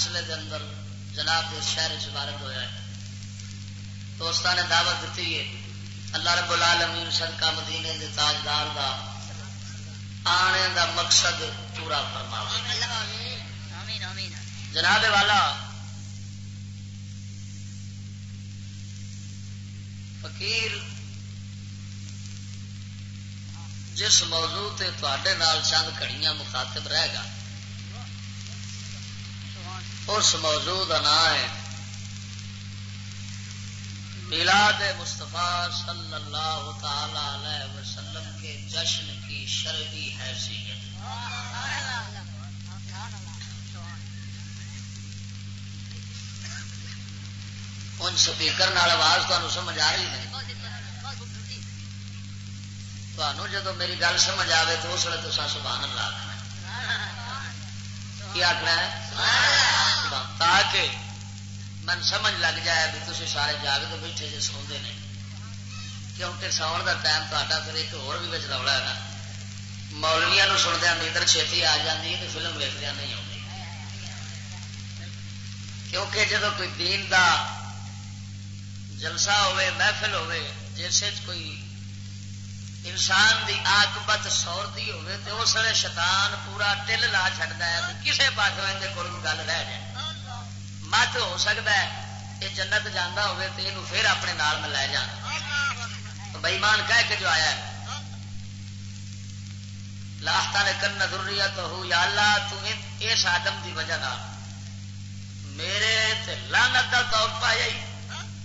سلسلے دے اندر جناب دے شہر چ ہوا ہے۔ دوستان نے دعوت دیتی ہے اللہ رب العالمین صدقہ مدینے دے تاجدار دا آنے دا مقصد پورا فرما جناب والا فقیر جس موضوع تے تو آڈے نال چند کڑیاں مخاطب رہے گا اس موضوع کا نام ہے میلاد مصطفیٰ صلی اللہ تعالی علیہ وسلم کے جشن کی شرعی حیثیت۔ ان سپیکر آواز تمہیں سمجھ آ رہی ہے۔ تمہوں جب میری گل سمجھ آئے تو اس وقت تو سبحان اللہ آخنا کی آخنا ہے؟ تاکہ من سمجھ لگ جائے بھی تھی سارے جاگ تو بیٹھے جی سوندے نہیں۔ کیونکہ ساؤن کا ٹائم تا پھر ایک ہو بھی رولا ہے نا۔ مولویا سندیا نیندر چھتی آ جاتی ہے تو فلم ویکدیا نہیں آتی کیونکہ جب کوئی دین دا جلسہ ہوے محفل ہوے جس کوئی انسان دی آکبت سور دی ہوے تو اس ویلے شیطان پورا ٹل لا چڑتا ہے کسی پاس اندر کو گل رہ جائے۔ مت ہو سکتا ہے یہ جنت جانا ہوگی تو یہ پھر اپنے نال میں لے جان بئیمان کہہ کے جو آیا ہے لاستا نے کن ضروریت ہو یا اللہ تم اس آدم دی وجہ میرے لانت کا طور پایا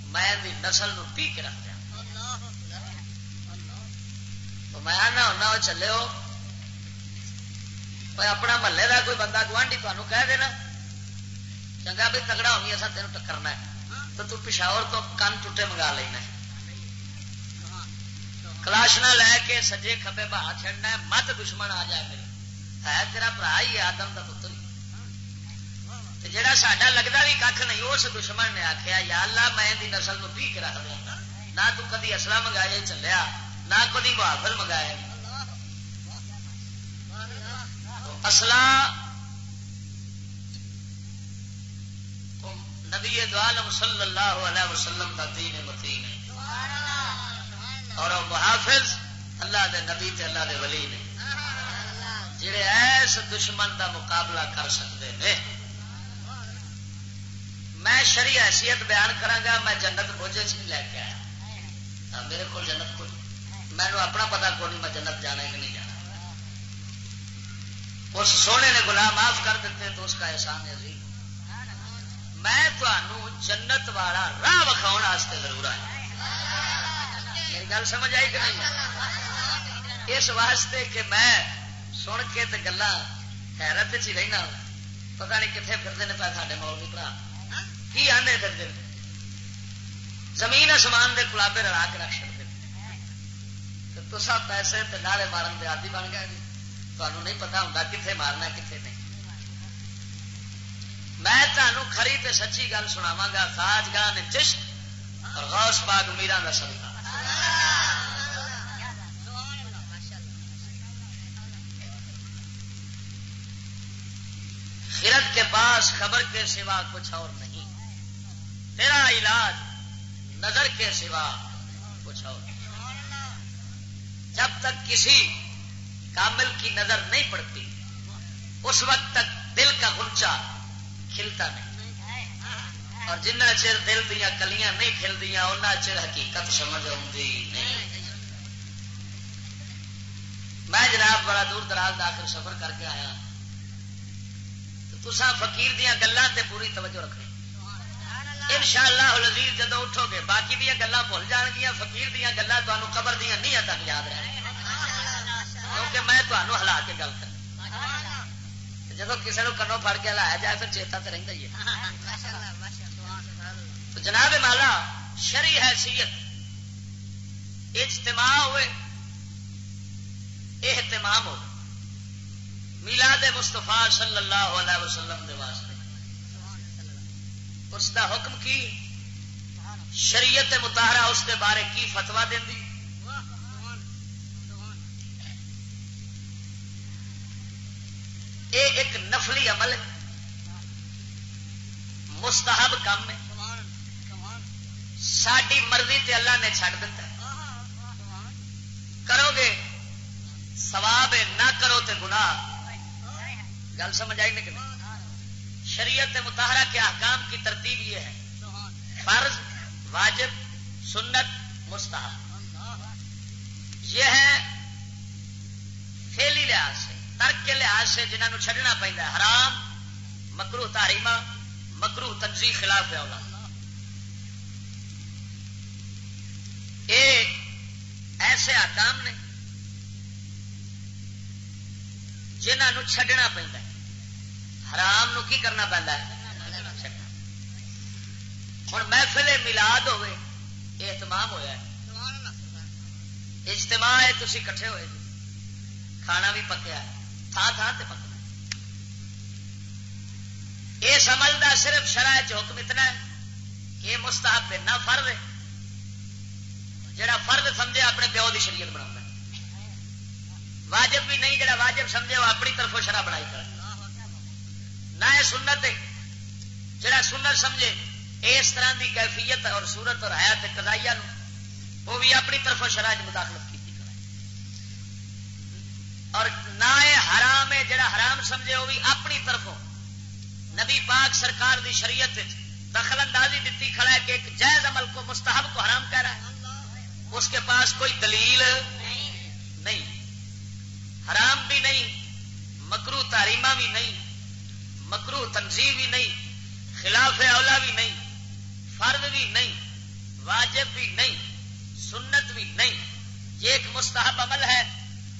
میں نسل نو پی کے رکھ دیا میں آنا ہونا وہ چلے ہو اپنا محلے کا کوئی بندہ گوانڈی تمہیں کہہ دینا چنگا بھی تگڑا ہونی اصا تین ٹکرنا تو تو پشاور تو کن ٹوٹے منگا لینا کلاشنا لے کے سجے کبے بہا چڑنا ہے مت دشمن آ جائے میرے ہے تیرا برا ہی آدم کا پتر جڑا ساڈا لگتا بھی کھ نہیں اس دشمن نے آخیا یا اللہ میں دی نسل نو پی کے رکھ دیا نہ تو کدی اصلا منگایا چلیا نہ کدی محافل منگایا اصلا نبی دعالم صلی اللہ علیہ وسلم کا دین متین ہے۔ اور وہ محافظ اللہ دے نبی تے اللہ دے ولی نے۔ جڑے ایس دشمن دا مقابلہ کر سکتے ہیں میں شری حیثیت بیان کرا میں جنت بوجھے چ لے کے آیا۔ میرے کو جنت کو مینو اپنا پتا کو نہیں، میں جنت جانا کہ نہیں جانا۔ اس سونے نے گناہ معاف کر دیتے تو اس کا احسان ہے میں تمہوں جنت والا راہ وکھاؤ ضرور آیا۔ میری گل سمجھ آئی کہ نہیں؟ اس واسطے کہ میں سن کے تو گلا حیرت چ رہنا۔ پتا نہیں کتنے پھرتے ہیں پہ سارے مولوی برا کی آنے پھرتے زمین آسمان دے گلابے رلا کے رکھ چڑتے تو سب پیسے نعرے مارن کے آدھی بن گئے۔ تمہیں نہیں پتا ہوں کتنے مارنا کتنے نہیں۔ میں تمہوں خری تے سچی گل سناوا گا خاج گاہ نے چشت اور غوث باغ میرا کا سلطان خرد کے پاس خبر کے سوا کچھ اور نہیں۔ تیرا علاج نظر کے سوا کچھ اور جب تک کسی کامل کی نظر نہیں پڑتی، اس وقت تک دل کا گنچا کھلتا نہیں۔ اور جنہ چر دل دیا کلیاں نہیں کھلدیا ان چر حقیقت سمجھ نہیں۔ میں جناب بڑا دور دراز داخل سفر کر کے آیا۔ تو تسا فقیر دیا گلوں تے پوری توجہ رکھنی ان شاء اللہ لذیذ جدو اٹھو گے باقی دیا گلیں بھول جان گیا فقیر دیا گلیں تمہیں قبر دیا نہیں تک یاد رہے کیونکہ میں تمہیں ہلا کے گل کر جب کسی نے کنوں پڑ کے لایا جائے پھر چیتا تو رہتا ہی جناب مالا شری حیثیت، اجتماع ہوئے، اہتمام ہو میلاد مستفا صلی اللہ علیہ وسلم دے واسطے۔ اس دا حکم کی؟ شریعت متحرہ اس دے بارے کی فتوا دینی۔ مستحب کام ہے۔ ساری مرضی تے اللہ نے چھڈ دیتا کرو گے؟ سواب نہ کرو تے گناہ۔ گل سمجھ آئی نہیں شریعت متحرہ کے احکام کی ترتیب یہ ہے۔ فرض، واجب، سنت، مستحب۔ یہ ہے فیلی لحاظ سے، ترک کے لحاظ سے جنہوں چھڈنا پہنتا حرام مکرو تاریما مکرو تنظیم خلاف ہے یہ ایسے آکام نے جنہوں چھڈنا پہنتا ہے۔ حرام نو کی کرنا پہنتا ہے؟ ہوں محفل ملاد ہوئے اہتمام ہوا اجتماع ہے تھی کٹھے ہوئے۔ کھانا بھی پکیا ہے۔ تھان تھان سے پکنا یہ سمجھتا صرف شرح حکم اتنا ہے کہ یہ مستحب نہ فرد ہے۔ جڑا فرد سمجھے اپنے پیو کی شریعت بنا واجب بھی نہیں، جڑا واجب سمجھے وہ اپنی طرف شرح بنائی کر نہ یہ سنت ہے، جڑا سنت سمجھے، اس طرح کی کیفیت اور صورت اور حیات کدائیا وہ بھی اپنی طرف شرح مداخلت کی۔ اور نہ حرام ہے، جڑا حرام سمجھے، وہ بھی اپنی طرفوں۔ نبی پاک سرکار دی شریعت دخل اندازی دیتی کھڑا ہے کہ ایک جائز عمل کو مستحب کو حرام کہہ رہا ہے۔ اس کے پاس کوئی دلیل نہیں۔ حرام بھی نہیں مکرو تاریمہ بھی نہیں مکرو تنظیم بھی نہیں، خلاف اولا بھی نہیں، فرد بھی نہیں، واجب بھی نہیں، سنت بھی نہیں۔ یہ ایک مستحب عمل ہے۔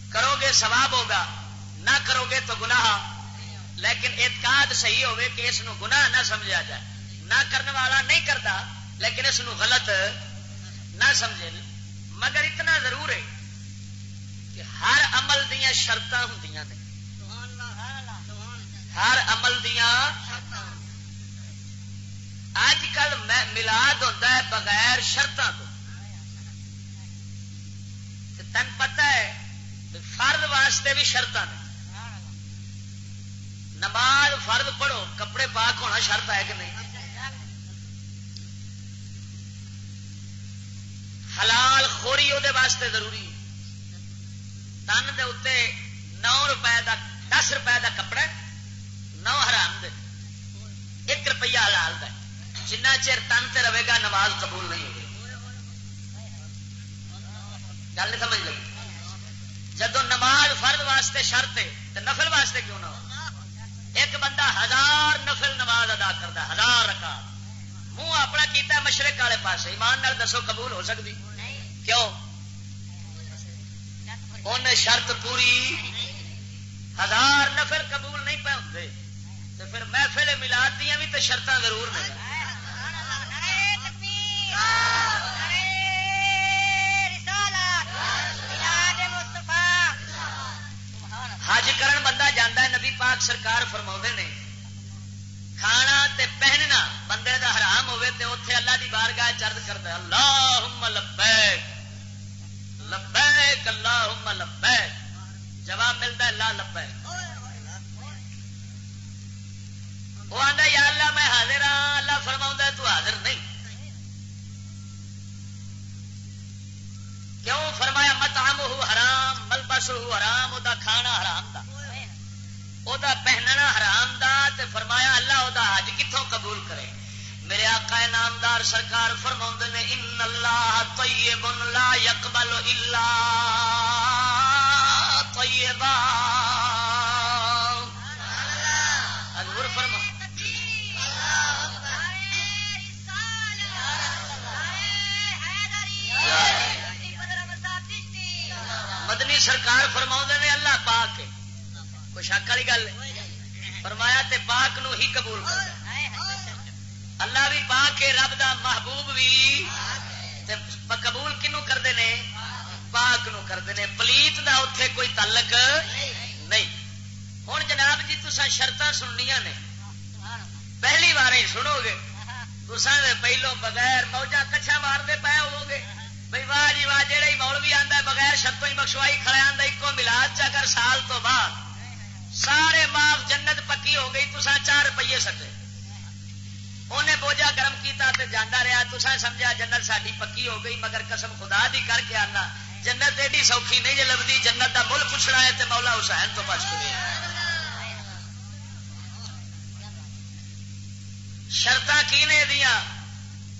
کرو گے ثواب ہوگا، نہ کرو گے تو گناہ۔ لیکن اعتقاد صحیح ہوئے کہ اس گناہ نہ سمجھا جائے۔ نہ کرنے والا نہیں کرتا، لیکن اس غلط نہ سمجھے۔ مگر اتنا ضرور ہے کہ ہر عمل دیا شرط ہوں نے۔ ہر عمل دیا اج کل ملاد ہوتا ہے بغیر شرطوں کو تین پتا ہے، فرد واسطے بھی شرط نے۔ نماز فرد پڑھو، کپڑے پاک ہونا شرط ہے کہ نہیں؟ حلال خوری وہ واسطے ضروری۔ تن دے اتنے نو روپئے کا دس روپئے کا کپڑا نو حرام دے۔ ایک روپیہ حلال دا جنہ چر تن سے رہے گا، نماز قبول نہیں ہوگی۔ گل نہیں سمجھ لگی؟ جدو نماز فرد واسطے شرط ہے تو نفل واسطے کیوں نہ ہو؟ ایک بندہ ہزار نفل نماز ادا کرتا ہزار رکھا منہ اپنا کیتا مشرق والے پاس ایمان نال دسو قبول ہو سکتی کیوں ان شرط پوری ہزار نفل قبول نہیں پہ ہوں تو پھر محفل ملاد دیا بھی تو شرط ضرور نہیں حج کرن بندہ جانا نبی پاک سرکار فرما نے، کھانا تے پہننا بندے دا حرام ہوئے تے اتے اللہ دی بارگاہ چرد کرتا اللہ لبیک لبیک اللہ لبیک۔ جواب ملتا ہے، لا لبیک۔ وہ آتا یا اللہ میں حاضر ہاں اللہ فرما تو حاضر نہیں۔ کیوں؟ فرمایا مت ہو حرام ملبس ہو حرام وہ کھانا حرام دا۔ او دا پہننا حرام دا تے فرمایا، اللہ او دا حج کتوں قبول کرے؟ میرے آقا نامدار سرکار فرما نے، ان اللہ طیب لا یقبل الا طیبہ۔ سرکار فرما نے اللہ پاک کوئی شک والی گل فرمایا تے پاک نو ہی قبول کر۔ اللہ بھی پاک ہے، رب دا محبوب بھی۔ قبول کنو کرتے ہیں پاک نو کرتے ہیں پلیت دا اتے کوئی تعلق نہیں۔ ہوں جناب جی تسا شرط سننیا نے۔ پہلی بار ہی سنو گے۔ تسا پہلو بغیر موجہ کچھا مارتے پے ہو گے بھائی واہ جی واہ جہاں ہی مول بھی آتا ہے، بغیر شرطوں ہی بخشوائی کھڑا آتا ایک ملاد چا کر سال تو بعد۔ سارے معاف جنت پکی ہو گئی تسا چار روپیے سٹے۔ انہیں بوجھا گرم کیتا تے جانا رہا تسا سمجھا جنت ساری پکی ہو گئی، مگر قسم خدا دی کر کے آنا۔ جنت ایڈی سوکھی نہیں جی لگتی جنت کا مل پوچھنا ہے تے مولا حسین تو بچ کے شرط کی نے دیا؟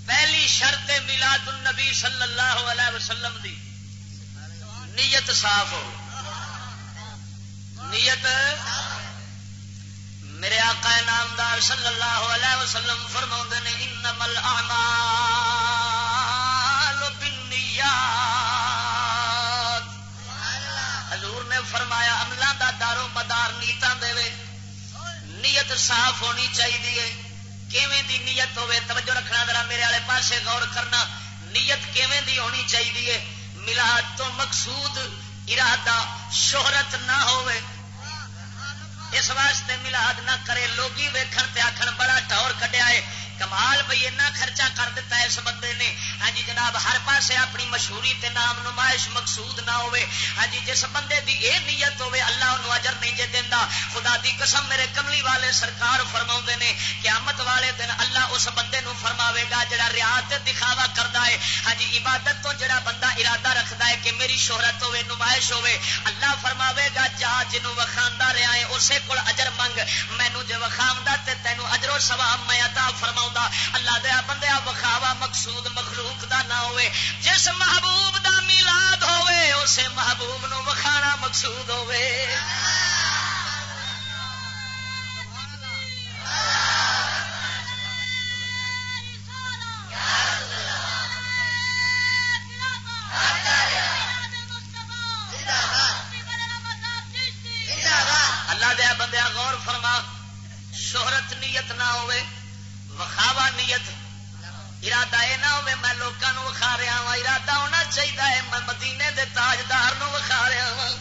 پہلی شرط میلاد النبی صلی اللہ علیہ وسلم دی۔ نیت صاف ہو۔ نیت میرے آقا نامدار صلی اللہ علیہ وسلم فرما نے انمل حضور نے فرمایا عملوں دا دارو مدار نیتاں دے نیت صاف ہونی چاہیے کیویں دی نیت ہوے؟ توجہ رکھنا ذرا میرے والے پاسے غور کرنا۔ نیت کیویں دی ہونی چاہیے ملاد تو مقصود ارادہ، شہرت نہ ہوئے اس واسطے ملاد نہ کرے، لوگی ویکھن تے آخر بڑا ٹور کٹیا ہے۔ کمال بھائی اینا خرچہ کر دیتا ہے اس بندے نے۔ ہاں جی جناب، ہر پاسے اپنی مشہوری تے نام نمائش مقصود نہ ہوئے۔ ہاں جی جس بندے دی اے نیت ہوئے، اللہ انہوں اجر نہیں جے دینا خدا دی قسم میرے کملی والے سرکار فرما نے، قیامت والے دن اللہ اس بندے نو فرماوے گا جڑا ریاض دکھاوا کرتا ہے۔ ہاں جی عبادت تو جڑا بندہ ارادہ رکھتا ہے کہ میری شہرت ہوئے، نمائش ہوئے، اللہ فرماوے گا جا جنوں وکھاندا رہا ہے، اسے کول اجر منگ۔ مینو جے وکھاوندا تے تینو اجر و ثواب میں عطا فرماؤں اللہ دیا بندیا بخاوا مقصود مخلوق دا نہ ہوئے، جس محبوب دا میلاد ہوئے، اسے محبوب نو وکھانا مقصود ہوئے۔ چاہیے میں مدینے دے تاجدار نو وکھا رہا ہوں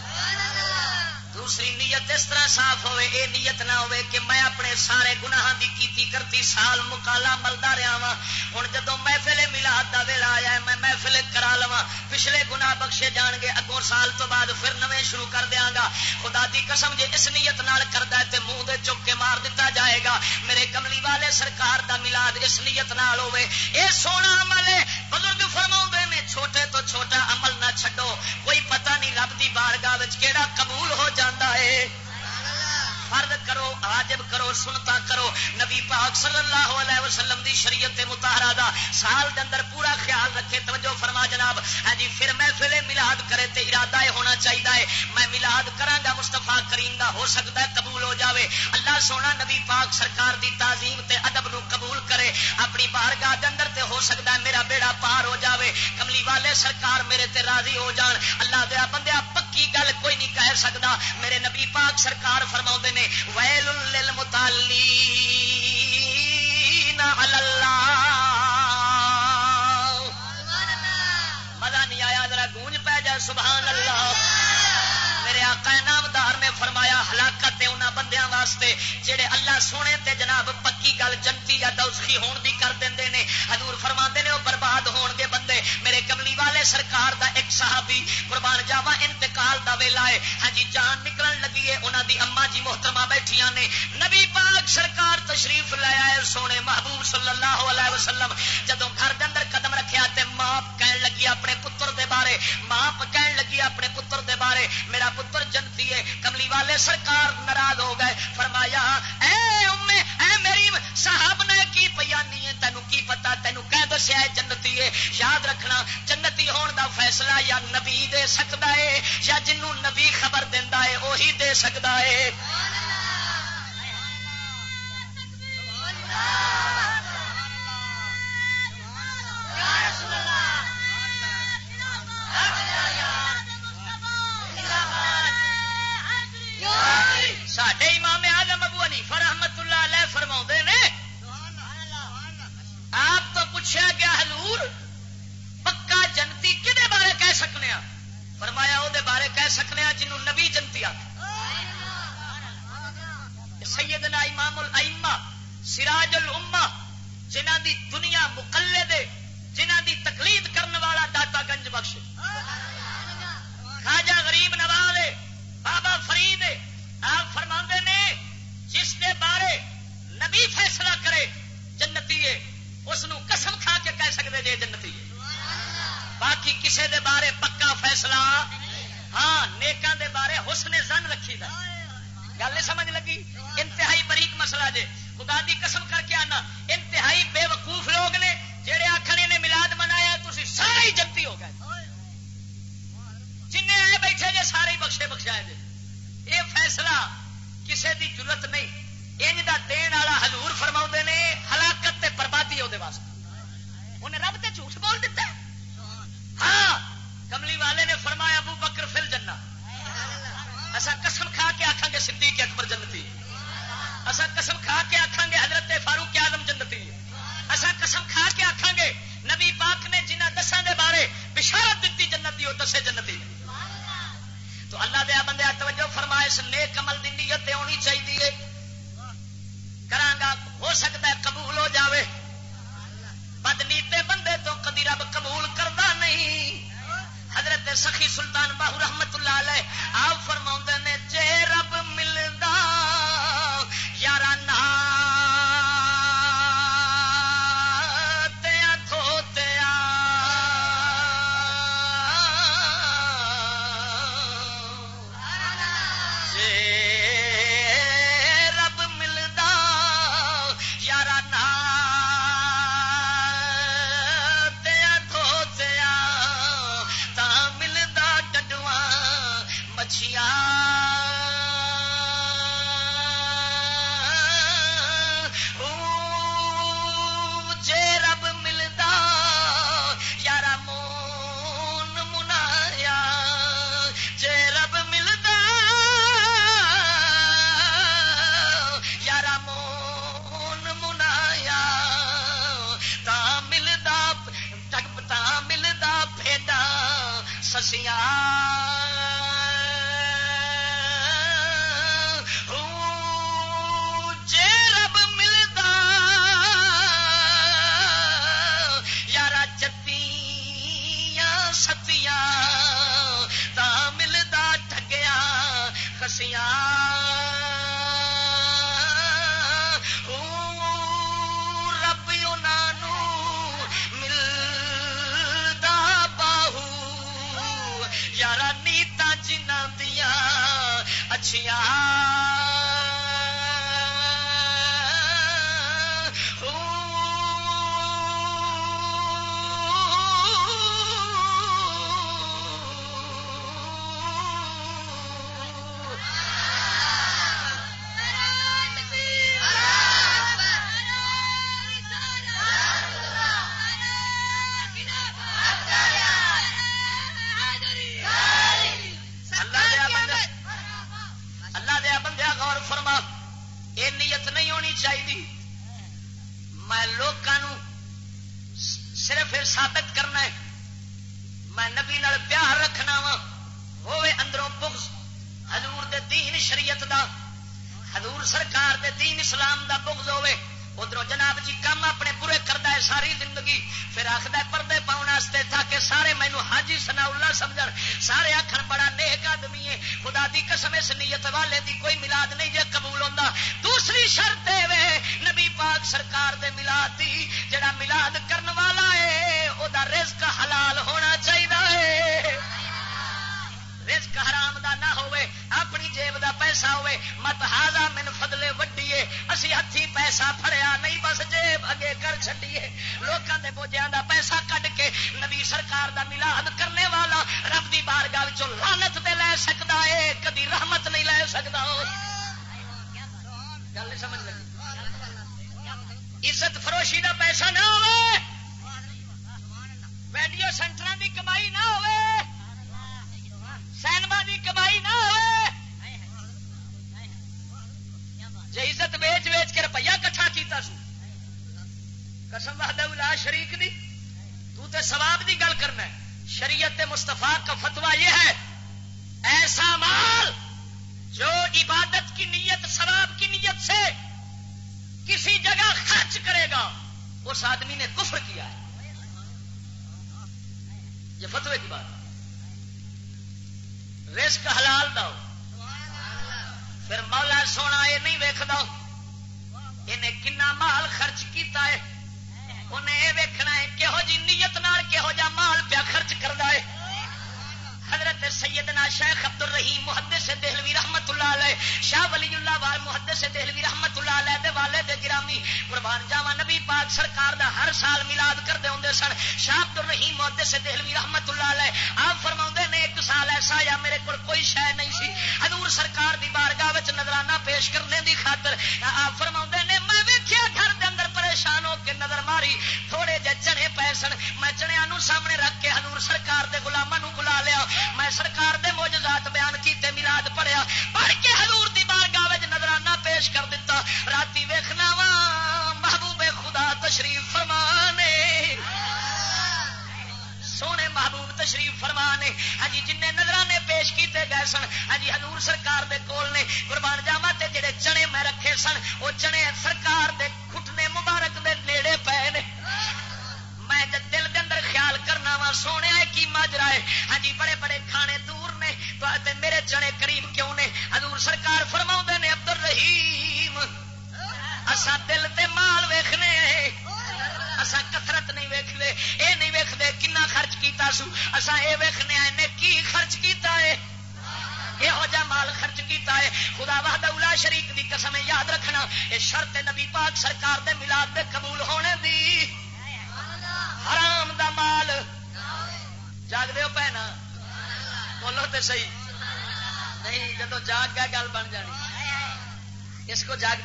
دوسری نیت اس طرح صاف ہوئے، اے نیت نہ ہوئے کہ میں اپنے سارے گناہ دی کیتی کرتی سال مکالا ملتا رہا ہاں۔ وا ہوں جدو محفل ملاد کا ویلا آیا ہے، میں محفل کرا لوا پچھلے گناہ بخشے جان گے، اگوں سال تو بعد پھر نویں شروع کر دیا گا۔ خدا دی قسم، جے اس نیت نال کردا ہے تے منہ دے چک کے مار دیتا جائے گا۔ میرے کملی والے سرکار دا ملاد اس نیت نال ہوے اے سونا عمل ہے بزرگ فرماؤں چھوٹے تو چھوٹا عمل نہ چھڈو، کوئی پتہ نہیں رب دی بارگاہ کیڑا قبول ہو جاتا ہے۔ فرد کرو آجب کرو، سنتا کرو، نبی پاک صلی اللہ علیہ وسلم دی شریعت متحرہ دا سال دے اندر پورا خیال رکھے، توجہ فرما جناب ہاں جی پھر محفل ملاد کرے تے ارادہ ہونا چاہیے میں ملاد کراں گا مستفا کریم دا، ہو سکتا ہے قبول ہو جاوے، اللہ سونا نبی پاک سرکار دی تعظیم تے ادب نو قبول کرے، اپنی بارگاہ دے اندر تے ہو سکتا ہے میرا بیڑا پار ہو جاوے، کملی والے سرکار میرے تے راضی ہو جان، اللہ دیا بندیا پکی گل کوئی نہیں کہہ سکتا، میرے نبی پاک سرکار فرما نے ویل مزہ نہیں آیا، ذرا گونج پہ جائے سبحان اللہ۔ میرے آقا نامدار نے فرمایا، ہلاک انہوں بندیاں واسطے جہے اللہ سونے تے جناب پکی گل جنتی یا دوسری ہون دی کر دیں نے۔ حضور فرما نے وہ برباد ہون گے بندے، میرے کملی والے سرکار دا ایک صحابی قربان جاوا انتقال دا ویلا ہے۔ ہاں جی جان نکلن لگی ہے انہوں دی اما جی محترمہ بیٹھیاں نے۔ نبی پاک سرکار تشریف لایا ہے سونے محبوب صلی اللہ علیہ وسلم۔ جدو گھر کے اندر قدم رکھیا تے ماں کہن لگی اپنے پتر دے بارے ماں کہن لگی اپنے پتر دے بارے میرا پتر جنتی ہے کملی والے سرکار ناراض ہو گئے فرمایا اے امے اے میری صاحب نے کی پیانی ہے تینوں کی پتا تینوں کہہ دسیا ہے جنتی ہے یاد رکھنا جنتی ہون دا فیصلہ یا نبی دے سکتا ہے یا جنوں نبی خبر دینا ہے وہی دے سکتا ہے سڈے امام آدم ابو حنیفہ رحمت اللہ علیہ فرما نے، آپ تو پوچھا گیا، حضور، پکا جنتی کہ بارے کہہ سکنے ہاں؟ فرمایا وہ بارے کہہ سکنے ہاں جنہوں نبی جنتی آ سیدنا امام الما سراج الما جنہ دی دنیا مقلے دے جنہ دی تقلید کرنے والا داتا گنج بخش خاجا غریب نواز بابا فرید آپ فرما نے، جس کے بارے نبی فیصلہ کرے، جنتی ہے۔ اس قسم کھا کے کہہ سکتے جی جنتی باقی کسے دے بارے پکا فیصلہ ہاں نیکاں دے بارے حسن زن رکھی دا گل سمجھ لگی؟ انتہائی بریک مسئلہ جے۔ خدا دی قسم کر کے آنا۔ انتہائی بے وقوف لوگ نے جہے آخر نے ملاد منایا تھی سارے جنتی ہو گئے۔ جن آئے بیٹھے جے سارے بخشے بخشائے جے یہ فیصلہ کسی کی ضرورت نہیں۔ انج کا دین والا ہزور فرما نے، ہلاکت تے بربادی وہ انہیں رب تے جھوٹ بول دیتا ہاں کملی والے نے فرمایا، ابو بکر فل جنا اصا قسم کھا کے آخان گے سدھی کے اکبر جنتی۔ اصا قسم کھا کے آخان گے حضرت فاروق آدم جنتی۔ اصا قسم کھا کے آخان گے نبی پاک نے جنہ دسان دے بارے بشارت دیتی جنتی وہ دسے جنتی۔ تو اللہ دیا بندے توجہ فرمائے، نیک عمل دی نیت ہونی چاہیے کرانگا ہو سکتا ہے قبول ہو جاوے۔ بدنیتے بندے تو کدی رب قبول کرتا نہیں۔ حضرت سخی سلطان باہو رحمت اللہ علیہ آپ فرما نے چے رب یارانہ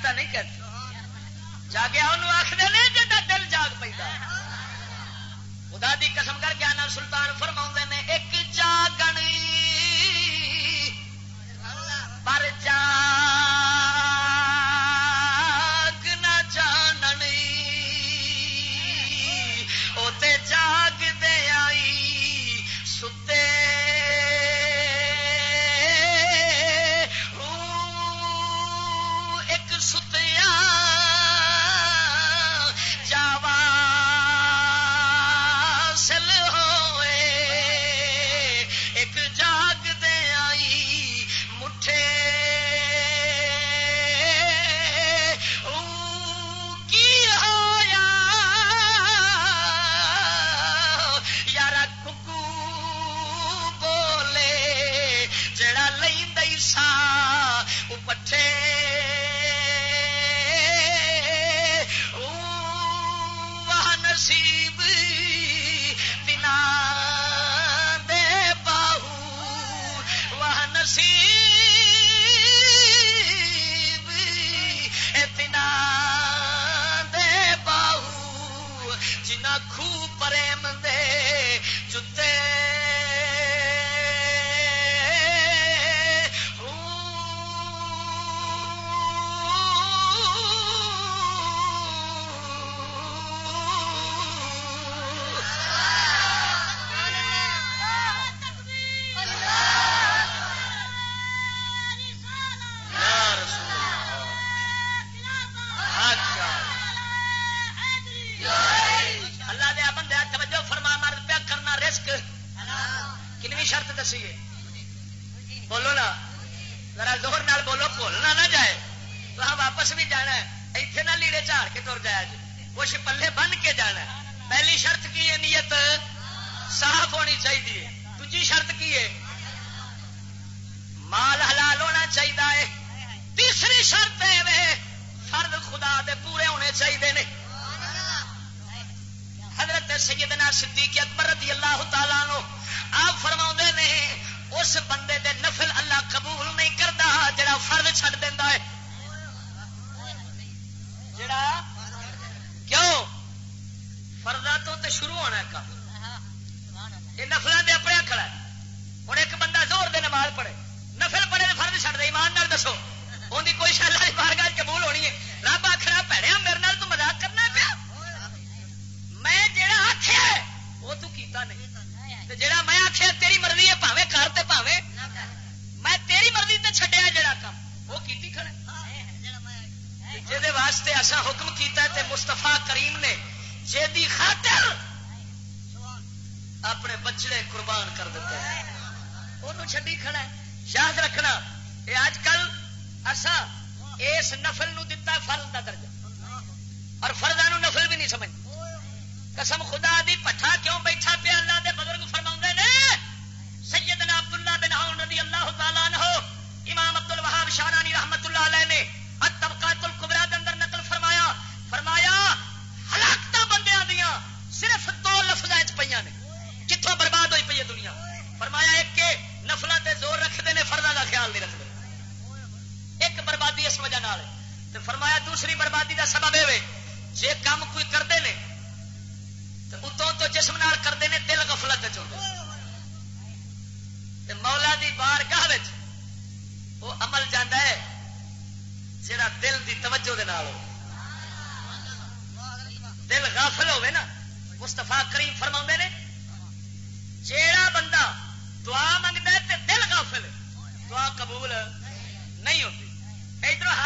جاگتا نہیں کہتے۔ جاگیا انہوں آخر نے جا دل جاگ پہ خدا دی قسم کر کے آنا سلطان فرما نے، ایک جاگنی، پر جاگ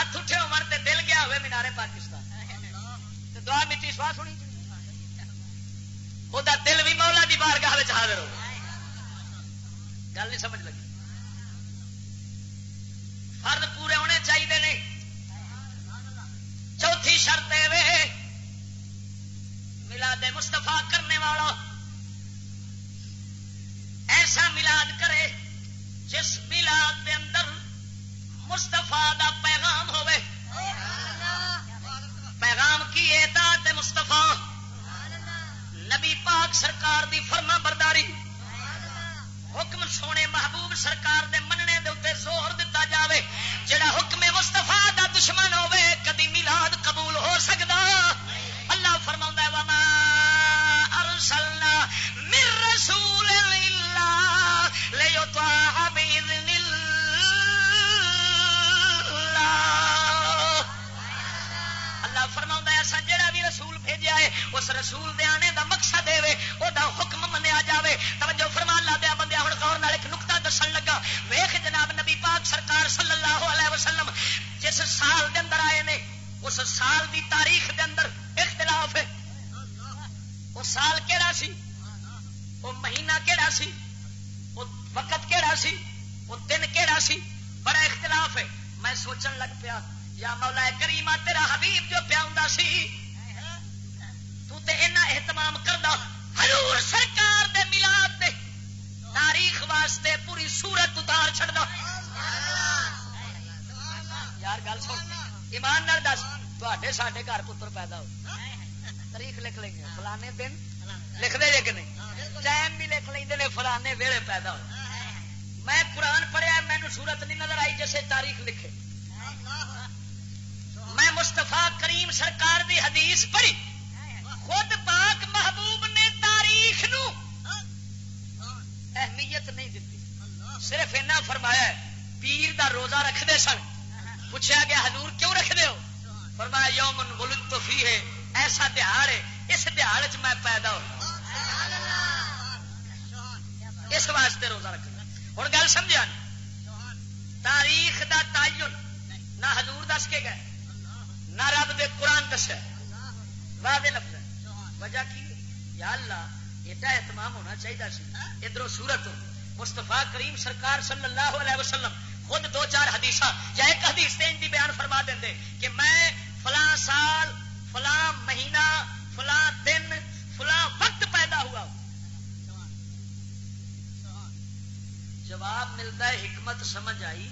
ہاتھ اٹھے عمر تے دل گیا ہوئے مینارے پاکستان۔ دعا میٹھی سوا سنی۔ وہ دل بھی مولا دی بارگاہ حاضر ہو۔ گل نہیں سمجھ لگی۔ فرد پورے ہونے چاہیے نہیں چوتھی شرط ہے ملاد مستفا کرنے والا۔ ایسا ملاد کرے جس ملاد کے اندر مستفا دا پیغام ہو پیغام کی اعتاد مستفا نبی پاک سرکار دی فرما برداری۔ حکم سونے محبوب سرکار دے مننے دے اتنے زور دتا جاوے۔ جڑا حکم مستفا دا دشمن ہوے کدی میلاد قبول ہو سکتا اللہ فرما وما ارسلنا من رسول اللہ لیطاع باذن اللہ فرما ایسا جڑا بھی رسول بھیجا ہے، اس رسول دے آنے دا مقصد ہے وہ حکم منیا جاوے۔ توجہ فرما، اللہ دیا بندے ہوں غور ایک نقطہ دسن لگا۔ ویخ جناب نبی پاک سرکار صلی اللہ علیہ وسلم جس سال دے اندر آئے نے، اس سال دی تاریخ دے اندر اختلاف ہے۔ وہ سال کہڑا سی؟ وہ مہینہ کہڑا سی؟ وہ وقت کہڑا سی؟ وہ دن کہڑا سی؟ بڑا اختلاف ہے۔ میں سوچن لگ پیا، یا مولا کریما تیرا حبیب جو پیا ہوں سی، تو تے اہتمام حضور سرکار دے ملاد دے تاریخ واسطے پوری سورت اتار چھڑدا۔ یار گل سن، ایمان نال دس تے ساڈے گھر پتر پیدا ہو۔ تاریخ لکھ لیں گے، فلانے دن لکھ دے جے ٹائم بھی لکھ لیں فلانے ویلے پیدا ہو۔ میں قرآن پڑھیا مینو سورت نہیں نظر آئی جیسے تاریخ لکھے۔ میں مستفا کریم سرکار دی حدیث پڑھی۔ خود پاک محبوب نے تاریخ نو اہمیت نہیں دیتی صرف اینا فرمایا ہے، پیر دا روزہ رکھ دے سن۔ پوچھا گیا، حضور کیوں رکھ دے ہو؟ فرمایا، یومن ولد تو فی ہے ایسا دہاڑ ہے، اس دہاڑ چ میں پیدا ہو اس واسطے روزہ رکھ ہوں گل سمجھا تاریخ دا تعین۔ نہ حضور دس کے گئے، نہ رب دے قرآن دس واضح لفظ وجہ کی؟ یا اللہ، ایڈا اہتمام ہونا چاہیے سی۔ ادھر سورت مستفا کریم سرکار صلی اللہ علیہ وسلم خود دو چار حدیث یا ایک حدیث تین دی بیان فرما دیں کہ میں فلاں سال، فلاں مہینہ، فلاں دن، فلاں وقت پیدا ہوا ہوں۔ جواب ملتا ہے، حکمت سمجھ آئی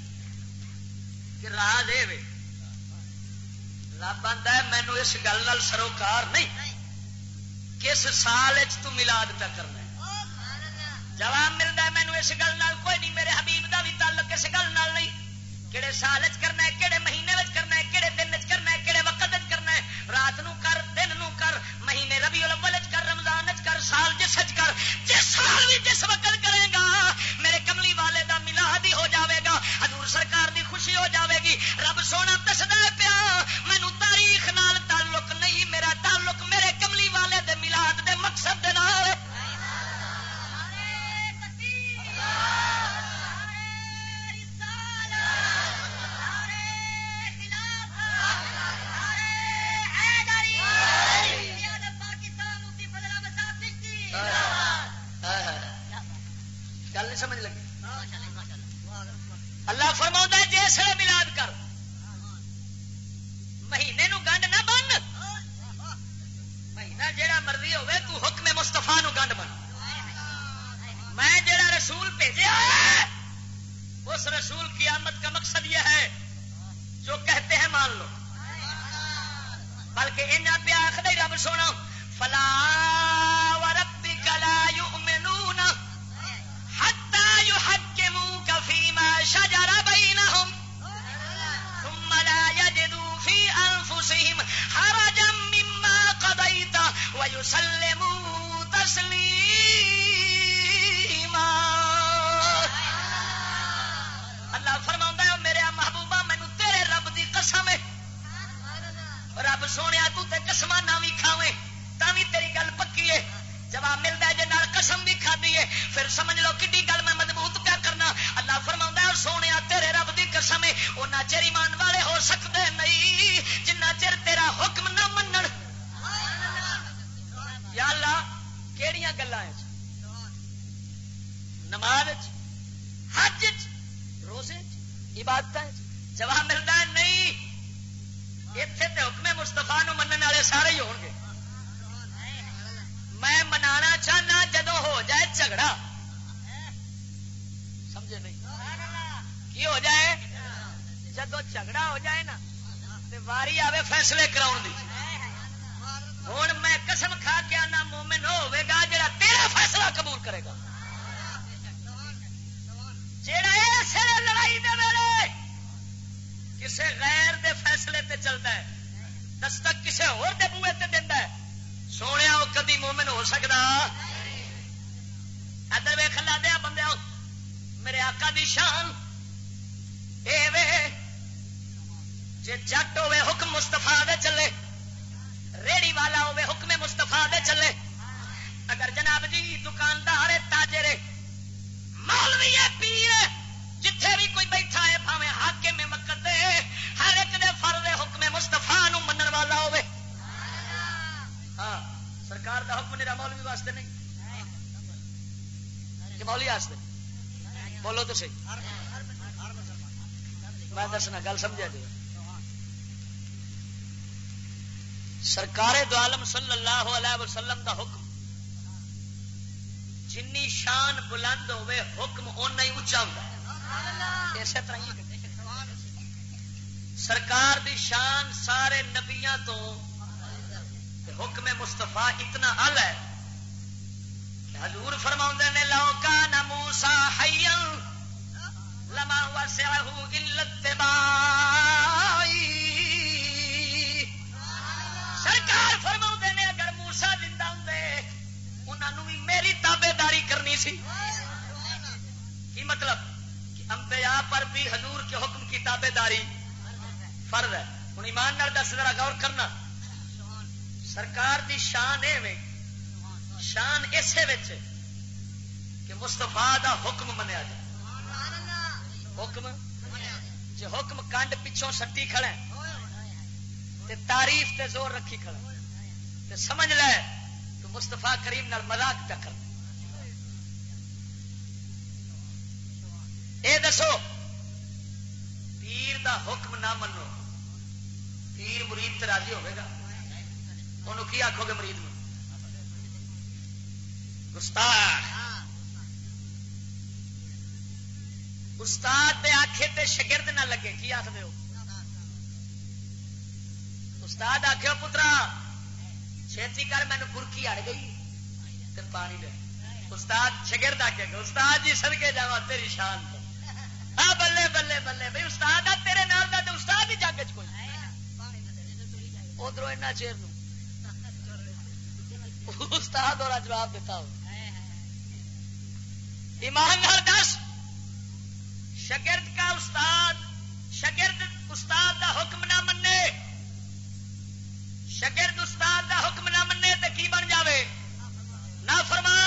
کہ راہ دے وے۔ رب آتا ہے مینو اس گل سروکار نہیں۔ کس سال ملاد پہ کرنا جواب ملتا ہے مینو اس گل کوئی نہیں، میرے حبیب کا بھی تعلق اس گل نہیں۔ کہڑے سال کرنا ہے کہڑے مہینے کرنا ہے کہڑے دن کرنا ہے کہڑے وقت کرنا ہے۔ رات نو کر، دن نو کر، مہینے ربی الاول کر، رمضان کر، سال جس کر، جس سال بھی جس وقت سونا دسدا پیا، مینو تاریخ نال تعلق نہیں، میرا تعلق میرے کملی والے دے ملاد دے مقصد دے نال۔ سمجھ لگی۔ اللہ فرما جس ملاد رسول کی آمد کا مقصد یہ ہے جو کہتے ہیں مان لو۔ بلکہ ان پیا آخر رب سونا۔ فلا وربی کلا یؤمنون حتی یحکموک فيما شجر بينهم ثم لا يجدوا في أنفسهم حرجا مما قضيت ويسلموا ہے جواب ملتا ہے جی قسم بھی کھا ہے پھر سمجھ لو کہ گل میں مضبوط پیا کرنا۔ اللہ فرما سونے تیرے رب کی قسم ان چر ایمان والے ہو سکتے نہیں، جنہ چر تیرا حکم نہ من یا اللہ کہڑی گلا نماز حج روزے عبادت جواب ملتا ہے، نہیں۔ اتنے تو حکم مستفا من والے سارے ہی ہو گے چاہنا جدو ہو جائے جھگڑا۔ سمجھے نہیں؟ کی ہو جائے؟ جدو جھگڑا ہو جائے نا واری آوے فیصلے کراؤ ہوں میں قسم کھا کے آنا، مومن ہوگا جا تیرا فیصلہ قبول کرے گا۔ جہا لڑائی دے میرے کسے غیر دے فیصلے تے چلتا ہے، دستک کسے اور دے بوے تے دینا ہے۔ سونے وہ کدی مومن ہو سکتا ادھر وے کلا دیا بندے میرے آقا دی شان۔ اے وے، جے جٹ ہوے حکم مستفا دے چلے، ریڑی والا ہوے حکم مستفا دے چلے۔ اگر جناب جی دکاندار تاجر مولوی پیر جتھے بھی کوئی بیٹھا ہے بھاوے حاکم میں مکت دے ہر ایک دے فرض حکم مستفا نو منن والا ہوے ہاں سرکار دا حکم میرا مولوی واسطے نہیں۔ کہ مولوی واسطے؟ بولو تو صحیح۔ میں دسنا، گل سمجھا جی۔ سرکار دو عالم صلی اللہ علیہ وسلم دا حکم۔ جنی شان بلند ہوے حکم اُنہ ہی اچا ہوں اسی طرح سرکار دی شان سارے نبیاں تو حکم مستفا اتنا ال ہے حضور فرما نے، لو کا نموسا لما سرکار فرما نے، اگر موسا زندہ ہوں انہوں بھی میری تابے داری کرنی سی۔ کی مطلب؟ انبیاء پر بھی حضور کے حکم کی تابے داری فرض ہے۔ ہوں ایمان دس، ذرا غور کرنا۔ سرکار دی شان ہے شان اسے کہ مستفا دا حکم منیا جائے۔ حکم؟ جی حکم کنڈ پچھوں سٹی کھڑے تے تعریف تے زور رکھی کھڑے تے سمجھ لے تو مستفا کریم نال مزاق پہ کر اے دسو، پیر دا حکم نہ منو، پیر مرید تے راضی ہوئے گا؟ انہوں کی آخو گے مرید میں؟ گستاخ. استاد دے آخے تے شگرد نہ لگے، کی آخ دو استاد آخو پترا چھتی کر مینو برکی اڑ گئی تے پانی دے۔ استاد شگرد آخے گا استاد جی سڑکے جا تیری شان ہاں بلے بلے بلے بھائی استاد آ، تیرے نام کا استاد ہی جگ چ کوئی۔ ادھر ایسا چیر استاد اور جواب دیتا ہو ایماندار دس شگرد کا استاد شگرد استاد دا حکم نہ منے شگرد استاد دا حکم نہ منے تو کی بن جاوے؟ نہ فرمان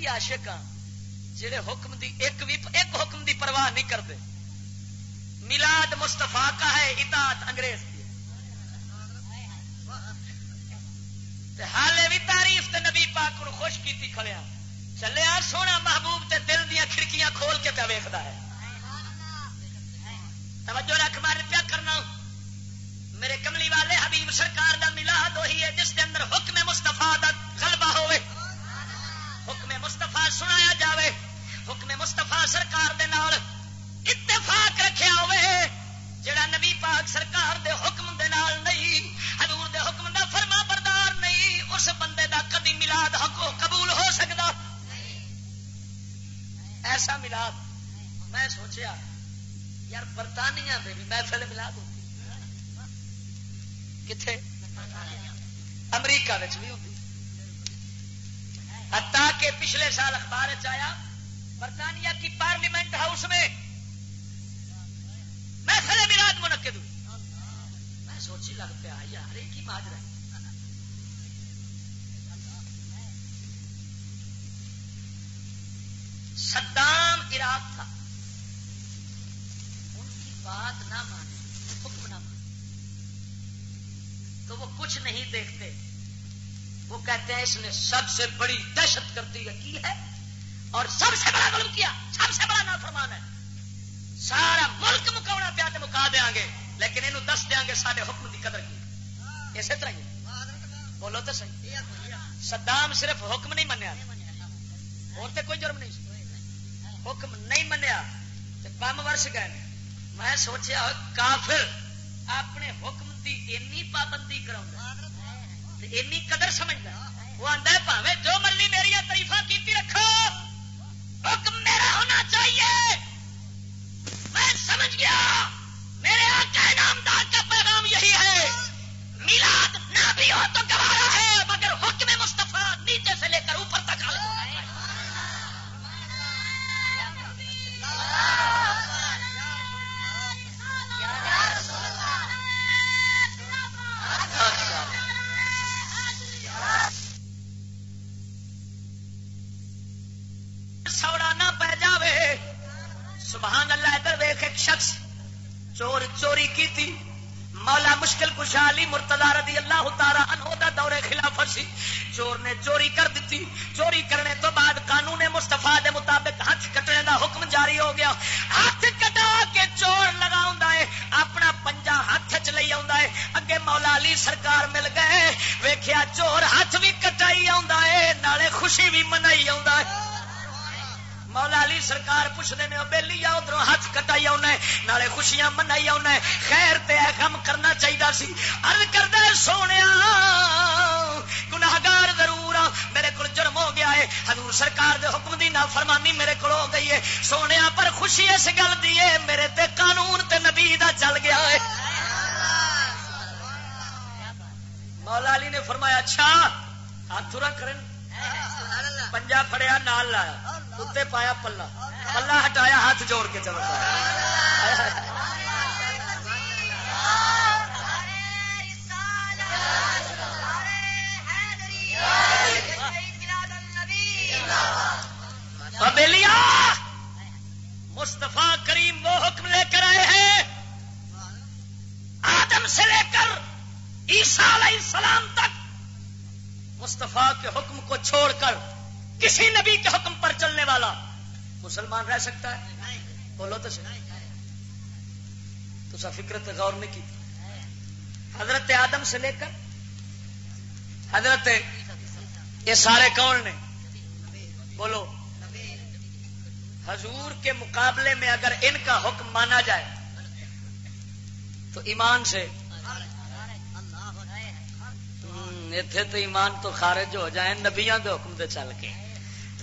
ایک اسی عاشق ہاں جڑے حکم دی ایک بھی ایک حکم دی پرواہ نہیں کرتے ملاد مستفا کا ہے اطاعت انگریز کی حالے بھی تعریف تے نبی پاک کو خوش کی کھڑیا چلے آ سونا محبوب تے دل دیا کھڑکیاں کھول کے پیا ویختا ہے توجہ رکھ مار پیا کرنا میرے کملی والے حبیب سرکار دا ملاد وہی ہے جس کے اندر حکم مستفا دا غلبہ ہوئے سنایا جاوے، حکم مستفا سرکار دے نال اتفاق رکھیا ہوئے جڑا نبی پاک سرکار دے حکم دے نال نہیں، حضور دے حکم دا فرما بردار نہیں، اس بندے دا کدی ملاد حقو قبول ہو سکتا ایسا ملاد؟ میں سوچیا، یار برطانیہ دے بھی محفل ملاد ہوتی۔ کتنے امریکہ بھی ہوتی۔ حتیٰ کہ پچھلے سال اخبار آیا، برطانیہ کی پارلیمنٹ ہاؤس میں میں میلاد منعقد ہوئی۔ میں سوچی لگ پیا، یار، ایک ہی ماجرا صدام عراق تھا۔ ان کی بات نہ مانے، حکم نہ مانے۔ تو وہ کچھ نہیں دیکھتے۔ وہ کہتے ہیں اس نے سب سے بڑی دہشت گردی کی ہے اور سب سے بڑا ظلم کیا، سب سے بڑا نافرمان ہے۔ سارا ملک مکاونا پیا تو مکا دیا گے، لیکن یہ دس دیا گے سارے حکم کی قدر کی۔ اسی طرح ہی۔ بولو تو صحیح۔ صدام صرف حکم نہیں منیا۔ اور تو کوئی جرم نہیں۔ حکم نہیں منیا۔ بم ورس گئے۔ میں سوچیا کافر اپنے حکم کی اینی پابندی کرا اینی قدر سمجھنا۔ وہ آتا ہے، پاوے جو مرضی میری تریفا کی رکھو۔ حکم میرا ہونا چاہیے۔ میں سمجھ گیا۔ میرے آقا نامدار کا پیغام یہی ہے۔ میلاد نہ بھی ہو تو گوارا ہے، مگر حکم مصطفیٰ نیچے سے لے کر اوپر تک حل چوری کی تھی۔ مولا مشکل کشالی مرتدہ رضی اللہ تارا انہوں دورے خلاف سی۔ چور نے چوری کر دیتی۔ چوری کرنے تو بعد قانون مستفا دے مطابق ہاتھ کٹنے دا حکم جاری ہو گیا۔ ہاتھ کٹا کے چور لگا ہے۔ اپنا پنجا ہاتھ چ لئی ہے۔ اگے مولا علی سرکار مل گئے۔ ویخیا چور ہاتھ بھی کٹائی ہے، نالے خوشی بھی منائی ہے۔ مولا علی سرکار پوچھتے ہیں بہلی آ ادھر ہاتھ کٹائی آنا نالے خوشیاں منائی آنا خیر تے کم کرنا چاہیے سی۔ ارد کردہ سونے گناگار ضرور آ، میرے کو جرم ہو گیا ہے۔ حضور سرکار دے حکم دی نا فرمانی میرے کو ہو گئی ہے۔ سونے پر خوشی اس گل دی ہے، میرے تے قانون تے نبی دا چل گیا ہے۔ مولا علی نے فرمایا اچھا ہاتھ کرن پنجا فڑیا نال لایا۔ اتنے پایا پلا پلا ہٹایا ہاتھ جوڑ کے چلو۔ مستفا کریم وہ حکم لے کر آئے ہیں۔ آدم سے لے کر عیسیٰ علیہ السلام تک مستفا کے حکم کو چھوڑ کر کسی نبی کے حکم پر چلنے والا مسلمان رہ سکتا ہے؟ بولو تو تو سا فکرت غور نہیں کی حضرت آدم سے لے کر حضرت یہ سارے کون نے؟ بولو۔ حضور کے مقابلے میں اگر ان کا حکم مانا جائے تو ایمان سے اتے تو ایمان تو خارج ہو جائیں، نبیاں دے حکم دے چل کے۔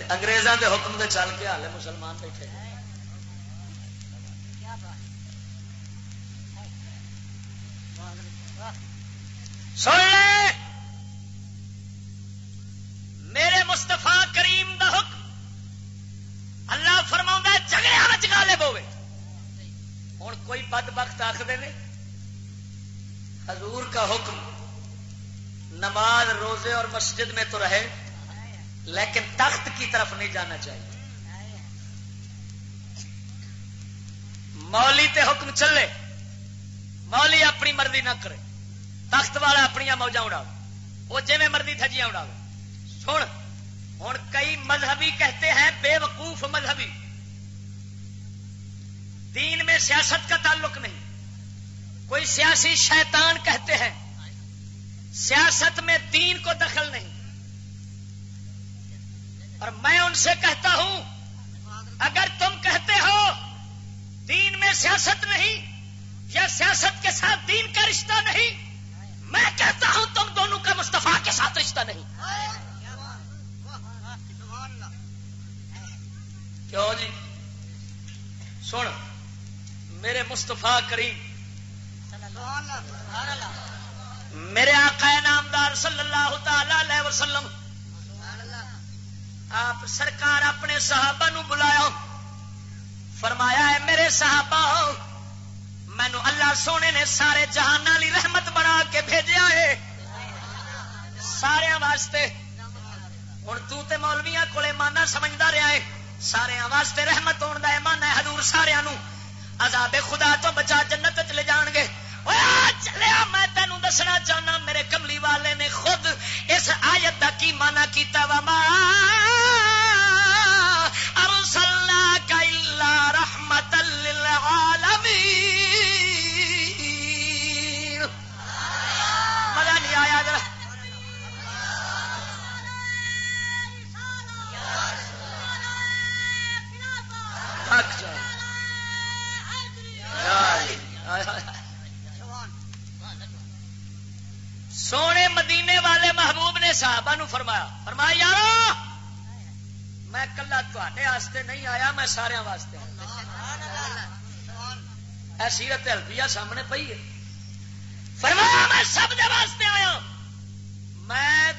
انگریزاں دے حکم دے چل کے حال مسلمان بیٹھے۔ سن لے! میرے مستفا کریم دا حکم اللہ فرما جگڑے غالب ہوئے۔ ہوں کوئی بد بخت آخر نے؟ حضور کا حکم نماز، روزے اور مسجد میں تو رہے۔ لیکن تخت کی طرف نہیں جانا چاہیے۔ مولی تے حکم چلے۔ مولی اپنی مرضی نہ کرے۔ تخت والا اپنی موجہ اڑا وہ جی میں مرضی تھجیاں اڑا سن ہوں کئی مذہبی کہتے ہیں بے وقوف مذہبی۔ دین میں سیاست کا تعلق نہیں۔ کوئی سیاسی شیطان کہتے ہیں۔ سیاست میں دین کو دخل نہیں۔ اور میں ان سے کہتا ہوں، اگر تم کہتے ہو دین میں سیاست نہیں یا سیاست کے ساتھ دین کا رشتہ نہیں، میں کہتا ہوں تم دونوں کا مستفا کے ساتھ رشتہ نہیں۔ کیوں جی؟ سن، میرے مستفا کریم، میرے آقا نامدار صلی اللہ تعالی وسلم آپ سرکار اپنے صحابہ نو بلایا۔ فرمایا ہے میرے صحابہ، مینو اللہ سونے نے سارے جہان والی رحمت بنا کے بھیجا ہے۔ سارے واسطے۔ ہوں تے مولویا کو مانا سمجھتا رہا ہے۔ سارے واسطے رحمت ہونے کا مانا ہے حضور سارا عذاب خدا تو بچا جنت چلے جان گے۔ چلیا میں تینوں دسنا چاہنا، میرے کملی والے نے خود اس آیت کا کی مانا کیتا وا؟ سونے مدینے والے محبوب نے صحابہ نو فرمایا فرمایا یار میں کلا تے نہیں آیا میں سارے واسطے سیرت الفیا سامنے پی ہے۔ فرمایا میں سب دے واسطے آیا۔ میں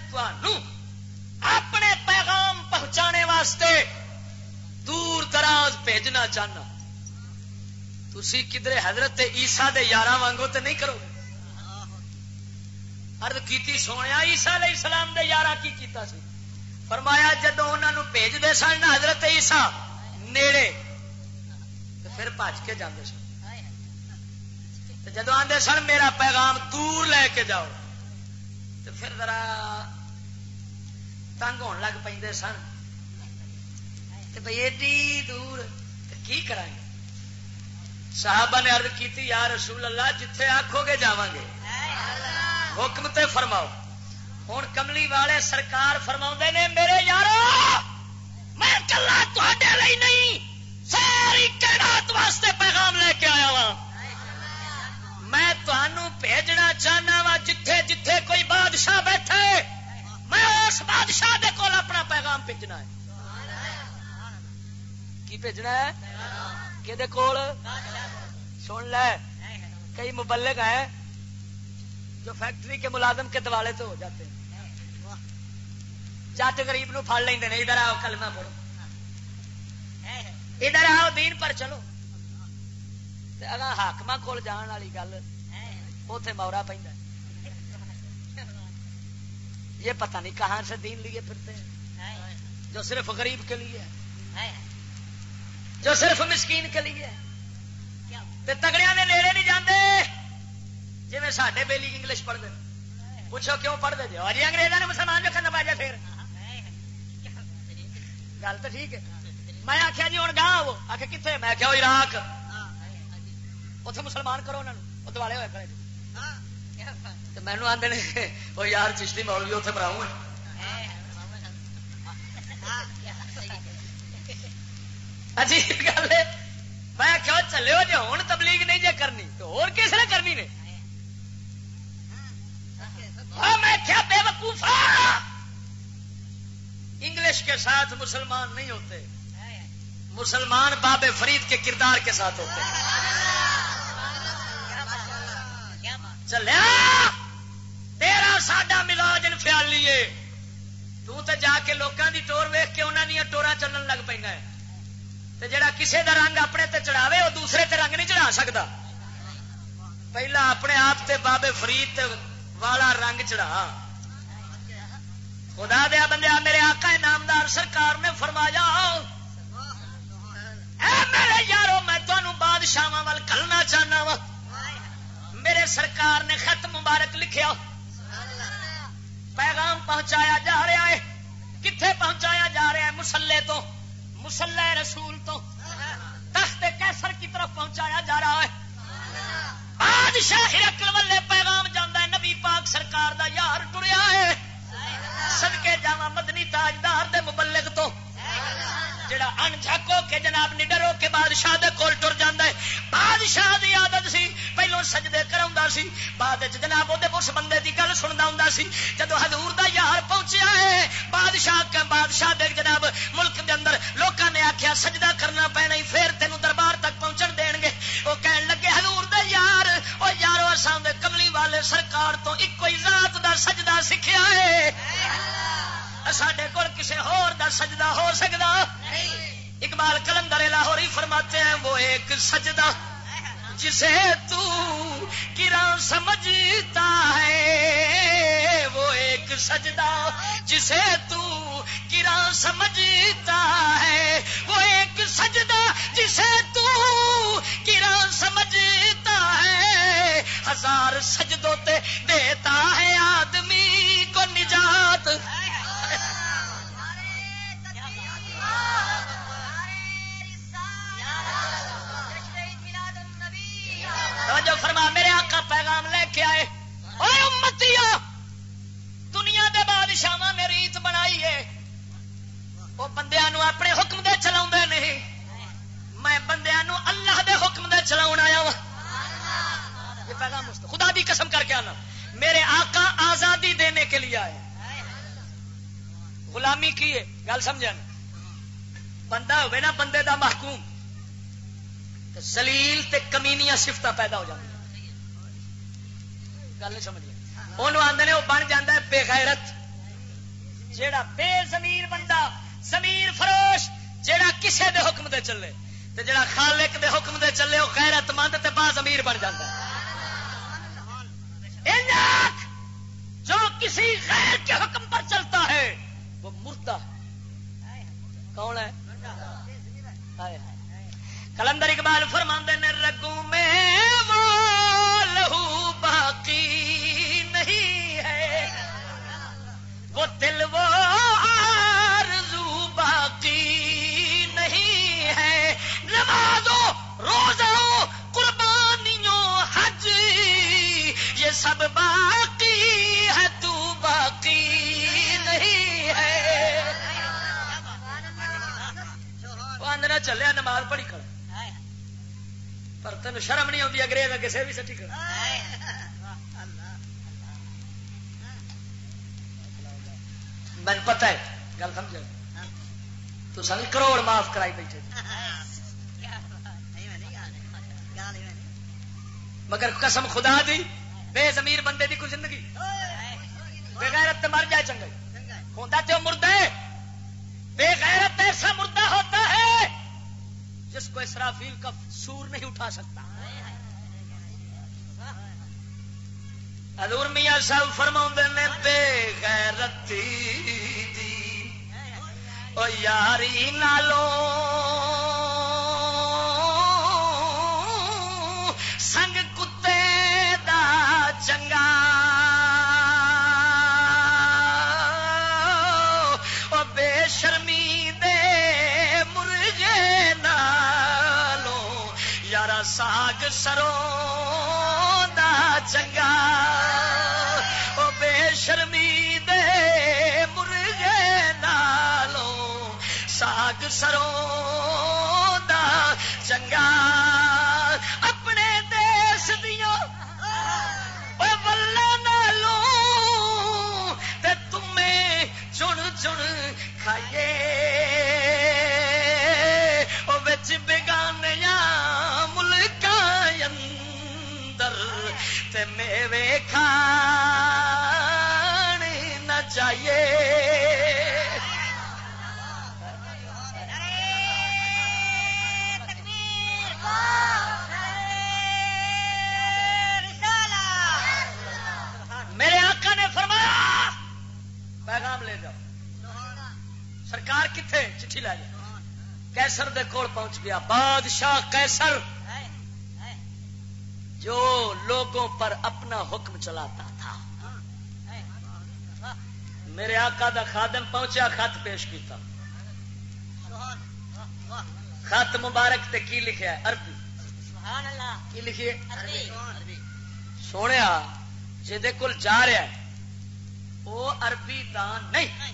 اپنے پیغام پہنچانے واسطے دور دراز بھیجنا چاہنا۔ تھی کدھر حضرت عیسا دے یار وانگو تے نہیں کرو۔ گے ارد کی سونے عیسا علیہ السلام دے یارہ کی کیتا سی؟ فرمایا، جدو انہوں بھیجتے سن حضرت عیسا نیڑے پھر بج کے جانے سن۔ جدو آدھے سن، میرا پیغام دور لے کے جاؤ، تو پھر ذرا تنگ ہون لگ پہ سن۔ بھائی، ایڈی دور کی کریں؟ گے صحابہ نے ارد کی یا رسول اللہ، جتھے آخو گے جا گے۔ حکم تے فرماؤ۔ ہوں کملی والے سرکار فرما نے، میرے یار میں کلا تے نہیں، ساری کائنات واسطے پیغام لے کے آیا وا میں بھیجنا چاہنا وا جتھے جتھے کوئی بادشاہ بیٹھے، میں اس بادشاہ دے کول اپنا پیغام بھیجنا ہے۔ کی بھیجنا ہے؟ کہ کول؟ سن لے، کئی مبلک ہیں۔ جو فیکٹری کے ملازم کے دوالے تو ہو جاتے ہیں۔ جٹ گریب نو پڑ لیں ادھر آؤ، کلمہ پڑھو۔ ادھر آؤ، دین پر چلو۔ اگر ہاکم کول جان والی گل اتے مورا پہ یہ پتہ نہیں کہاں سے دین لیے پھرتے ہیں۔ جو صرف غریب کے لیے جو صرف مسکین کے لیے تگڑیا نے نیڑے نہیں جاندے۔ جی میں سارے بیلی انگلش پڑھتے پوچھو کیوں پڑھتے جی؟ اور انگریزوں نے مسلمان جو کرنا پا جائے پھر۔ گل تو ٹھیک ہے۔ میں آخیا جی ہوں گاہ وہ آخ کتنے میں کیا عراق۔ اتنے مسلمان کرو انہوں وہ دوالے ہوئے کھڑے مینو آدھے وہ یار چشتی مولوی اتنے مراؤں عجیب گل ہے۔ میں کیا چلے ہو جی ہوں تبلیغ نہیں جی کرنی تو اور کس نے کرنی نے؟ میں کیا بے وقوفا ہاں؟ انگلش کے ساتھ مسلمان نہیں ہوتے۔ مسلمان بابے فرید کے کردار کے ساتھ ہوتے۔ ہیں چلیا تیرا ساڈا ملاج انفیال لیے تو تے جا کے لوگوں دی ٹور ویخ کے انہوں دیا ٹورا چلن لگ پہ جڑا کسے دا رنگ اپنے تے چڑھاوے وہ دوسرے تے رنگ نہیں چڑھا سکتا پہلا اپنے آپ تے بابے فرید تے والا رنگ چڑھا۔ خدا دیا بندیا، میرے آقا نامدار سرکار نے فرمایا، اے میرے یارو، میں تمہوں بادشاہ وال کلنا چاہنا وا۔ میرے سرکار نے خط مبارک لکھیا۔ پیغام پہنچایا جا رہا ہے۔ کتنے پہنچایا جا رہا ہے؟ مسلے تو، مسلح رسول تو۔ تخت کیسر کی طرف پہنچایا جا رہا ہے۔ بادشاہ ہرکل والے پیغام جانا پاک سرکار دا یار ٹریا ہے۔ سدکے جا مدنی تاجدار دے مبلغ تو۔ جڑا ان جھکو کے جناب نڈر ہو کے بادشاہ دے کول ٹر جاندا ہے۔ بادشاہ دی عادت سی، پہلو سجدے کراوندا سی، بعد وچ جناب اودے اس بندے دی گل سندا ہوندا سی۔ جدو حضور دا یار پہنچیا ہے، بادشاہ کے بادشاہ دے جناب ملک دے اندر لوکاں نے آکھیا، سجدہ کرنا پینا ہی، پھر تینو دربار تک پہنچن دین گے او کہن لگے، حضور دا یار، او یارو اساں دے والے سرکار تو اکو ہی ذات دا سجدہ سکھیا ہے۔ سڈے کول کسی ہور دا سجدہ ہو سکتا اقبال کلندر لاہوری فرماتے ہیں وہ ایک سجدہ۔ جسے تو گرا سمجھتا ہے وہ ایک سجدہ۔ جسے تو گرا سمجھتا ہے وہ ایک سجدہ۔ جسے تو گرا سمجھتا ہزار سجدوں تے دیتا ہے آدمی کو نجات۔ جو فرما، میرے آقا پیغام لے کے آئے۔ اور امتی دنیا دے بادشاہ نے ریت بنائی ہے۔ وہ بندیا نو اپنے حکم دے چلا نہیں۔ میں بندیا نو اللہ دے حکم دے چلا آیا وا پیغام خدا بھی قسم کر کے آنا. میرے آقا آزادی دینے کے لیے آئے. غلامی کی ہے. گل سمجھا بندہ ہوئے نا بندے دا محکوم. زلیل تے کمینیاں سفت پیدا ہو جاتی گل نہیں سمجھ آدھے وہ بن جا بے غیرت جیڑا بے زمیر بندہ زمیر فروش، جیڑا کسے دے حکم دے چلے، تے جیڑا خالق دے حکم دے چلے، وہ غیرت مند تے با زمیر بن جاتا جو کسی غیر تین شرم نہیں آتی اگریز کسی بھی سٹی کر مجھے پتا ہے، گل سمجھ تو سب کروڑ معاف کرائی بیٹھے مگر قسم خدا دی، بے زمیر بندے دی کوئی زندگی۔ بغیرت مر جائے چنگا ہوتا تو مردہ ہے۔ بے غیرت ایسا مردہ ہوتا ہے جس کو اسرافیل کا سور نہیں اٹھا سکتا۔ حضور میاں صاحب فرما نے، بے غیرتی دی۔ او یاری نالو۔ سنگ کتے دا چنگا۔ بے شرمی دے مرغے نالو۔ یارا ساگ سرو۔ ساگ سرو دا چنگا اپنے دیس دیا بلے نالو تمہیں چن چن کھائیے۔ وہ بچ بگانیا ملک اندر، تے میوے کھان کیسر دے کول پہنچ گیا، بادشاہ کیسر، جو لوگوں پر اپنا حکم چلاتا تھا۔ میرے آقا دا خادم پہنچا خط پیش کیتا۔ خط مبارک تے کی لکھیا ہے؟ عربی۔ سبحان اللہ کی لکھیے؟ سونے جہد کول جا رہا ہے وہ عربی دان نہیں۔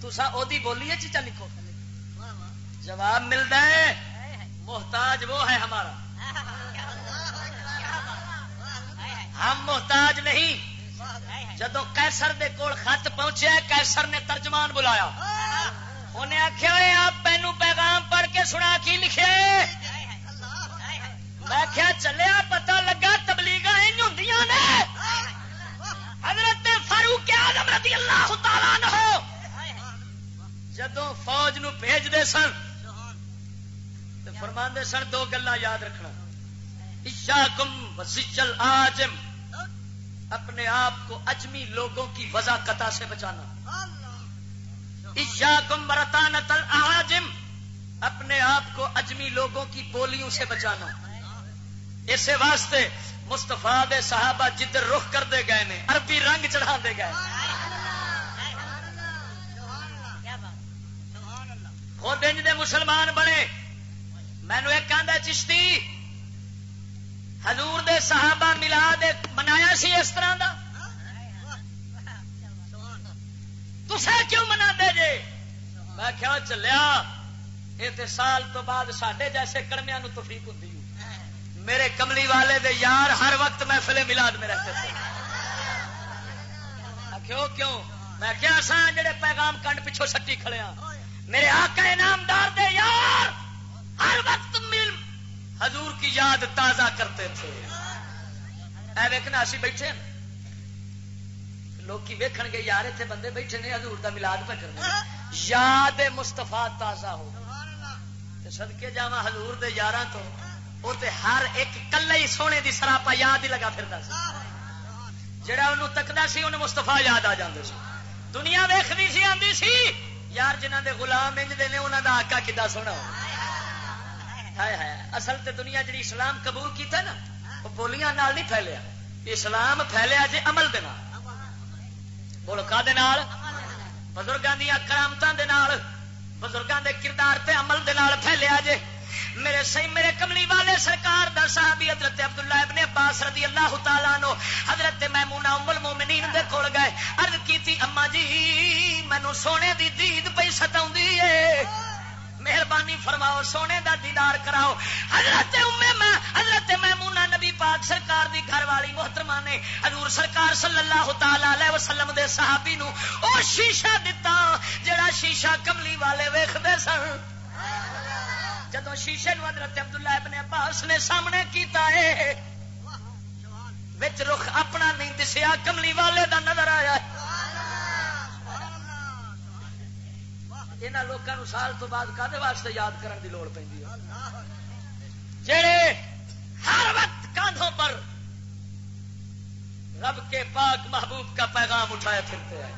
تسا دی بولی ہے چیچا لکھو۔ جواب ملتا ہے، محتاج وہ ہے ہمارا۔ ہم محتاج نہیں۔ جدو کیسر دے کول خط پہنچے کیسر نے ترجمان بلایا۔ انہیں آخیا آپ پینو پیغام پڑھ کے سنا کی لکھے میں کیا چلیا پتا لگا تبلیغ ہوں نے۔ حضرت فاروق آدم رضی اللہ تعالیٰ نہ جدو فوج نو بھیج دے سن فرما سن دو گلا یاد رکھنا۔ عشا کم وسیچل آجم۔ اپنے آپ کو اجمی لوگوں کی وضا قطع سے بچانا۔ عشا کم برتان تل آجم۔ اپنے آپ کو اجمی لوگوں کی بولیوں سے بچانا۔ اسی واسطے مستفا دے صحابہ جدھر رخ کر دے گئے نے عربی رنگ چڑھا دے گئے۔ خود انج دے مسلمان بنے۔ مینو ایک آدھا چشتی۔ حضور دے صحابہ ملا دے منایا سی اس طرح دا؟ تسا کیوں منا دے جے؟ میں کیا چلیا یہ سال تو بعد سڈے جیسے کڑمیا تفریق ہوں میرے کملی والے دے یار ہر وقت محفل ملاد میں رہتے تھے۔ کیوں؟ کیوں؟ میں کیا سا جڑے پیغام کنڈ پچھو سٹی کھڑے ہاں۔ میرے آقا انعامدار دے یار! ہر وقت مل حضور کی یاد تازہ کرتے تھے۔ اے ویکنا اسی بیٹھے ہیں۔ لوگ ویکھن گے یار اتنے بندے بیٹھے نے، حضور دا ملاد پہ کرنے۔ یاد مستفا تازہ ہو سدکے جا حضور دے یاراں تو وہ ہر ایک کلے ہی سونے دی سراپا یاد ہی لگا پھر جڑا انہوں تکتا سی انہیں مستفا یاد آ جاندے سی۔ دنیا ویختی سی آتی سی، یار جنہ دے غلام انجتے نے انہوں دا آکا کتا سونا ہو؟ اصل تے دنیا جڑی اسلام قبول کیتا نا، وہ بولیاں نال نہیں پھیلیا۔ اسلام پھیلیا جی عمل دے بولو کا دے نال؟ بزرگاں دیا کرامتاں دے نال، بزرگاں دے کردار تے عمل دے نال پھیلیا جے۔ میرے سی میرے کملی والے سرکار دا صحابی حضرت عبداللہ ابن عباس رضی اللہ تعالیٰ نو حضرت میمونہ ام المومنین دے کول گئے۔ عرض کیتی اما جی مینو سونے دی دید پئی ستاوندی ہے مہربانی فرماؤ، سونے دا دیدار کراؤ۔ حضرت میں حضرت میمونہ نبی پاک سرکار دی گھر والی محترمہ نے حضور سرکار صلی اللہ تعالی علیہ وسلم دے صحابی نو او شیشہ دتا جڑا شیشہ کملی والے ویکھدے سن۔ جدو شیشے نو حضرت عبداللہ ابن عباس نے سامنے کیتا ہے وچ رخ اپنا نہیں دسیا، کملی والے دا نظر آیا۔ ہے یہاں لوگوں سال تو بعد کدے واسطے یاد کرنے کی لوڑ پہ جڑے ہر وقت کاندھوں پر رب کے پاک محبوب کا پیغام اٹھائے پھرتے ہیں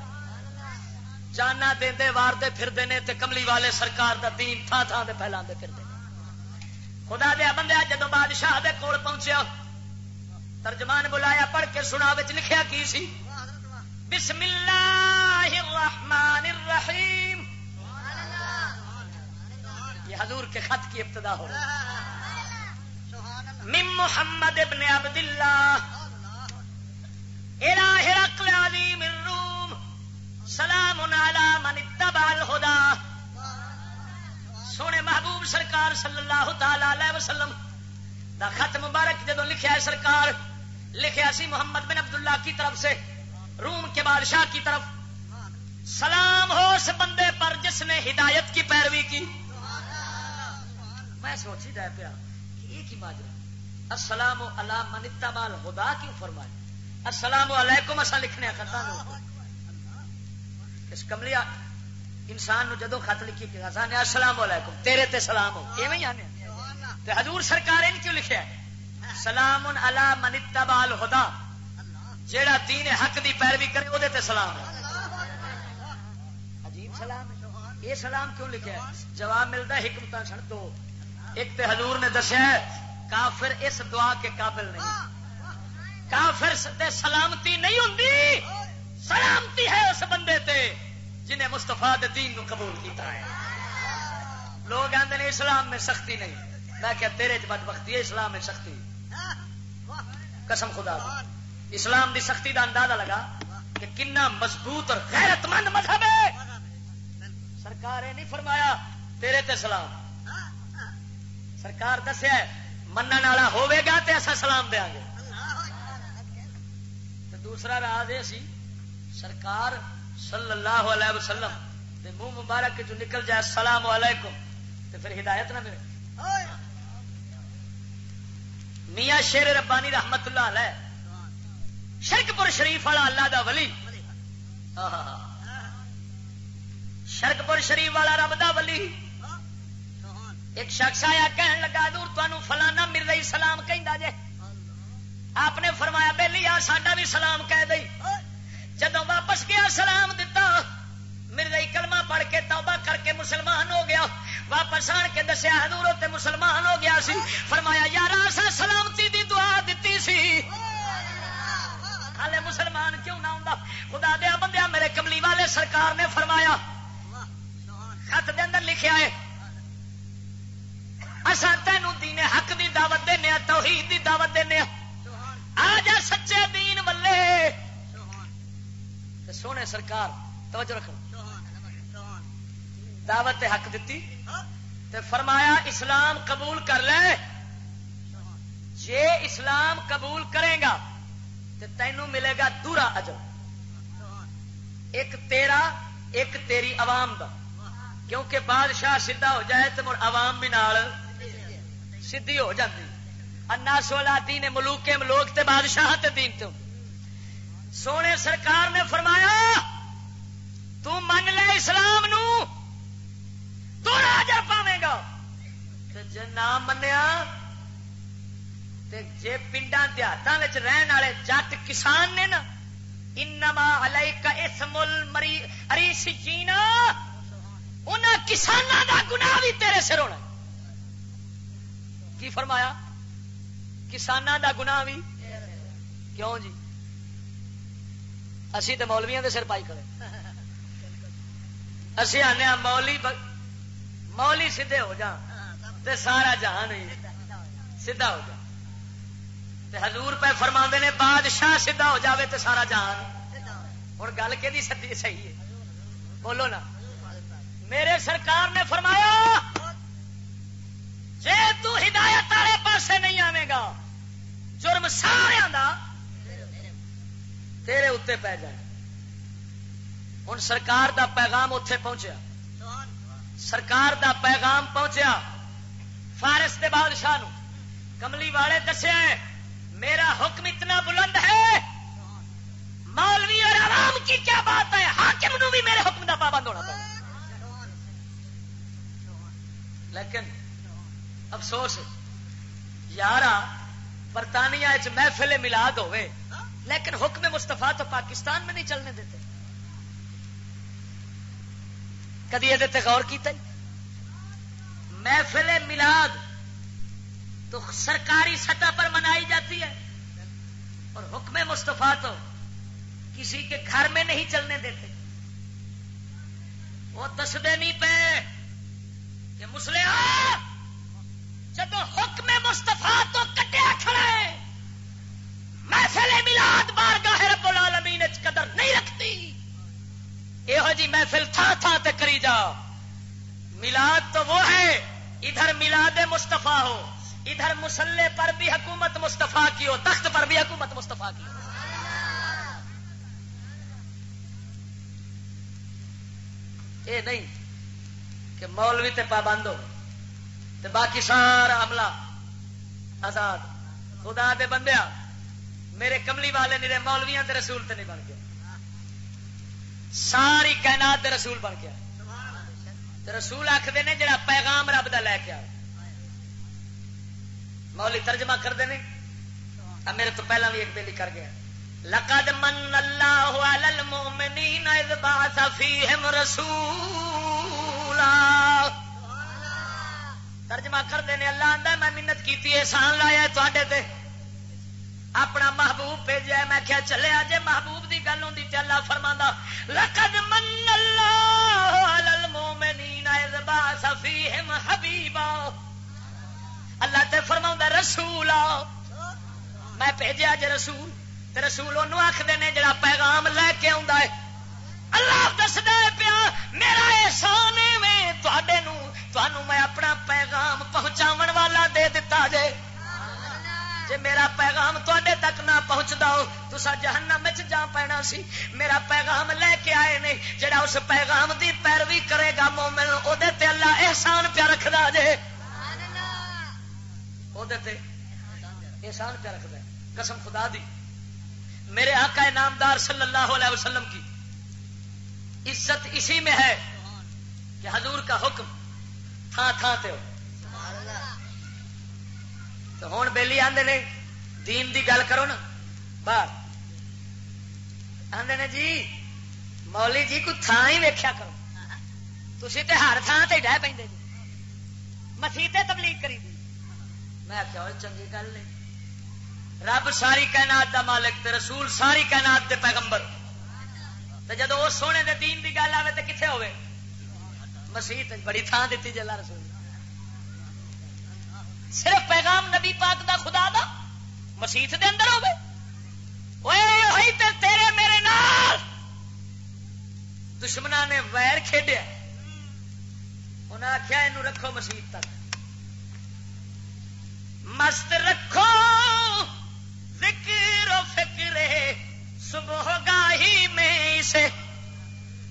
جانا دے وارتے پھرتے ہیں کملی والے سرکار دا دین تھا تھان سے پھیلا پھرتے خدا دیا بندہ جدو بادشاہ دے کول پہنچیا ترجمان بلایا پڑھ کے سنا لکھیا کی سی بسم اللہ الرحمن الرحیم یہ حضور کے خط کی ابتدا ہو من محمد ابن عبد اللہ عظیم الروم۔ سلام علی من اتبع الہدا سونے محبوب سرکار صلی اللہ تعالی علیہ وسلم دا خط مبارک جدو لکھیا ہے سرکار لکھا سی محمد بن عبداللہ کی طرف سے روم کے بادشاہ کی طرف۔ سلام ہو اس بندے پر جس نے ہدایت کی پیروی کی۔ میں سوچی رہ پیا ایک ہی ماجرا؟ السلام اللہ منتا مال خدا کیوں فرمائے السلام علیکم اصا لکھنے خطا اس کملی انسان نو جدو خط لکھی کہ اصا نے السلام علیکم، تیرے تے سلام ہو۔ ایویں ہی آنے تے حضور سرکار نے کیوں لکھا ہے؟ سلام الا من اتبع الهدى، جیڑا دین حق دی پیروی کرے وہ تے سلام عجیب سلام یہ سلام کیوں لکھا ہے؟ جواب ملتا حکمت سن دو۔ ایک تے حضور نے دسیا کافر اس دعا کے قابل نہیں۔ کافر تے سلامتی نہیں ہوں سلامتی ہے اس بندے تے جنہیں مستفا دین نو قبول کیتا ہے۔ لوگ آتے اسلام میں سختی نہیں۔ میں کیا تیرے بد بختی ہے، اسلام میں سختی۔ قسم خدا دی۔ اسلام دی سختی دا اندازہ لگا کہ کنا مضبوط اور غیرت مند مذہب ہے۔ سرکار نے نہیں فرمایا تیرے تے سلام۔ سرکار دسیا من والا ہوے گا تے ایسا سلام دیا گے دوسرا راز یہ سی، سرکار صلی اللہ علیہ وسلم منہ مبارک جو نکل جائے، السلام علیکم تو پھر ہدایت نہ ملے۔ میاں شیر ربانی رحمت اللہ علیہ شرک پور شریف والا اللہ دا ولی۔ شرک پور شریف والا رب دا ولی۔ ایک شخص آیا کہن لگا دور تمہوں فلانا مر رہی سلام کہ جے۔ آپ نے فرمایا بے لیا ساڈا بھی سلام کہہ دئی۔ جدو واپس گیا، سلام دتا۔ میرے کلمہ پڑھ کے توبہ کر کے مسلمان ہو گیا۔ واپس آن کے دسیا، حضور تے مسلمان ہو گیا سی۔ فرمایا یار ایسا سلامتی دی دعا دیتی سی۔ ہالے مسلمان کیوں نہ ہوں خدا دیا بندیا میرے کملی والے سرکار نے فرمایا۔ خط دے اندر لکھیا ہے اصا تینوں دین حق دی دعوت دینا توحید دی دعوت دینا آ جا سچے دین ولے سونے سرکار، توجہ رکھو۔ دعوت حق دیتی تے فرمایا، اسلام قبول کر لے۔ جے اسلام قبول کرے گا تو تینوں ملے گا دورا اجر ایک تیرا، ایک تیری عوام دا۔ کیونکہ بادشاہ سیدھا ہو جائے تو مر عوام بھی نال۔ سیدھی ہو جاتی انا سولا دین ملوک لوگ تے بادشاہ تے دین تے سونے سرکار نے فرمایا، تو من لے اسلام نو، تو راجا پاوے گا۔ جی نہ منیا جی پنڈا دیہاتوں رہن والے جٹ کسان نے نا، انما علی کا اسم المری اریس جینا ان کسانوں کا گناہ بھی تیرے سر ہونا کی فرمایا؟ کسانوں کا گناہ بھی؟ کیوں جی؟ اسی تو مولویا کے سر پائی کرے اسی آنے مولی ب... مولی سیدھے ہو جا تے سارا جہان ہی سیدھا ہو جا تے حضور پہ فرما نے، بادشاہ سیدھا ہو جاوے تے سارا جہان۔ ہوں گل کہ صحیح ہے۔ بولو نا۔ میرے سرکار نے فرمایا جے تو ہدایت والے پاسے نہیں آئے گا، جرم سارا دا تیرے اتنے پی جائے۔ ہوں سرکار دا پیغام اتے پہنچیا۔ سرکار دا پیغام پہنچیا۔ فارس دے بادشاہ نو کملی والے دسیا میرا حکم اتنا بلند ہے۔ مولوی اور عوام کی کیا بات ہے؟ حاکم نو بھی میرے حکم دا پابند ہونا پڑا لیکن افسوس یار برطانیہ محفل ملاد ہوئے لیکن حکم مستفا تو پاکستان میں نہیں چلنے دیتے۔ کدی یہ غور کیتا محفل ملاد تو سرکاری سطح پر منائی جاتی ہے، اور حکم مستفا تو کسی کے گھر میں نہیں چلنے دیتے۔ وہ دستے نہیں پے کہ مسلم جب حکم مستفا تو کٹیا کھڑا ہے، محفل ملاد بار گاہ رب العالمین قدر نہیں رکھتی۔ یہ جی محفل تھا تھا تے کری جا ملاد تو وہ ہے، ادھر ملاد مستفا ہو، ادھر مسلح پر بھی حکومت مستفا کی ہو، تخت پر بھی حکومت مستفا کی ہو۔ یہ نہیں کہ مولوی تے پابند ہو۔ تے باقی سارا عملہ آزاد۔ خدا دے بندیا میرے کملی والے میرے مولویا کے رسول تے نہیں بن گیا ساری کائنات دے رسول بن گیا تے رسول آخر نے، جڑا پیغام رب دا لے کے آ مولی ترجمہ کر کرتے ہیں میرے تو پہلا بھی ایک بیلی کر گیا۔ لقد من اللہ علی المؤمنین اذ بعث فیہم رسولا۔ ترجمہ کرتے ہیں اللہ آندا میں منت کیتی احسان لایا تے۔ اپنا محبوب بھیجا میں کیا چلے جے محبوب دی گل ہوندی تے اللہ فرماندا، لقد من اللہ علی المؤمنین اذ بعث فیہم حبیبا۔ اللہ تے فرماوندا رسول میں بھیجا جے رسول، تے رسول انہوں آخر نے، جڑا پیغام لے کے آ اللہ دس دے پیا، میرا احسان میں میں اپنا پیغام پہنچاو والا دے دتا جے۔ جے میرا پیغام تے تک نہ پہنچتا ہو، تو جہنم جا پینا سی۔ میرا پیغام لے کے آئے نے، جڑا اس پیغام دی پیروی کرے گا مومن وہ اللہ احسان پیا رکھدا جے۔ وہ احسان پیا رکھدا قسم خدا دی، میرے آقا نامدار صلی اللہ علیہ وسلم کی عزت اسی میں ہے کہ حضور کا حکم تھان تھان تے ہو۔ تو ہوں بہلی آدھے نے، دین دی گل کرو نا۔ باہر آدھے نے جی مولی جی کوئی تھان ہی ویخیا کرو۔ تھی تو ہر تھان سے ڈہ پہ جی۔ مسیح تبلیغ کری دی۔ میں آخیا چنگی گل نہیں رب ساری کائنات دا مالک تے رسول ساری کائنات دے پیغمبر۔ تے جدو وہ سونے دے دین دی گل آئے تو کتنے ہوئے مسیح بڑی تھان دیتی جلا رسول صرف پیغام نبی پاک دا خدا دا؟ مسیح دے اندر ہوئے تے تیرے میرے نال! دشمنا نے ویر کھیڈیا۔ انہیں آخیا یہ رکھو مسیح تک۔ مست رکھو۔ ذکر و فکر صبح گاہی میں اسے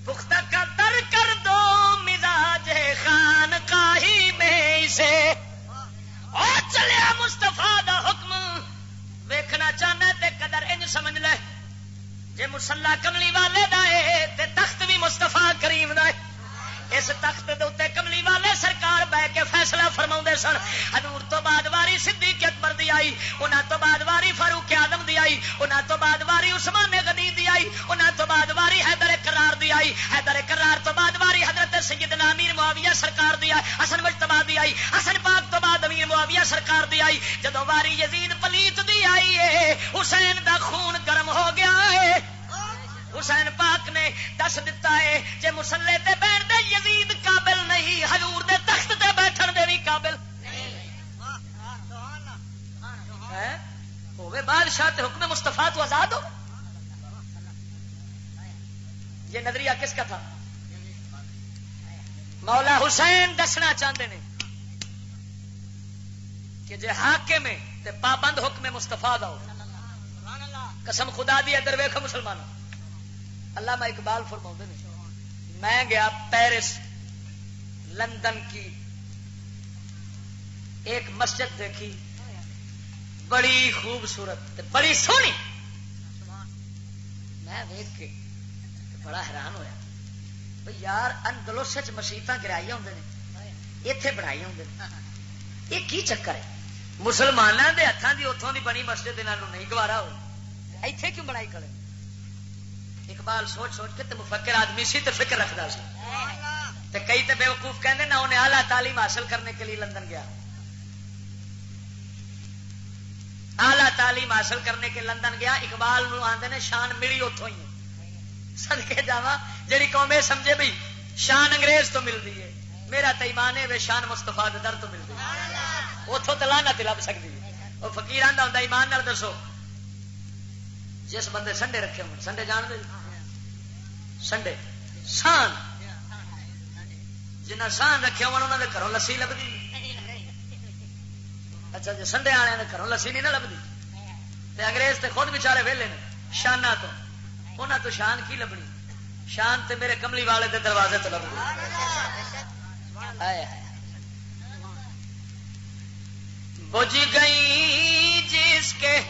پختہ کر سے۔ اور مستفا دا حکم۔ ویکھنا چاہنا تے قدر انج سمجھ لے۔ جے مسلح کملی والے دے تے تخت بھی مستفا کریم دے اس تخت دے کملی والے سرکار بہ کے فیصلہ فرما سن۔ حضور تو بعد واری صدیق اکبر دی آئی، انہاں تو بعد واری فاروق آدم دی آئی، انہاں تو بعد واری عثمان غنی دی آئی، انہاں تو بعد واری حیدر قرار دی آئی۔ حیدر قرار تو بعد واری حضرت سیدنا امیر معاویہ سرکار دی آئی، حسن مجتبا دی آئی، حسن پاک تو بعد امیر معاویہ سرکار دی آئی۔ جدو واری یزید پلیت دی آئی ہے حسین دا خون گرم ہو گیا ہے حسین پاک نے دس دتا ہے جی مسلے تے بیٹھ دے یزید قابل نہیں، حضور دے تخت تے بیٹھن دے بھی قابل۔ ہوئے بادشاہ تے حکم مستفا تو آزاد ہو؟ یہ نظریہ کس کا تھا؟ مولا حسین دسنا چاہتے ہیں کہ جے حاکم ہے تے پابند حکم مستفا دو قسم خدا دی ادھر ویکھو مسلمان اللہ میں اقبال فرما نے، میں گیا پیرس، لندن کی ایک مسجد دیکھی، بڑی خوبصورت بڑی سونی۔ میں دیکھ کے بڑا حیران ہویا، بھئی یار اندلوس مسیحت گرائی ہوں اتے بنائی ہوں یہ کی چکر ہے؟ مسلمانوں کے ہاتھوں کی اتوں کی بنی مسجد انہوں نہیں گوارا ہو ایتھے کیوں بنائی کرے اقبال سوچ سوچ کے تو مفکر آدمی سی تو فکر رکھتا سی۔ تے کئی تو بے وقوف کہتے نہ انہیں اعلیٰ تعلیم حاصل کرنے کے لیے لندن گیا۔ اعلیٰ تعلیم حاصل کرنے کے لندن گیا اقبال نو آدھے نے شان ملی اتوں ہی۔ سد کے جا جی قوم یہ سمجھے بھائی شان انگریز تو ملتی ہے۔ میرا تو ایمان ہے شان مستفا در تو ملتی ہے۔ اتوں تو لانا لب سکتی ہے۔ وہ فکیر آتا ہوں ایمان نال دسو۔ جس بندے سنڈے رکھے ہو سنڈے جان دے؟ سنڈے۔ سان۔ جنہ سان رکھے ہو انہوں نے گھروں لسی لبھی اچھا جی سنڈے والے نے گھروں لسی نہیں نہ لبھی انگریز تے خود بچارے ویلے نے، شانہ تو۔ انہوں تو شان کی لبنی؟ شان تے میرے کملی والے دے دروازے تو لبنی۔ بج گئی جس کے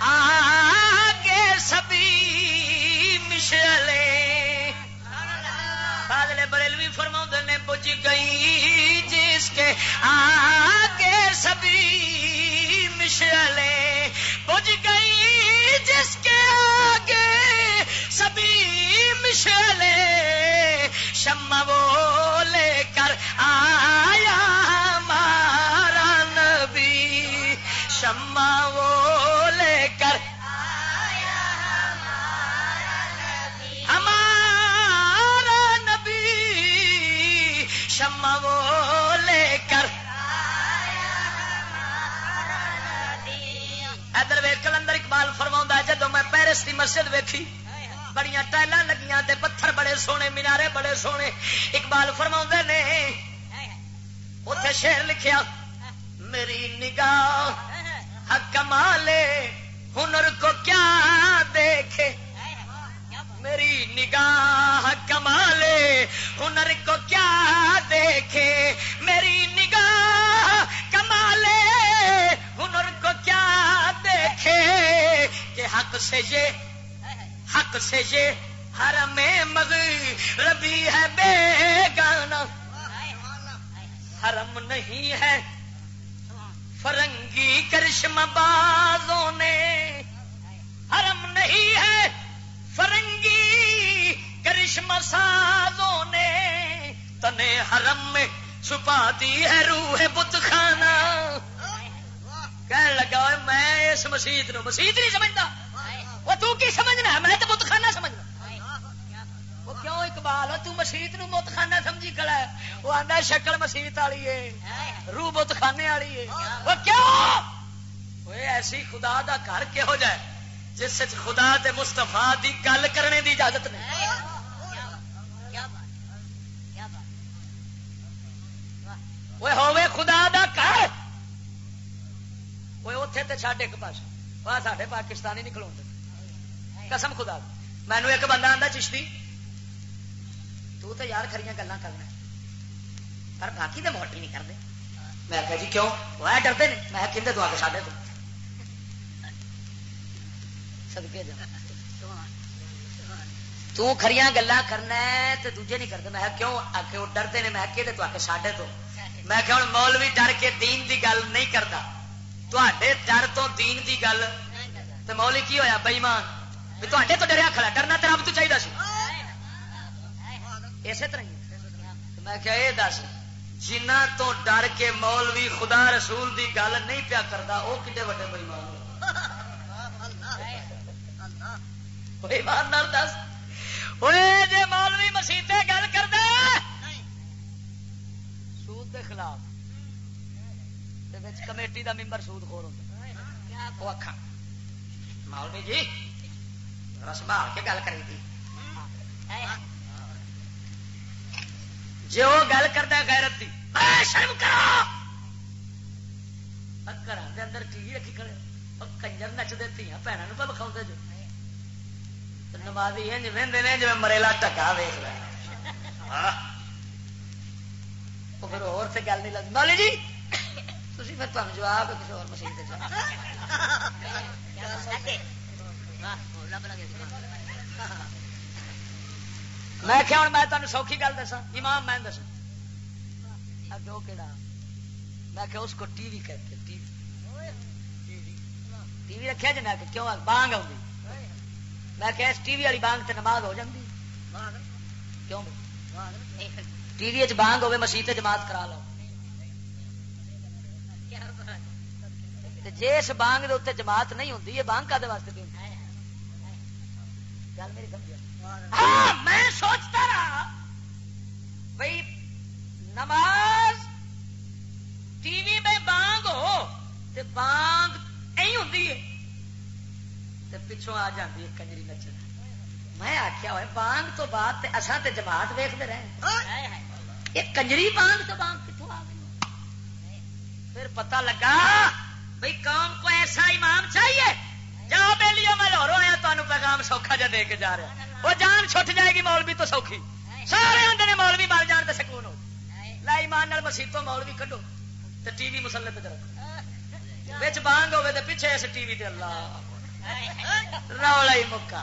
آگے سبھی مشلے بادل بریلوی فرما نے، بج گئی جس کے آگے سبھی مشلے بج گئی جس کے آگے سبھی مشلے شمع وہ لے کر آیا ہمارا نبی۔ شمع وہ لے اقبال فرما جدو میں پیرس کی مسجد ویکھی بڑی ٹائل لگیاں تے پتھر بڑے سونے، مینارے بڑے سونے۔ اقبال فرما نے اتے شیر لکھیا، میری نگاہ کمالے ہنر کو کیا دیکھے؟ میری نگاہ کمالے ہنر کو کیا دیکھے؟ میری نگاہ حق سے یہ، حق سے یہ حرم مغربی ہے بے گانا حرم نہیں ہے۔ فرنگی کرشم بازوں نے۔ حرم نہیں ہے۔ فرنگی کرشم سازوں نے۔ تنے حرم میں چھپا دی ہے روح بت خانہ۔ کہنے لگا میں اس مسیت نو مسیت نہیں سمجھتا۔ وہ تو کی سمجھنا ہے؟ میں تو بت خانہ سمجھنا۔ وہ کیوں اقبال؟ تو مسیت نو بت خانہ سمجھی کھڑا ہے۔ وہ آدھا شکل مسیت والی ہے، روح بت خانے والی ہے۔ وہ کیوں؟ وہ ایسی خدا دا گھر کہو جائے جس خدا دے مستفا دی گل کرنے دی اجازت نہیں۔ وہ ہوے خدا دا گھر۔ وہ اتے تو چڈ ایک پاس وہ سارے پاکستانی نہیں کھلو قسم خدا مینو ایک بندہ آتا چشتی تو تو یار کھڑی گلا کرنا پر باقی تو موٹی نہیں کرتے میں آخیا جی کیوں وہ ڈرتے ہیں میں کہ تو آ کے ساڈے تو سدکے جا تریاں گلا کرنا تو دوجے نہیں کرتے میں کیوں آ کے وہ ڈرتے ہیں میں کہ تو آ کے ساڈے تو میں کہ ہوں مولوی ڈر کے دین دی گل نہیں کرتا تے ڈر تو دین دی گل تو مولی کی ہویا بئیمان بھی تے تو ڈریا کھڑا ڈرنا تو رب تو چاہیے سی اسی طرح میں کیا یہ دس جنہ تو ڈر کے مولوی خدا رسول دی گل نہیں پیا کرتا وہ کھے وڈے بئیمان ایمان دس جی مولوی مسیطے گل کر سود کے خلاف کمیٹی دا ممبر سود خور ہوتا وہ اکھا مولوی جی سنبھال کے گل کری تھی جی وہ گل کرتا غیرت دی شرم کرو گھر کے اندر ٹی رکھی کھڑے کنجر نچتے بکھاؤ جو نمازی انج وہدے نے جی مریلا ٹکا لیا پھر اور گل نہیں لگتی جی پھر تمہیں جواب کسی اور مسیح میں کیا ہوں میں تمہیں سوکھی گل دسا امام میں دسا کہڑا میں کہ اس کو ٹی وی کہتے ٹی وی ٹی وی رکھا جی میں کیوں بانگ آؤں میں کہ ٹی وی والی بانگ تے نماز ہو جاتی کیوں ٹی وی بانگ ہوے مسیح جماعت کرا لو جس بانگ دے اتنے جماعت نہیں ہوتی یہ بانگ کا واسطے بھی گل میری ہاں میں سوچتا رہا بھائی نماز ٹی وی میں بانگ ہو تے بانگ ای ہوتی ہے پچھوں آ جاتی ہے کنجری نچن میں آخیا ہوئے بانگ تو بعد اصا تے جماعت ویختے رہے یہ کنجری بانگ تو بانگ کتوں آ گئی پھر پتہ لگا بھائی قوم کو ایسا امام چاہیے جاؤ بے لیا میں لو آیا تمہیں پیغام سوکھا جا دے کے جا رہا وہ جان چھٹ جائے گی مولوی تو سوکھی۔ سارے آدھے نے مولوی مر جان تو سکون ہو۔ لائی مان مسیح تو مولوی کڈو تو ٹی وی مسلے پہ رکھو۔ بچ بانگ ہوے تو پیچھے اس ٹی وی تے اللہ۔ رولا ہی مکا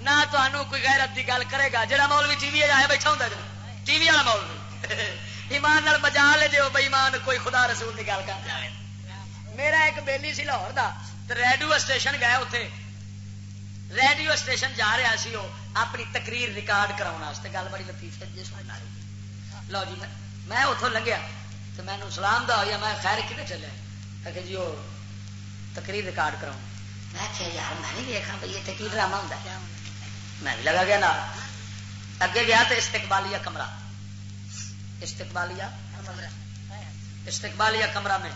نہ تمہوں کوئی غیرت کی گل کرے گا جہاں مولوی ٹی وی آیا بیٹھا ہوں ٹی وی والا مولوی۔ ایمان بجا لے جو بےمان کوئی خدا رسول کی گل کر جائے۔ میرا ایک بیلی سی لاہور دا ریڈیو اسٹیشن گیا اتنے ریڈیو اسٹیشن جا رہا سی وہ اپنی تقریر ریکارڈ کرا گل بڑی لطیف ہے جی لو جی میں اتوں لنگیا تو میں سلام دا ہویا، میں خیر کتنے چلے؟ کہ جی وہ تقریر ریکارڈ کراؤں میں کیا یار، میں نہیں دیکھا بھائی یہ تقریر ڈرامہ ہوں میں بھی لگا گیا نا اگے گیا تو استقبالیہ کمرہ۔ استقبالیہ استقبالیہ کمرہ میں۔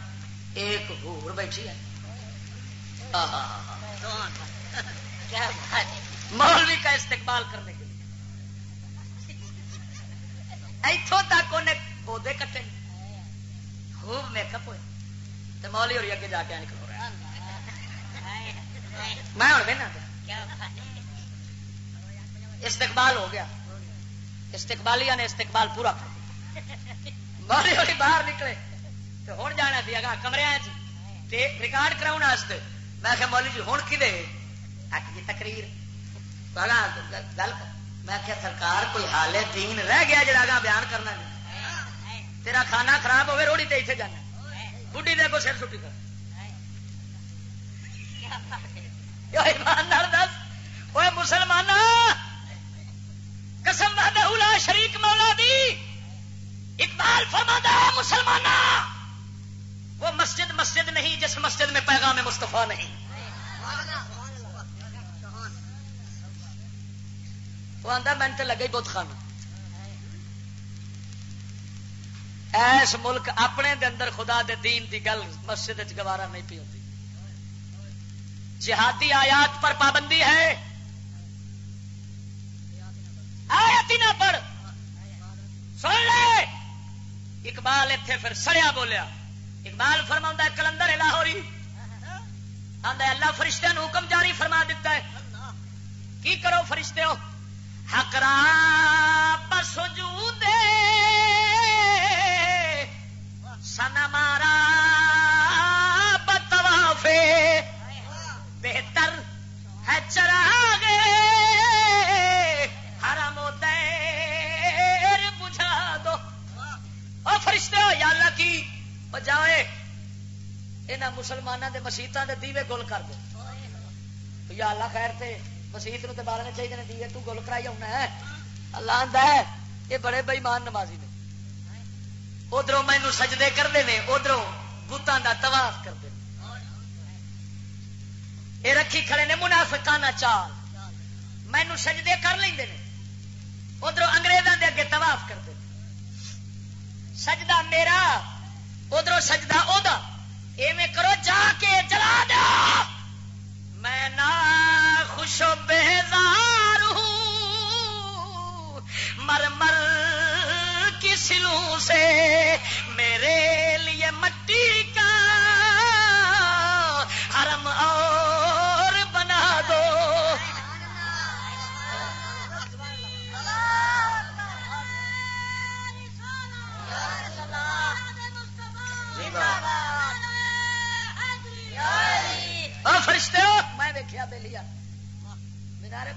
ایک ہور بیٹھی ہے۔ مولوی کا استقبال کرنے کے لیے۔ اتوں تک انہیں پودے کٹے خوب میک اپ ہوئے۔ تو مولی اور اگے جا کے نکلو رہا میں ہوں کہنا استقبال ہو گیا۔ استقبالیہ نے استقبال پورا کر مولی ہوئی باہر نکلے۔ تو ہوں جانا سی اگا کمرے ریکارڈ کراؤ میں کہ مولی جی ہوں کھے جی تقریر۔ گل میں کہ سرکار کوئی حال دین رہ گیا جا گا بیان کرنا نہیں تیرا کھانا خراب ہوئے روڑی تے اتنے جانا بڑھی دے کو سر چھٹی کر۔ دس۔ وہ مسلمان قسم دا شریک مولا دی۔ اقبال فرما مسلمان وہ مسجد مسجد نہیں جس مسجد میں پیغام مصطفیٰ نہیں۔ وہ آتا من تو لگے بت خان ایس ملک اپنے دے اندر خدا دے دین دی گل مسجد گوارا نہیں پی ہوتی جہادی آیات پر پابندی ہے۔ آیت نہ پڑھ۔ سن لے۔ اقبال اتنے پھر سڑیا بولیا۔ اقبال فرما کلندر لاہوری۔ آدھا اللہ فرشتے حکم جاری فرما دیتا ہے۔ کی کرو فرشتے ہو ہکرا بسجو دے سن مارا بتوافے۔ بہتر ہے چرا گے حرم دیر بجھا دو۔ او فرشتے ہو یا اللہ کی جائے یہاں مسلمانوں کے مسیطا کے دیوے گل کر دو یا اللہ خیر تے، مسیت نو بالنے چاہیے نے، دیوے تو گل کرائی آنا ہے۔ اللہ آتا ہے، یہ بڑے بئیمان نمازی نے۔ ادھر مینو سجدے کرتے ہیں ادھر بتان کا تواف کرتے یہ رکھی کھڑے نے، منافقانہ چال۔ مینو سجدے کر لیں ادھر انگریزوں کے اگے تواف کرتے سجدہ میرا ادھر سجدہ ادا ایویں کرو جا کے جلا دیا میں نہ خوش و بیزار ہوں۔ مر مر کی سلوں سے میرے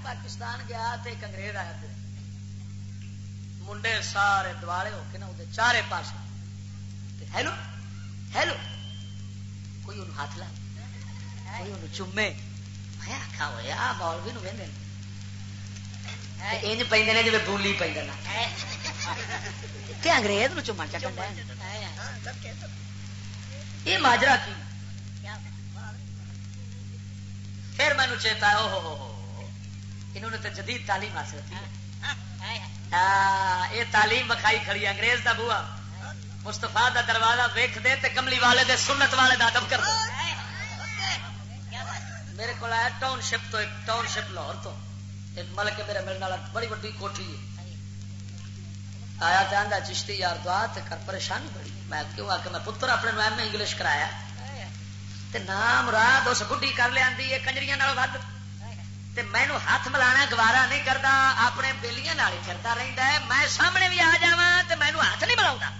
پاکستان گیا تے ایک انگریز آیا تھے منڈے سارے دوالے ہو کے نا وہ چارے پاس۔ Hello hello. کوئی ان ہاتھ لا کوئی ان چومے۔ میں آخا ہوا مولوی نو انج پہ جی بولی پہ انگریز نو چوما چکن یہ ماجرا کی؟ پھر مینو چیتا ہو ہو ہو۔ انہوں نے تو جدید تعلیم حاصل کی یہ تعلیم بکھائی کھڑی انگریز دا بوا مستفا دا دروازہ ویخ دے تے کملی والے دے سنت والے دا ادب کر دے۔ میرے کو آیا ٹاؤن شپ تو ایک ٹاؤن شپ لاہور تو۔ ایک ملک میرے ملنے والا بڑی بڑی کوٹھی ہے۔ آیا تو آدھا چشتی یار دعا تے کر پریشانی بڑی۔ میں کیوں آ کے میں پتر اپنے ایم انگلش کرایا۔ تے نام رات اس بڈی کر لیا کنجری ود مینو ہاتھ ملا گوارا نہیں کرتا اپنے بےلیاں ہی کرتا رہتا ہے۔ میں سامنے بھی آ جا تو مینو ہاتھ نہیں ملا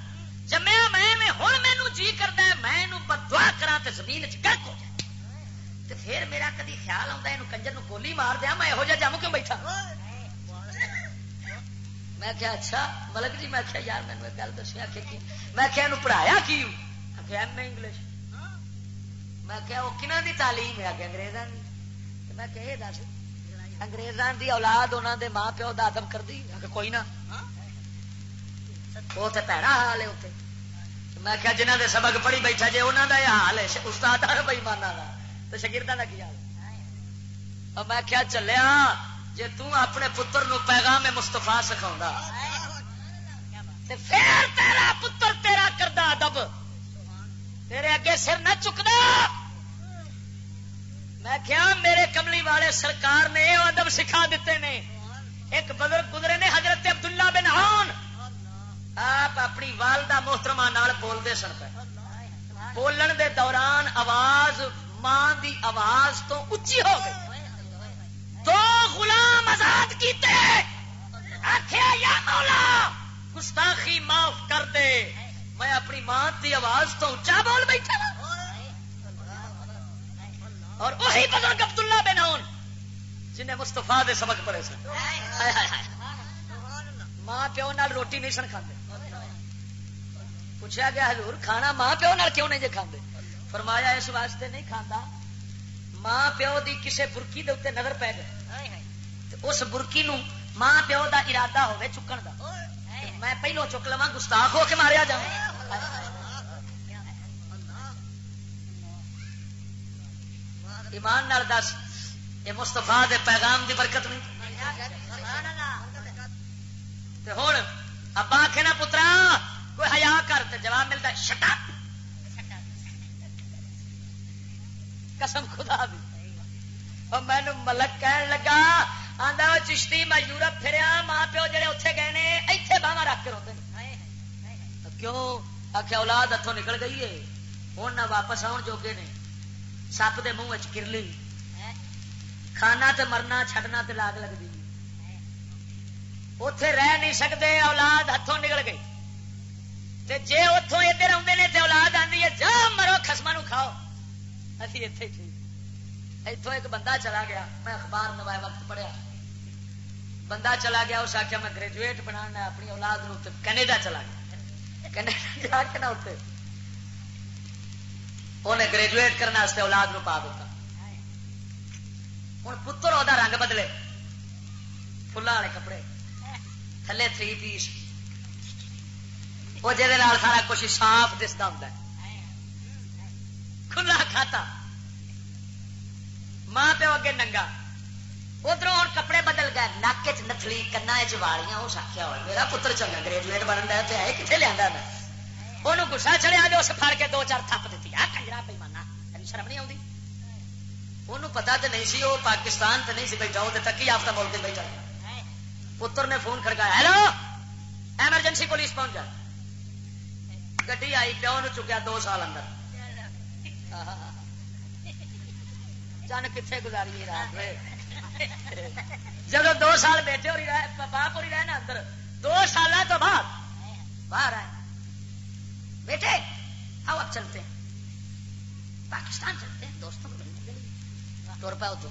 جمیا میں ہوں مینو جی کرتا ہے میں بدوا کرا تو زمین چرک ہو جائے۔ تو پھر میرا کدی خیال آتا ہے کنجر نو گولی مار دیا، میں یہو جہ جم کیوں بیٹھا۔ میں کیا اچھا ملک جی میں کیا یار میں مینو گل دسی آ میں کیا پڑھایا کی؟ M A English. میں کیا وہ کنہ دی تعلیم ہے؟ انگریزاں میں کہ یہ دس۔ انگریزاں دی اولاد انہوں دے ماں پیو دا ادب کر دی کوئی نہ۔ وہ تو پیڑا حال ہے اتنے میں کیا جنہ دے سبق پڑھی بیٹھا جی انہوں دا یہ حال ہے۔ استاد بئی مانا کا تو شگردہ کا کی حال اور میں کیا چلیا جی اپنے پتر نو پیغام مستفا سکھا پھر تیرا پتر تیرا کردہ ادب۔ تیرے اگے سر نہ چکنا میں کیا میرے کملی والے سرکار نے یہ ادب سکھا دیتے نے۔ ایک بزرگ گزرے نے حضرت عبداللہ بن ہون آپ اپنی والدہ محترمہ نال بولتے سن پہ۔ بولن دے دوران آواز ماں دی آواز تو اچھی ہو گئی۔ دو غلام آزاد کیتے۔ آخیا یا مولا، گستاخی معاف کر دے۔ میں اپنی ماں کی آواز تو اچا بول بیٹھا ہاں۔ اور وہی بزرگ عبداللہ بن آن جنہیں مستفا دے سبق پڑے سن۔ ماں پیو نال روٹی نہیں سن کھانے پوچھا گیا، حضور، کھانا ماں پیو نال کیوں نہیں جے کھاندے؟ فرمایا، اس واسطے نہیں کھانا ماں پیو دی کسے برکی دے اتنے نظر پی گئے اس برکی نو ماں پیو دا ارادہ ہوئے چکن دا۔ میں پہلو چک لوا گستاخ ہو کے ماریا جا ایمان نال دس، یہ مستفا دے پیغام دی برکت نہیں۔ ہوں ابا آخنا پترا، کوئی ہیا کر جواب ملتا شٹا قسم خدا دی۔ مینو ملک کہن لگا آدھا چشتی، میں یورپ پھریا، ماں پیو جڑے اتنے گئے نے اتنے باہر رکھ کے روتے کیوں؟ آخیا اولاد اتوں نکل گئی ہے ہوں نہ واپس آن جوگے نے۔ سپ کے منہ کرلی کھانا تے مرنا چھڈنا تے لاگ لگتی اتے رہ نہیں سکتے اولاد ہاتھوں نکل گئی تے جے اتوں ادھر آتے ہیں تے اولاد آتی ہے جا مرو خسما نو کھاؤ ابھی اتے ٹھیک اتوں ایک بندہ چلا گیا میں اخبار نوائے وقت پڑھیا بندہ چلا گیا اس آخیا میں گریجویٹ بنا اپنی اولاد نو کینیڈا چلا گیا کینیڈا جا کے نہ اتنے انہیں گریجویٹ کرنے اولاد نو پا دیتا۔ ہوں پتر وہ رنگ بدلے۔ فلا والے کپڑے۔ تھلے تھری پیس وہ جہد سارا کچھ صاف دستا ہوں کھلا کھاتا۔ ماں پیو اگے ننگا۔ ادھر اور کپڑے بدل گئے۔ نک چ نتلی کنا چالیاں اس آخیا ہوا میرا پتر چنگا گریجویٹ بن ہے کتنے لیا وہ گسا چڑیا جو اس فر کے دو چار تھپ دیتی آ کنجرا پی مانا شرم نہیں آتی وہ پتا تو نہیں سی وہ پاکستان تو نہیں سی بیٹھا وہ تکی آفتا بول کے بیٹھا پتر نے فون کھڑکایا ہیلو ایمرجنسی پولیس پہنچ جائے گی آئی پیو نے چکیا دو سال اندر چن کتنے گزاری رات جب دو سال بیٹھے ہو رہی باپ ہو رہی رہے نا اندر دو سال تو بعد باہر آئے بیٹے، آؤ اب چلتے ہیں۔ پاکستان چلتے ہیں، دوستوں کو ملنے کے لیے۔ تر پا اتو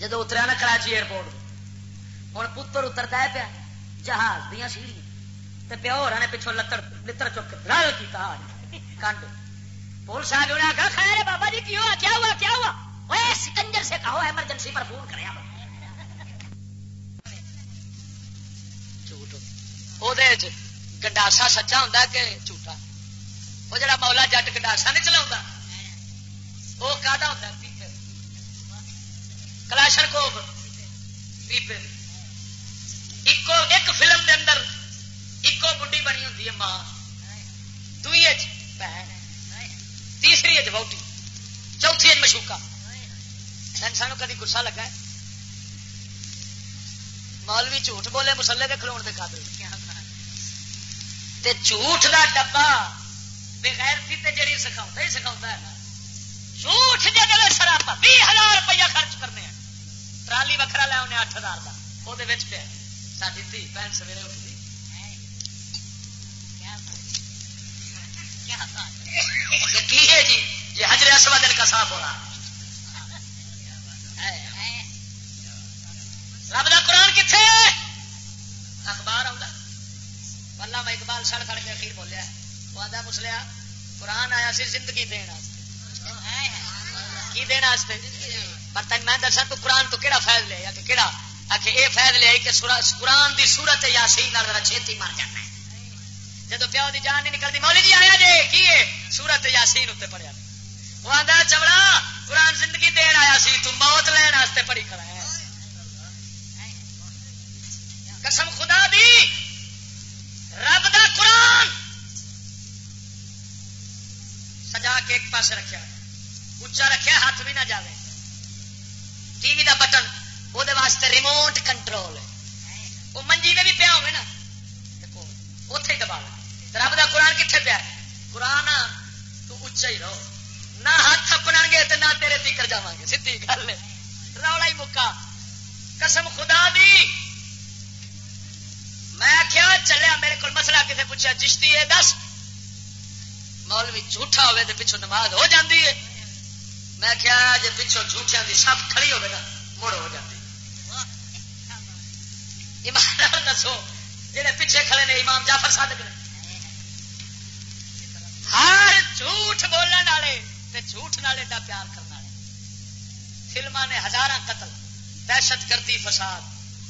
جدو اتریا نا کراچی ایئرپورٹ۔ ہوں پتر اترتا ہے پیا۔ جہاز، دیا سیڑھی پیو ہو نے پچھوں لتر لتر چک رل کیا کنڈ پولیس آ گیا خیر بابا جی کیوں کیا ہوا؟ کیا ہوا؟ وہ سکنجر سے کہو ایمرجنسی پر فون کرے جھوٹ۔ گنڈاسا سچا ہوں کہ جھوٹا؟ وہ جڑا مولا جٹ گنڈاسا نہیں چلا وہ کا ہوتا کلاشن کو ایک ایک فلم دے اندر ایکو بڑھی بنی ہوتی ہے ماں۔ دوئی تیسری اج بہتی چوتھی اج مشوکا۔ سانو کدی گسا لگا ہے؟ مولوی جھوٹ بولے، مسلے کے کھلو کے قابل۔ تے جھوٹ دا ڈبا بغیر تھی تے جڑی سکھاؤں ہی سکھاؤں ہے۔ نا جھوٹ جی سراپا بھی ہزار روپیہ خرچ کرنے ہیں۔ ٹرالی وکرا لیا انہیں اٹھ ہزار کا وہ پہ ساری دھی بہن سویرے اٹھتی کی ہے جی؟ یہ حجر اسود کا صاف ہو رہا۔ رب کا قرآن کتنے اخبار آؤں گا پلا میں اقبال سڑ سڑ کے اخیر بولیا وہ آدھا مسلیا قرآن آیا سی زندگی دینا کی دینا پر تین میں دسا تو قرآن تو کہڑا فیض لیا کہ کہڑا آ کے یہ فیض لیا کہ قرآن دی صورت یا سی چھتی مر جانا ہے۔ جب پیو دی جان نہیں نکلتی مولی جی آیا جی کی سورت یا یاسین اتنے پڑھیا وہ آدھا چمڑا، قرآن زندگی دین آیا سی، تو موت لین واسطے پڑھی کرا قسم خدا دی، رب دا قرآن سجا کے ایک پاس رکھا اچا رکھا ہاتھ بھی نہ جائے ٹی وی دا بٹن وہ واسطے ریموٹ کنٹرول وہ منجی میں بھی پیا ہوگا نا۔ اتے ہی دبا رب دا قرآن کتنے پیا قرآن تو اچا ہی رہو۔ نہ ہاتھ اپنا گے تو نہ تیرے تیکر جا گے۔ سی گل رولا ہی مکا۔ قسم خدا دی۔ میں کیا چلیا میرے کو مسئلہ کتنے پوچھا چشتی ہے، دس۔ مولوی جھوٹا ہوئے تو پچھو نماز ہو جاتی ہے۔ میں کیا جی پچھو جھوٹیاں دی سب کھڑی ہوگی نا، مڑ ہو جاتی ایمان دسو جہے پیچھے کھڑے نے امام جعفر صادق نے۔ ہر جھوٹ بولنے والے جھوٹ نالے دا پیار کرنے والے۔ فلما نے ہزار قتل، دہشت گردی فساد،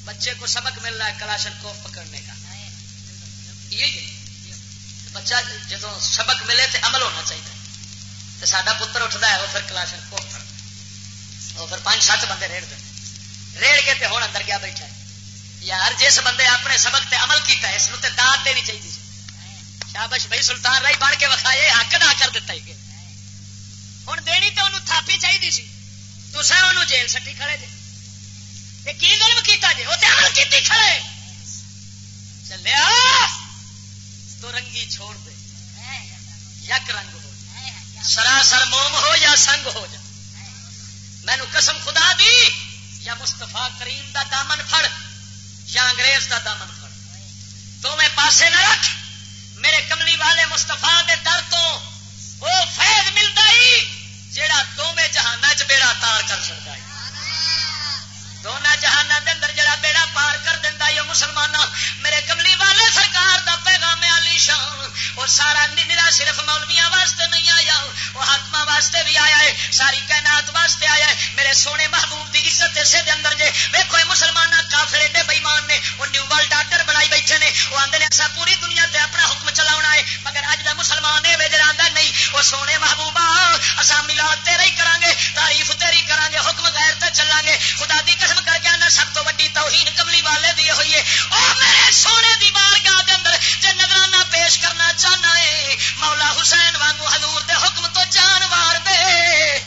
بچے کو سبق مل رہا ہے کلاشن کو پکڑنے کا۔ یہ بچہ جب سبق ملے تو عمل ہونا چاہیے۔ تو سڈا پتر اٹھتا ہے وہ پھر کلاشن کو وہ پھر پانچ سات بندے ریڑ دیں ریڑ کے تے ہوں اندر گیا بیٹھا یار، جس بندے اپنے سبق تے عمل کیتا ہے، اس کو دانت دینی چاہیے جی۔ شابش بھائی سلطان رائی بن کے وکھائے حق ادا کر دیتا ہی ہوں دینی تو انہوں تھاپی چاہیے جی۔ سی تو سر انہوں جیل سٹی کھڑے جی۔ کی ظلم کیتا جی؟ وہ عمل کیتی کھڑے۔ چلیا! تو رنگی چھوڑ دے۔ یک رنگ ہو سراسر موم ہو یا سنگ ہو جا مینو قسم خدا دی یا مستفا کریم دا دامن پھڑ یا انگریز دا دامن پھڑ۔ تو میں پاسے نہ رکھ۔ میرے کملی والے مستفا دے در تو وہ فیض ملتا ہی جہاں دونوں جہان چ بیڑا تار کر سکتا ہے۔ دونوں جہان دے اندر جڑا بیڑا پار کر دینا یہ مسلمان میرے کملی والے سرکار دا پیغام علی شان وہ سارا نرا صرف مولویا واسطے نہیں آیا وہ حکم واسطے بھی آیا ہے ساری کائنات واسطے آیا ہے میرے سونے محبوب دی عزت اسے دے اندر جے ویکو مسلمان کافر ایڈے بئیمان نے وہ نیو ورلڈ ڈاکٹر بنائی بیٹھے نے وہ آدھے نے ایسا پوری دنیا تے اپنا حکم چلا ہے مگر اج دا مسلمان یہ وجہ آتا نہیں وہ سونے محبوبہ اصا ملاد تیرا ہی کران گے تعریف تیری کران گے حکم غیر تے چلیں گے خدا دی قسم کر کے آنا، سب تو ویڈی توہین کملی والے دی ہوئی ہے۔ اور میرے سونے دی بارگاہ دے اندر جے نظرانہ پیش کرنا چاہنا ہے، مولا حسین وانگو حضور دے حکم تو جان وار دے۔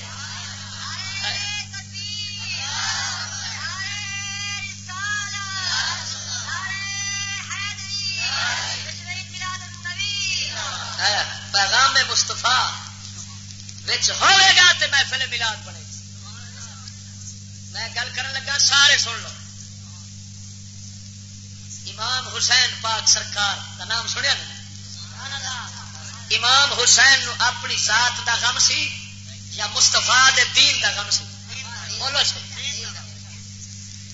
ہاں، پیغام مستفا ہوئے گا تو محفل ملاد بنے میں گل کرن لگا، سارے سن لو۔ امام حسین پاک سرکار کا نام سنیا نا امام حسین نو اپنی ذات دا غم سی یا مستفا دین دا غم سی؟ بولو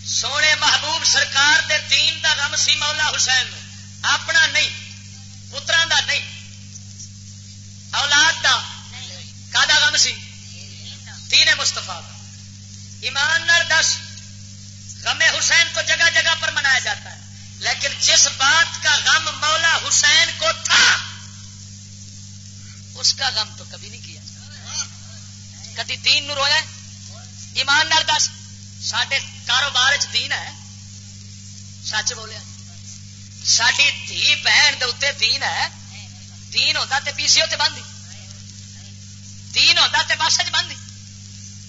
سونے محبوب سرکار دے دین دا غم سی مولا حسین نو۔ اپنا نہیں پترا دا نہیں۔ اولاد دا، کا غم سی؟ تین مستفا کا ایمان نال دس، غم حسین کو جگہ جگہ پر منایا جاتا ہے۔ لیکن جس بات کا غم مولا حسین کو تھا، اس کا غم تو کبھی نہیں کیا۔ کدی دین نو رویا ایمان نال دس سڈے کاروبار دین ہے۔ سچ بولیا۔ ساری دھی بہن دے دین ہے۔ دین ہوتا تے پی سی او بند دین ہوتا تے بس چ بند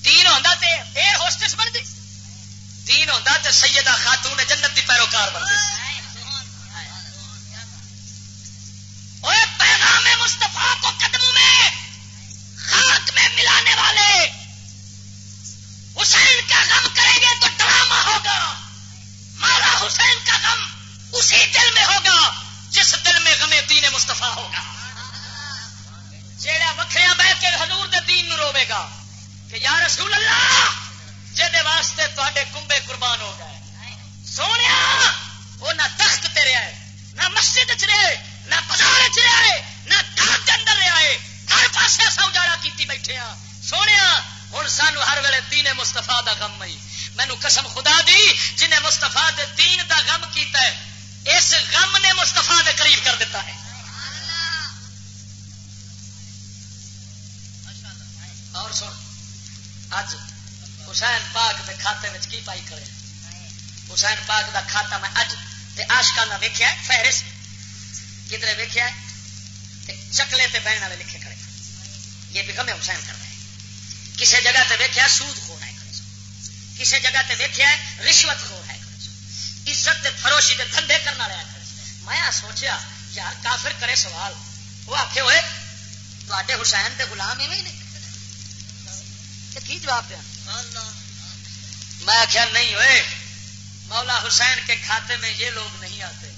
دین ہوتا تے ایئر ہوسٹس بن گئی دین ہوتا تے سیدہ خاتون جنت دی پیروکار بن گئی پیغام مستفا کو قدموں میں خاک میں ملانے والے۔ حسین کا غم کریں گے تو ڈرامہ ہوگا۔ مولا حسین کا غم اسی دل میں ہوگا جس دل میں غم دین مستفا ہوگا۔ جیڑا وکھریا بہ کے حضور دے دین نو روے گا۔ کہ یا رسول اللہ جہد واسطے تے کمبے قربان ہو گئے۔ سونے، وہ نہ تخت تے رہا ہے نہ مسجد چ رہے، نہ بازار چ رہا ہے نہ گھر کے اندر رہا ہے ہر پاس ایسا اجاڑا کی بیٹھے ہاں۔ سونے ہوں سانو ہر ویلے دین مستفا دا غم آئی مینو قسم خدا دی، جنہیں مستفا دے دین دا غم کیتا ہے، اس غم نے مستفا دے قریب کر دیتا ہے۔ اور سن۔ اج حسین پاک دے کھاتے میں کی پائی کرے؟ حسین پاک دا کھاتا میں اج تے آشکانہ ویکیا فہرس کدھر ویکیا چکلے تے بہن والے لکھے کھڑے۔ یہ بھی غم حسین کر رہے کسی جگہ تے ویکیا سود خور ہے۔ کسی جگہ تے ویکیا رشوت خور ہے۔ عزت تے فروشی دے دھندے کرنے والے میں سوچیا، یار کافر کرے سوال۔ وہ آخے ہوئے تے حسین دے غلام ایویں نہیں کی جواب دیا؟ میں آخیا نہیں ہوئے۔ مولا حسین کے کھاتے میں یہ لوگ نہیں آتے۔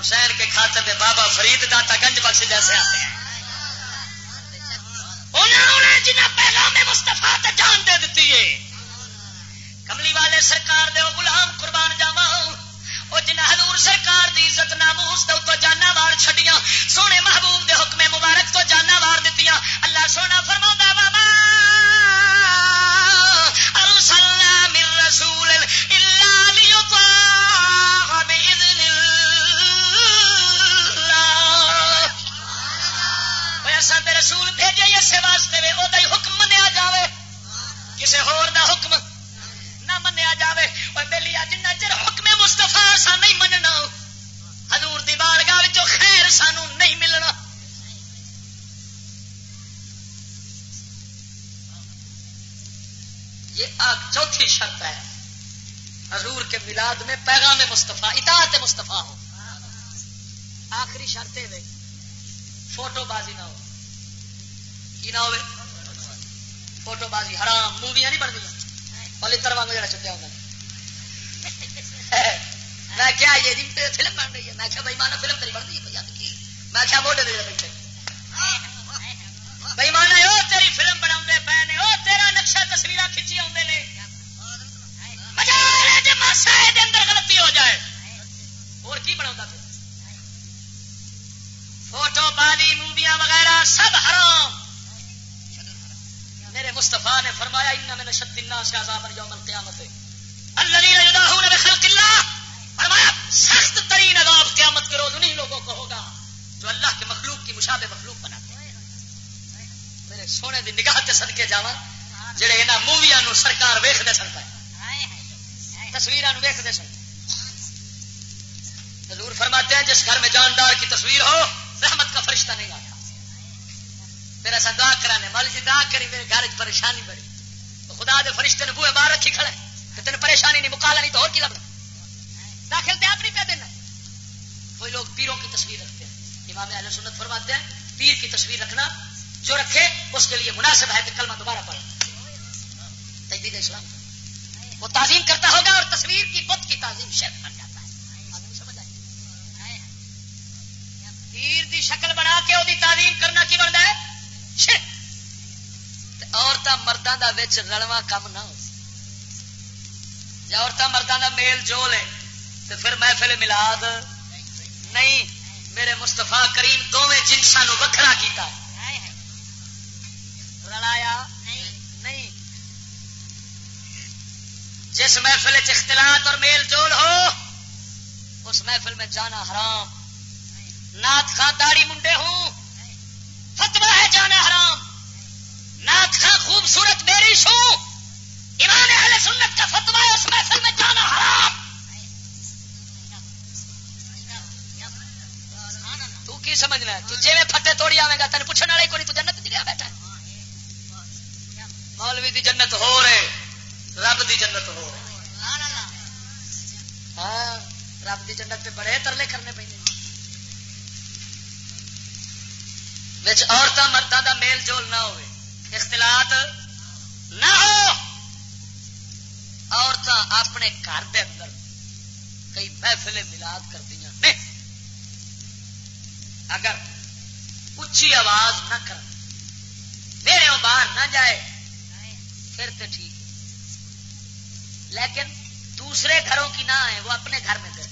حسین کے کھاتے میں بابا فرید داتا گنج بخش جیسے آتے ہیں۔ جنہیں پیغام مستفا جان دے دیتی ہے۔ کملی والے سرکار دے غلام قربان جاوا وہ جنہ حضور سرکار دی عزت ناموس تو جانا وار چھڈیاں، سونے محبوب دے حکم مبارک تو جانا وار دیتی اللہ سونا فرما بابا ارسلنا من رسول الا ليطاع باذن اللہ رسول بھیجے اسے واسطے وہ حکم منیا جاوے۔ کسی ہور دا حکم منیا جاوے۔ اور بہلی جنہ چر حکم مستفا سا نہیں مننا، حضور دی بارگاہ خیر سانو نہیں ملنا۔ یہ چوتھی شرط ہے۔ حضور کے ملاد میں پیغام مستفا اطاعت مستفا ہو۔ آخری شرط ہے۔ فوٹو بازی نہ ہو۔ کی نہ ہو فوٹو بازی، حرام، موویاں نہیں بن گئی۔ پلتر واگ جا چکیا ہوگا میں کیا یہ جی فلم بن رہی ہے۔ میں کیا بھائی مانا فلم تری بن رہی ہے میں کیا موڈے دے بیٹھے۔ بھائی مانا وہ تیری فلم بنا پے نے وہ تیرا نقشہ تصویر کھچی آدھے نے۔ اندر غلطی ہو جائے۔ اور کی بنا فوٹو، بازی، موویاں وغیرہ سب حرام۔ میرے مستفا نے فرمایا ان میں نشد الناس عذاب یوم القیامت. الذين يدعون بخلق الله فرمایا، سخت ترین عذاب قیامت کے روز انہی لوگوں کو ہوگا جو اللہ کے مخلوق کی مشابہ مخلوق بناتے ہیں۔ میرے سونے دی نگاہ تے صدقے جاواں، جڑے انہاں موویاں نو سرکار ویکھدے سن پے۔ تصویراں نو ویکھدے سن۔ حضور فرماتے ہیں، جس گھر میں جاندار کی تصویر ہو، رحمت کا فرشتہ نہیں آتا۔ میرا سا دعا کرانے مال جی دعا کری، میرے گھر پریشانی بڑی۔ تو خدا دے فرشتے نے بوئے باہر رکھی کھڑے۔ تو تین پریشانی نہیں مکالا نہیں تو اور کی لگنا داخل تے آپ نہیں پہ دینا کوئی لوگ پیروں کی تصویر رکھتے ہیں۔ امام اہل سنت فرماتے ہیں، پیر کی تصویر رکھنا جو رکھے، اس کے لیے مناسب ہے کہ کلمہ دوبارہ پڑھے۔ تجدید اسلام۔ وہ تعظیم کرتا ہوگا اور تصویر کی بت کی تعظیم شرط بن جاتا ہے۔ سمجھ آئی؟ پیر دی شکل بنا کے وہ تعظیم کرنا کی بنتا ہے؟ عورتیں مردوں کا رلوا کم نہ ہو عورتیں مردوں کا میل جول ہے تو پھر محفل ملاد نہیں، میرے مستفا کریم دونوں جنسا وکھرا کیتا رلایا؟ نہیں۔ جس محفل اختلاط اور میل جول ہو، اس محفل میں جانا حرام۔ نات خان داڑی منڈے ہوں۔ فتوا ہے جانا حرام۔ نات خان خوبصورت میری شو۔ ایمان اہل سنت کا فتوا ہے اس محفل میں جانا حرام۔ تو کی سمجھنا ہے؟ تو جی میں پھٹے توڑی آئے گا تین پوچھنے والے کو نہیں، تو جنت گیا بیٹھا مولوی دی جنت ہو رہے، رب دی جنت ہو رہے۔ ہاں رب دی جنت پہ بڑے ترلے کرنے پہ عورتوں مردوں کا میل جول نہ ہو اختلاط نہ ہو۔ عورتیں اپنے گھر دے اندر کئی محفلیں ملاد کر دیا اگر اچھی آواز نہ کر میرے باہر نہ جائے، پھر تو ٹھیک۔ لیکن دوسرے گھروں کی نہ آئے وہ اپنے گھر میں کرے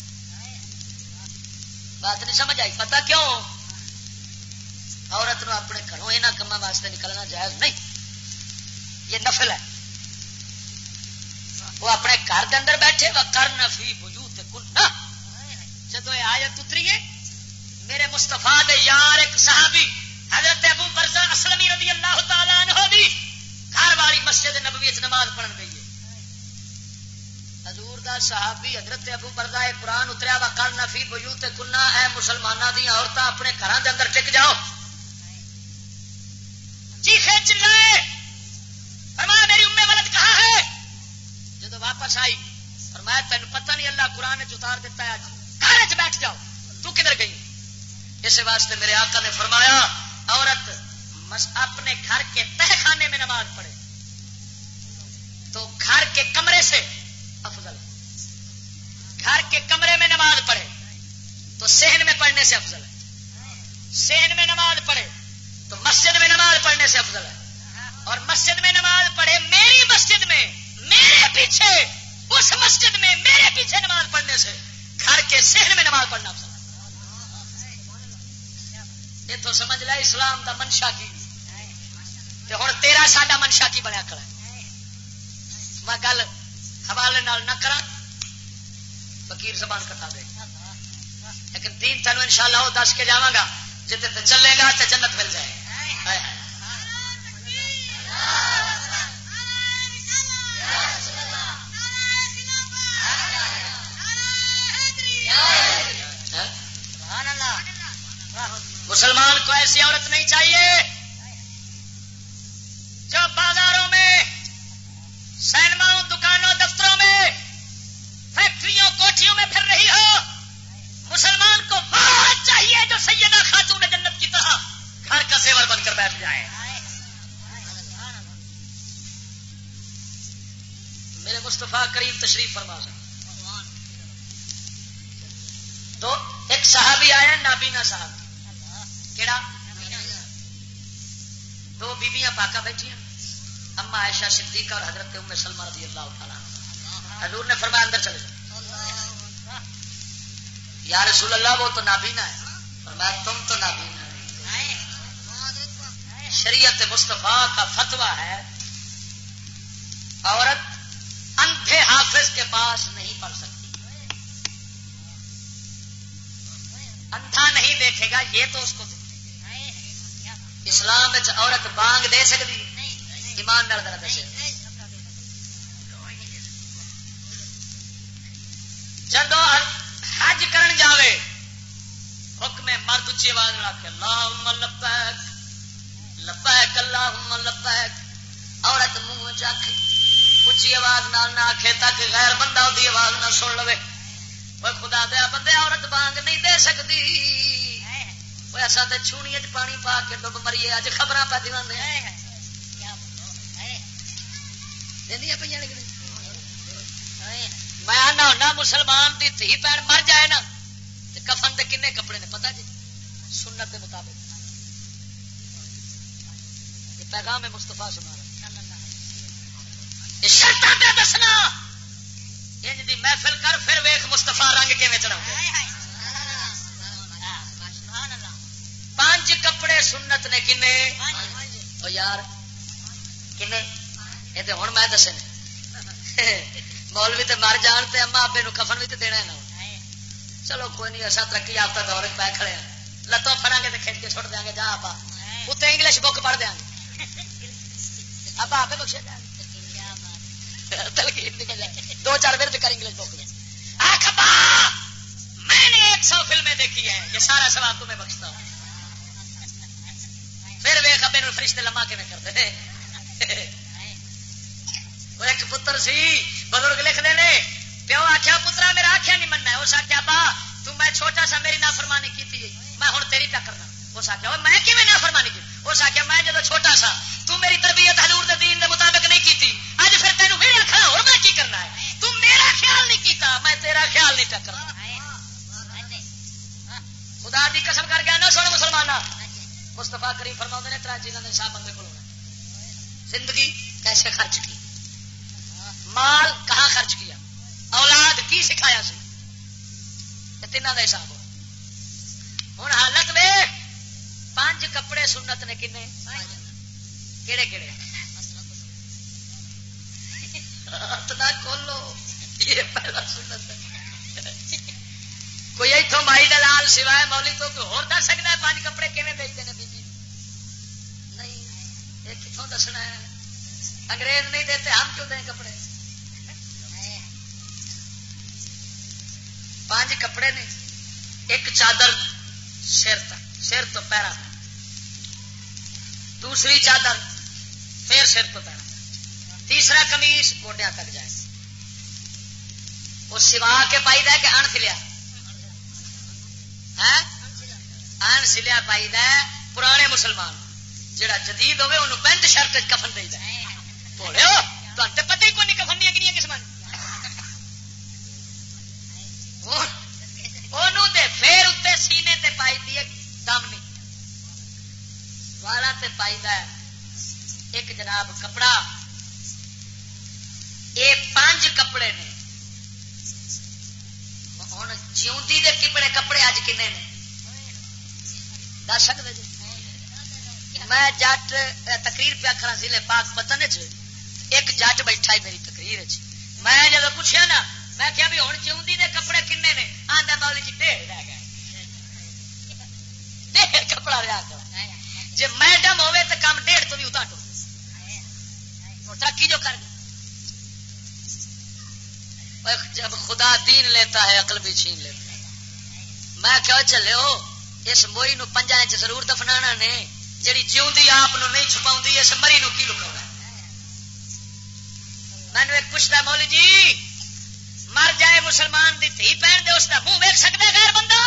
بات نہیں سمجھ آئی پتا کیوں؟ عورت نو اپنے گھروں یہاں کما واسطے نکلنا جائز نہیں۔ یہ نفل ہے۔ وہ اپنے گھر کے اندر بیٹھے وہ کر نفی وجود کن جدو یہ آیت اتری ہے میرے مستفا دے یار ایک صحابی، حضرت ابو برزا اسلمی رضی اللہ تعالیٰ عنہ دی گھر والی مسجد نبوی نماز پڑھن گئی ہے۔ حضور دا صحابی حضرت ابو برزا قرآن اتریا وا کر نفی بجوت کنا اے مسلمانوں دیا عورتیں اپنے گھر دے اندر ٹک جاؤ۔ چیخے چلائے۔ فرمایا، میری امے ولد کہاں ہے؟ جب واپس آئی، فرمایا تین پتہ نہیں، اللہ قرآن اتار دیتا ہے گھر چ بیٹھ جاؤ۔ تو کدھر گئی؟ اس واسطے میرے آقا نے فرمایا، عورت اپنے گھر کے تہ خانے میں نماز پڑھے۔ تو گھر کے کمرے سے افضل۔ گھر کے کمرے میں نماز پڑھے۔ تو سہن میں پڑھنے سے افضل۔ ہے سہن میں نماز پڑھے۔ تو مسجد میں نماز پڑھنے سے افضل ہے۔ اور مسجد میں نماز پڑھے میری مسجد میں، میرے پیچھے، اس مسجد میں میرے پیچھے نماز پڑھنے سے گھر کے سہن میں نماز پڑھنا افضل یہ تو سمجھ لے، اسلام دا منشا کی۔ ہوں تیرا ساڈا منشا کی بنیا کر میں گل حوالے نہ کرا فکیر زبان کٹا دے۔ لیکن دین تینوں ان شاء اللہ دس کے جا گا جتنے چلے گا تو جنت مل جائے۔ مسلمان کو ایسی عورت نہیں چاہیے جو بازاروں میں سینماؤں دکانوں، دفتروں میں، فیکٹریوں، کوٹھیوں میں پھر رہی ہو۔ مسلمان کو بہت چاہیے جو سیدہ خاتون جنت کی طرح گھر کا سیور بن کر بیٹھ جائے میرے مستفا کریم تشریف فرما سکتے تو ایک صحابی آیا نابینا صاحب۔ کیڑا؟ دو بیبیاں پاکا بیٹھی اما عائشہ صدیق اور حضرت ام سلمہ رضی اللہ تعالیٰ حضور نے فرمایا، اندر چلے یا رسول اللہ، وہ تو نابینا ہے۔ فرمایا، تم تو نابینا شریعت مصطفیٰ کا فتوا ہے، عورت اندھے حافظ کے پاس نہیں پڑھ سکتی۔ اندھا نہیں دیکھے گا، یہ تو اس کو اسلام عورت بانگ دے سکتی۔ ایمان نال ذرا دسے۔ جب حج کرن جاوے، حکم مرد اچھی آواز رکھ اللہ لبیک۔ لبیک اللہ لبیک۔ عورت منہ چکھ اچھی آواز نال نہ آخے تاکہ غیر بندہ وہی آواز نہ سن لو خدا دیا بندے، عورت بانگ نہیں دے سکتی ایسا تو چھونی پانی پا کے ڈب مریے، اج خبر پہ دیا میں آنا ہونا مسلمان کی تھی پین مر جائے نا کفن کے کنے کپڑے نے پتا جی؟ سنت کے مطابق۔ پیغام مستفا سنا شرط پہ دسنا۔ انج دی محفل کر پھر ویخ مستفا رنگ کیون چڑھا پانچ کپڑے سنت نے کنے؟ یار کنے؟ یہ تو ہوں میں دسے مولوی تے مر جان تے اما آبے کفن بھی تو دینا ہے نا۔ چلو کوئی نہیں اصا ترقی یافتہ دور پہ کھڑے ہیں۔ لتوں پڑا گے تو کھینچ کے چھوڑ دیا گے جا آپ اتنے انگلش بک پڑھ دیا گے۔ آپ آپ بخشے دو چار بیر کر انگلش بک میں نے ایک سو فلمیں دیکھی ہے یہ سارا سوال تمہیں بخشتا ہوں۔ پھر وے کبے فرشتے لما کے میں کرتے ایک پتر سی، بزرگ لکھتے ہیں، پیو آخیا پترا، میرا آخیا نہیں مننا اس آخیا با تم میں چھوٹا سا میری نافرمانی کی میں ہوں تیری پیا کرنا۔ اس آخیا میں نافرمانی کی اس آخیا میں جب چھوٹا سا تم میری تربیت حضور دے دین دے مطابق نہیں کی اج پھر تینوں پھر آخر اور میں کی کرنا ہے؟ تم میرا خیال نہیں کیتا، میں تیرا خیال نہیں پیا خدا دی قسم کر گیا نہ سن مسلمان مستفا کریم فرما نے تر چیزوں نے صاحب بندے کو زندگی کیسے خرچ کی؟ مال کہاں خرچ کیا؟ اولاد کی سکھایا سی؟ تین کا حساب ہوں حالت میں پانچ کپڑے سنت نے کن کہڑے کہڑے کھولو، یہ پہلا سنت کوئی اتوں مائی دلال سوائے مولی تو کوئی ہو دس سکتا ہے پانچ کپڑے کیون بیچتے ہیں بی نہیں، یہ کتوں دسنا ہے؟ انگریز نہیں دیتے، ہم کیوں دیں کپڑے؟ پانچ کپڑے نے ایک چادر سر تک۔ سر تو پیرا۔ دوسری چادر، پھر سر تو پیرا۔ تیسرا کمیس گوڈیا تک جائے۔ وہ سوا کے پائی دے کہ ان سلیا؟ ان سلیا پائی دے پرانے مسلمان۔ جڑا جدید ہوے انہوں پینٹ شرٹ کفن دے بولے پتہ ہی کون کفن دیا کنیا قسم پھر اتنے سینے تے پائی دی دم والا تے پائی ایک جناب کپڑا۔ یہ پانچ کپڑے نے۔ ہوں جیوتی دے کپڑے کپڑے اج کنے نے؟ دس سکتے جی میں جٹ تقریر پیا کرا ضلع پاک پتن ایک جٹ بیٹھا ہی میری تقریر میں جب پوچھا نا، میں کیا بھی ہوں چونتی دے کپڑے کنے نے؟ آدھا مولی جی ڈیڑھ رہ گئے۔ ڈیڑھ کپڑا رہا کر جی میڈم ہوے تو کام ڈیڑھ تو بھی اتار اتاٹو ترقی جو کر۔ جب خدا دین لیتا ہے، عقل بھی چھین لیتا ہے۔ میں کیا چلے ہو، اس موئی نو پنجا انچ ضرور دفنا نے۔ جی جیوی آپ نہیں چھپاؤں اس مری نو کی لکا میں نے پوچھتا مولی جی مر جائے مسلمان دی تھی پہن دے، اس کا منہ ویک سکتا غیر بندہ؟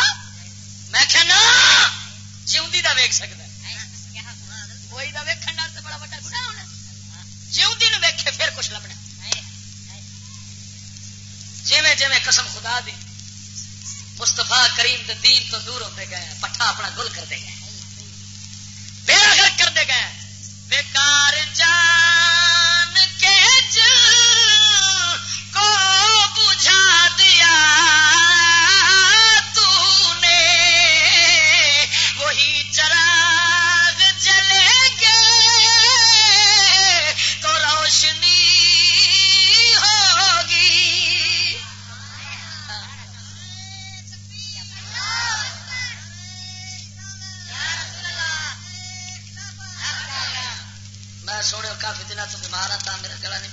میں کہنا جیوندی دا ویک سکتا کوئی دا ویکھن نال تے بڑا بڑا گناہ ہونا جیوندی نو ویکھے پھر کچھ لبنا جویں جویں قسم خدا دی مستفا کریم دے دین تو دور ہوتے گئے پٹھا اپنا گل کرتے گئے بے کرتے گئے بیکار جان کے جان کو بجھا دیا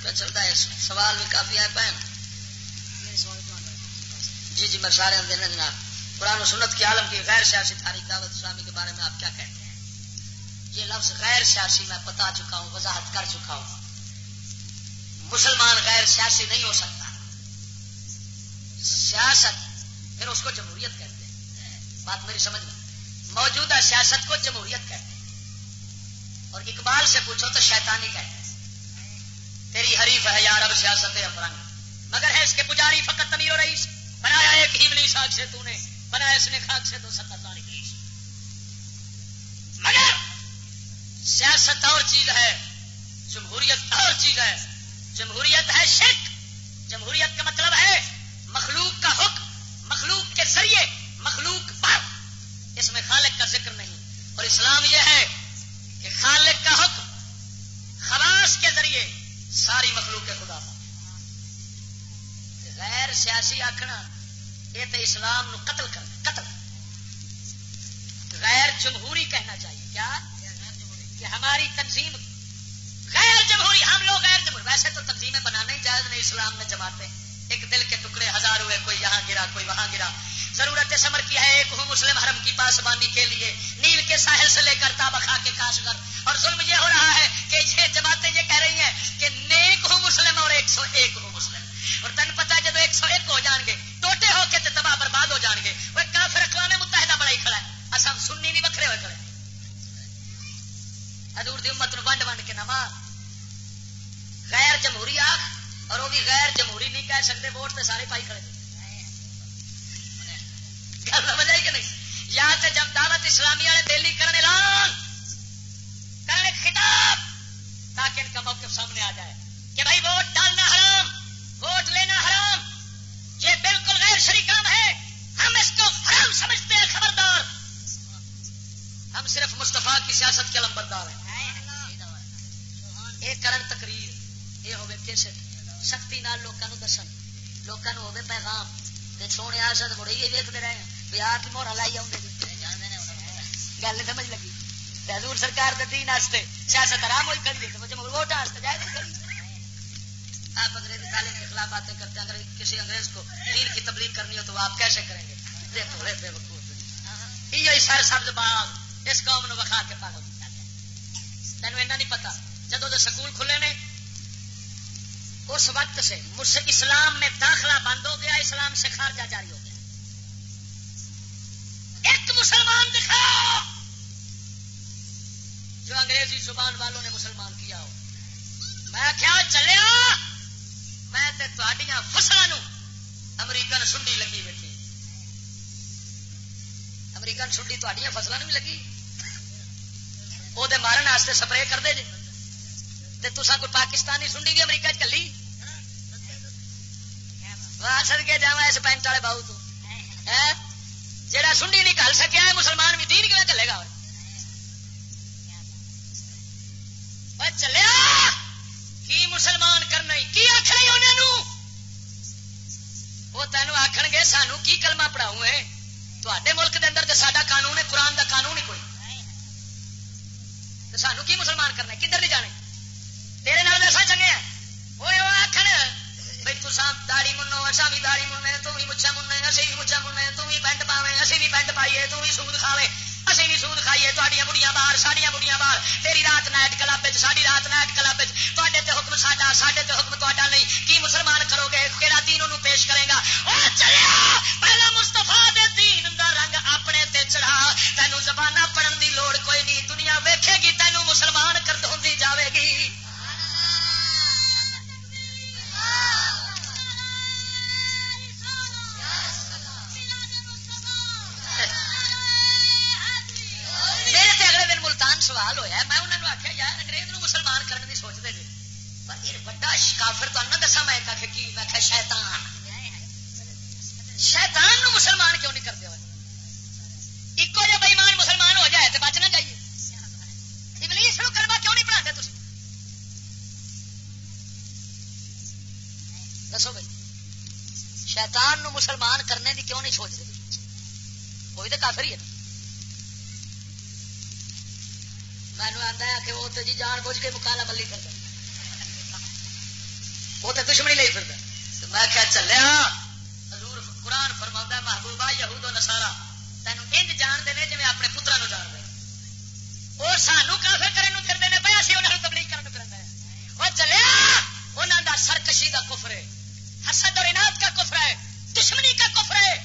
پہ چلتا ہے، سوال بھی کافی آئے پہن جی جی میں سارے دینا جناب۔ قرآن و سنت کی عالم کی غیر سیاسی تاریخ دعوت اسلامی کے بارے میں آپ کیا کہتے ہیں؟ یہ لفظ غیر سیاسی میں بتا چکا ہوں، وضاحت کر چکا ہوں۔ مسلمان غیر سیاسی نہیں ہو سکتا۔ سیاست، پھر اس کو جمہوریت کہتے ہیں۔ بات میری سمجھ میں۔ موجودہ سیاست کو جمہوریت کہتے ہیں۔ اور اقبال سے پوچھو تو شیطانی کہتے ہیں۔ تیری حریف ہے یار اب سیاست افرنگ۔ مگر ہے اس کے پجاری فقط تمیر و رئیس۔ بنایا ایک ہی ساگ سے تو نے۔ بنایا اس نے خاک سے تو ستر لاکھ مگر سیاست اور چیز ہے، جمہوریت اور چیز ہے۔ جمہوریت ہے شک جمہوریت کا مطلب ہے مخلوق کا حکم۔ مخلوق کے ذریعے مخلوق پر۔ اس میں خالق کا ذکر نہیں۔ اور اسلام یہ ہے کہ خالق کا حکم خواص کے ذریعے ساری مخلوق کے خدا غیر سیاسی آخنا یہ تو اسلام نو قتل کر قتل۔ غیر جمہوری کہنا چاہیے۔ کیا؟ کہ ہماری تنظیم غیر جمہوری، ہم لوگ غیر جمہوری۔ ویسے تو تنظیمیں بنانا ہی جائز نہیں، اسلام میں جماتے ایک دل کے ٹکڑے ہزار ہوئے کوئی یہاں گرا، کوئی وہاں گرا۔ ضرورت سمر کی ہے، ایک ہوں مسلم حرم کی پاسبانی کے لیے، نیل کے ساحل سے لے کر تابخا کے کاشگر اور ظلم یہ ہو رہا ہے کہ یہ جماعتیں یہ کہہ رہی ہیں کہ نیک ہوں مسلم اور ایک سو ایک ہوں مسلم۔ اور تن پتا جب ایک سو ایک ہو جان گے، ٹوٹے ہو کے تباہ برباد ہو جان گے۔ وہ کافر اقوام متحدہ بڑا ہی کھڑا ہے۔ اصل سننی نہیں وکھرے ہوئے کھڑے حضور دی امت ونڈ ونڈ کے نما غیر جمہوری آخ اور وہ بھی غیر جمہوری نہیں کہہ سکتے، ووٹ تو سارے پائی کھڑے گل سمجھ آئی کہ نہیں؟ یا تو جب دعوت اسلامی والے دہلی کرنے اعلان کرنے خطاب، تاکہ ان کا موقف سامنے آ جائے کہ بھائی ووٹ ڈالنا حرام، ووٹ لینا حرام، یہ بالکل غیر شری کام ہے۔ ہم اس کو حرام سمجھتے ہیں، خبردار۔ ہم صرف مستفا کی سیاست کے لمبردار ہیں۔ ایک کرن تقریر، یہ ہوگی کیسے سختی نال لوگوں دسن لوگوں ہوگی پیغام۔ سونے آسد مڑے یہ ویکتے رہے ہیں۔ بہار کی مہرا لائی آؤں گل سمجھ لگی۔ حضور سرکار دین واسطے سیاست آرام ہوئی کری ووٹ جائے آپ انگریزی تعلیم کے خلاف باتیں کرتے ہیں کسی انگریز کو دین کی تبلیغ کرنی ہو تو آپ کیسے کریں گے؟ دیکھو بے وقوف یہ سر سبز باغ، اس قوم نے وکھا کے پاگل تینوں ایسا نہیں پتا جدو تو سکول کھلے نے، اس وقت سے اسلام میں داخلہ بند ہو گیا، اسلام سے خارجہ جاری ہو گیا۔ ایک مسلمان دکھاؤ۔ جو انگریزی زبان والوں نے مسلمان کیا ہو۔ میں کیا چلیا ہاں؟ میں فصلوں امریکن سنڈی لگی بیٹھی۔ امریکن سنڈی تھوڑی فصلوں بھی لگی وہ مارن واسطے سپرے کر دے جی تسا کوئی پاکستانی سنڈی بھی امریکہ چلی سد کے جا اس پینٹ والے باؤ تو۔ ہاں؟ جہاں سنڈی نہیں کل سکیا ہے، مسلمان بھی دین کیوں چلے گا؟ چلیا کی مسلمان کرنا کی آخر انہوں وہ تینوں آخ گے، سانو کی کلمہ پڑھاؤ ہے تے ملک دے اندر تو سا قانون ہے، قرآن دا قانون ہی کوئی۔ تو سانو کی مسلمان کرنا کدھر نہیں جانے تیرے نال ایسا چنگے وہ آخر بھائی تصا داڑی منو اچھا بھی داڑی مننے تو بھی مچھا مننے اسی بھی مچھا مننے تو بھی پینٹ پاوے اسی بھی پینٹ پائیے، تو بھی سود کھاوے اسی بھی سود کھائیے تھوڑی بڑیاں باہر ساڈیا بڑیاں باہر، تیری رات نائٹ کلب ساری رات نائٹ کلب تے حکم ساڈا، ساڈے تو حکم تا نہیں، کی مسلمان کرو گے کہڑا دین انہوں پیش کرے گا وہ چلیا، پہلا مستفا دے دین دا رنگ اپنے تے چڑھا، تینوں زبانہ پڑھن دی لوڑ کوئی نہیں، دنیا ویکھے گی، تینوں مسلمان کر ہوں جاوے گی۔ ملتان سوال ہویا میں انہوں نے آخیا یار انگریز نو مسلمان کرنے کی سوچتے جی۔ کافر تو نہ دسا میں کی، میں کہ شیطان۔ شیطان نو مسلمان کیوں نہیں کرتے ہوئے؟ ایک جا بےمان مسلمان ہو جائے تو بچنا چاہیے ابلیس نو کرما کیوں نہیں پڑھا تھی دسو بھائی، شیطان نو مسلمان کرنے کی کیوں نہیں سوچتے کوئی تو کافر ہی ہے۔ مینو آتا ہے کہ وہ تو جی جان بوجھ کے مکالا بلی کرتا وہ تو دشمنی نہیں پھرتا میں کیا چلیا حضور قرآن فرما محبوبہ یہود و نسارا تین انج جانتے ہیں جی اپنے پترا نو جان دے اور سانو کافر کرنے پھرتے ہیں پہ اسی انہوں تبلیغ کرنے پھر وہ چلیا انہوں کا سرکشی کا کفر ہے حسد اور انعد کا کفر ہے دشمنی کا کفر ہے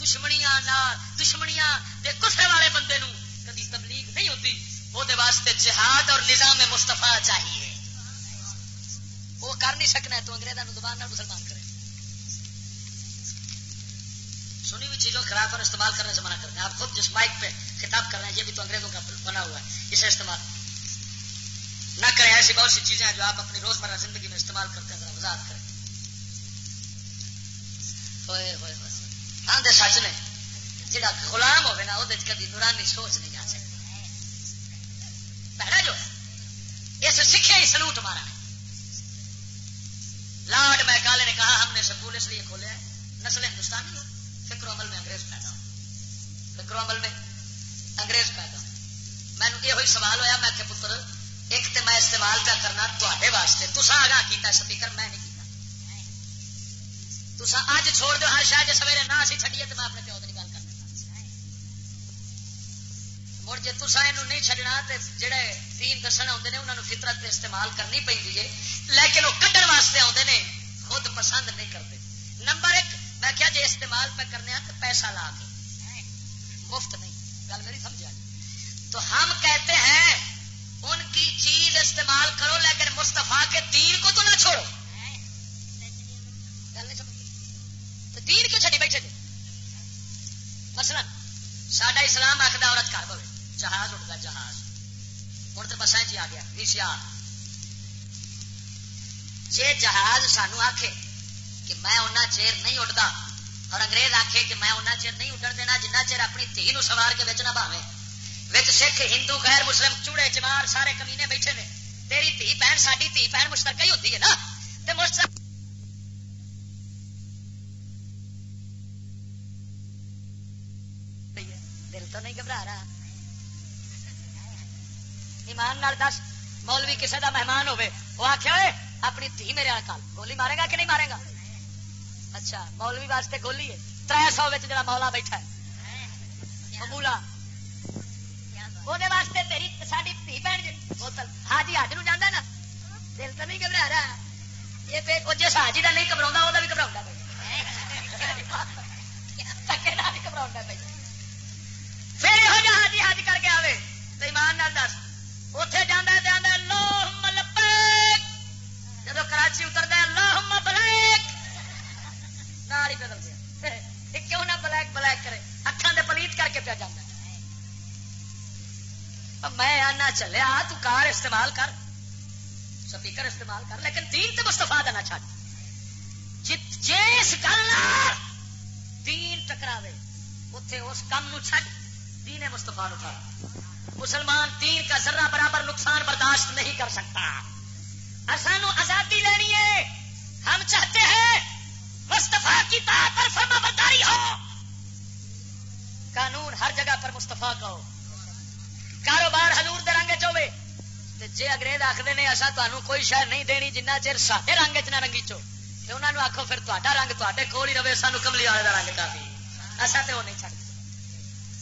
دشمنیاں دشمنیاں دے کفر والے بندے نو کدی تبلیغ نہیں ہوتی وہ واسطے جہاد اور نظام مستفا چاہیے۔ وہ کر نہیں سکنا تو انگریزوں زبان مسلمان کرے۔ سنی ہوئی چیزوں خراب اور استعمال کرنے سے منع کرتے ہیں۔ آپ خود جس مائک پہ خطاب کر رہے ہیں، یہ بھی تو انگریزوں کا بنا ہوا ہے۔ اسے استعمال نہ کریں، ایسی بہت سی چیزیں جو آپ اپنی روزمرہ زندگی میں استعمال کرتے ہیں وضاحت کریں۔ ہوئے ہوئے آدھے ہاں، سچ نے، جڑا غلام ہوے نا وہ کبھی نورانی سوچ نہیں جا سکتی۔ پہلا جو ہے اس سکھے ہی سلوٹ مارا لارڈ میکالے نے کہا ہم نے سکول اس لیے کھولے ہیں نسل ہندوستانی ہو فکر عمل میں انگریز پیدا ہو فکر عمل میں انگریز پیدا ہو میں نے یہ سوال ہویا میں کہ پتر ایک تو میں استعمال پہ کرنا تے واسطے تسا آگاہ کیتا سپیکر میں نہیں کیتا تسا اج چھوڑ دو ہر شاید سویرے نہ اسی چھڈیے تو میں اپنے پیو مڑ جی تسا یہ نہیں چڈنا تو جڑے دین دسن آتے ہیں انہوں فطرت استعمال کرنی پی لیکن وہ کڈن واسطے آتے ہیں خود پسند نہیں کرتے۔ نمبر ایک، میں کیا جی استعمال پہ کرنے تو پیسہ لا کے۔ مفت نہیں۔ گل میری سمجھا تو ہم کہتے ہیں، ان کی چیز استعمال کرو، لیکن مستفا کے دین کو تو نہ چھوڑو۔ تو دین کیوں چڑی بیٹھے مثلا، ساڈا اسلام آخر عورت کر پوے جہاز اٹھتا جہاز۔ ہوں تو بسا جی آ گیا وی سی آر جی جہاز سانو آخے کہ میں انہیں چیر نہیں اٹھتا اور انگریز آخے کہ میں انہیں چیر نہیں اٹھن دینا جنہ چیر اپنی تھی سوار کے بچنا پاوے سکھ، ہندو، غیر مسلم، چوڑے چمار سارے کمینے بیٹھے نے۔ تیری تھی بہن ساری تھی بہن مشترکہ ہی ہوتی ہے نا۔ دل تو نہیں گھبرا رہا۔ ایمان دس، مولوی کسی کا مہمان ہوے وہ آخیا ہوئے اپنی تھی میرے کال گولی مارے گا کہ نہیں مارے گا؟ اچھا مولوی واسطے گولی ہے تر سو جا مولا بیٹھا ہے۔ مولا وہ واسطے تیری ساری تھی بہن بوتل، حاجی حج نو جانا نا؟ دل تو نہیں گھبرا رہا۔ یہ جس حاجی کا نہیں گھبرا وہ بھی گھبرا گھبرا پھر یہ حاجی حج کر کے آئے تو ایمان نال دس۔ اتے جانا جانا لو مل جب کراچی اترتا لو بلیک نال ہی بدل گیا۔ کیوں نہ بلیک بلیک کرے؟ اکھان دے پلیت کر کے پیا جانا میں آنا چلیا، تو کار استعمال کر۔ سپیکر استعمال کر، لیکن دین تو مستفا دینا چاہ جس گل دین ٹکرا اتے اس کام چڈ دین مستفا نو مسلمان دین کا ذرہ برابر نقصان برداشت نہیں کر سکتا۔ سانو آزادی لینی ہے۔ ہم چاہتے ہیں مستفا کی طاقت فرما برداری ہو۔ قانون ہر جگہ پر مستفا کا ہو۔ کاروبار ہلور دے رنگ چوے جی اگریز آخر نے اصا تمہیں کوئی شاید نہیں دینی جنہ چر سارے رنگ چ نہ رنگی چو۔ تو انہوں نے آخو پھر تا رنگ تے کول ہی رہے سانو کملی والے کا رنگ کافی۔ اصا تو نہیں چڑھتے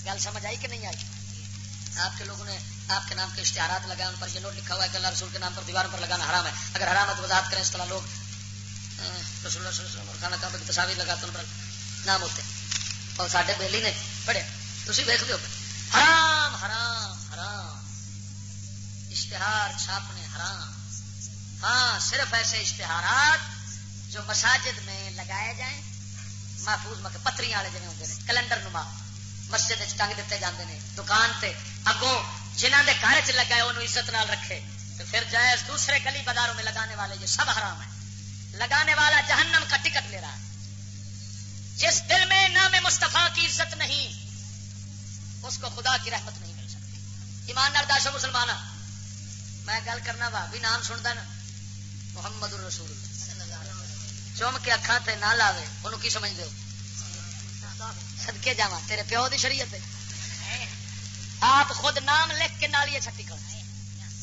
گل سمجھ آئی کہ نہیں آئی؟ آپ کے لوگوں نے آپ کے نام کے اشتہارات لگائے، ان پر یہ نوٹ لکھا ہوا ہے کہ اللہ رسول کے نام پر دیواروں پر لگانا حرام ہے۔ اگر حرامت وضاحت کریں اس طرح لوگ۔ رسول اللہ صلی اللہ علیہ وسلم اور خانہ کعبہ کی تصاویر لگاتے ان پر نام ہوتے اور سارے بیلی نے پڑھے تھی ویک دو حرام حرام حرام۔ اشتہار چھاپنے حرام۔ ہاں صرف ایسے اشتہارات جو مساجد میں لگائے جائیں، محفوظ مکہ پتری والے جی ہوتے ہیں کیلنڈر نما۔ مسجد ٹنگ دیتے جاتے ہیں دکان سے اگوں جنہ کے گھر چ لگا ہے انہوں عزت نال رکھے۔ تو پھر جائز دوسرے گلی بازاروں میں لگانے والے یہ سب حرام ہے لگانے والا جہنم کا ٹکٹ لے رہا ہے۔ جس دل میں نام مستفا کی عزت نہیں، اس کو خدا کی رحمت نہیں مل سکتی۔ ایماندار داشو مسلمان میں گل کرنا وا، بھی نام سنتا نا، محمد الرسول چوم کے اکھان تے نہ لاوے، انہوں کی سمجھ دو سدکے جا تیرے پیو دی شریعت آپ خود نام لکھ کے نالیے چھٹی کرو۔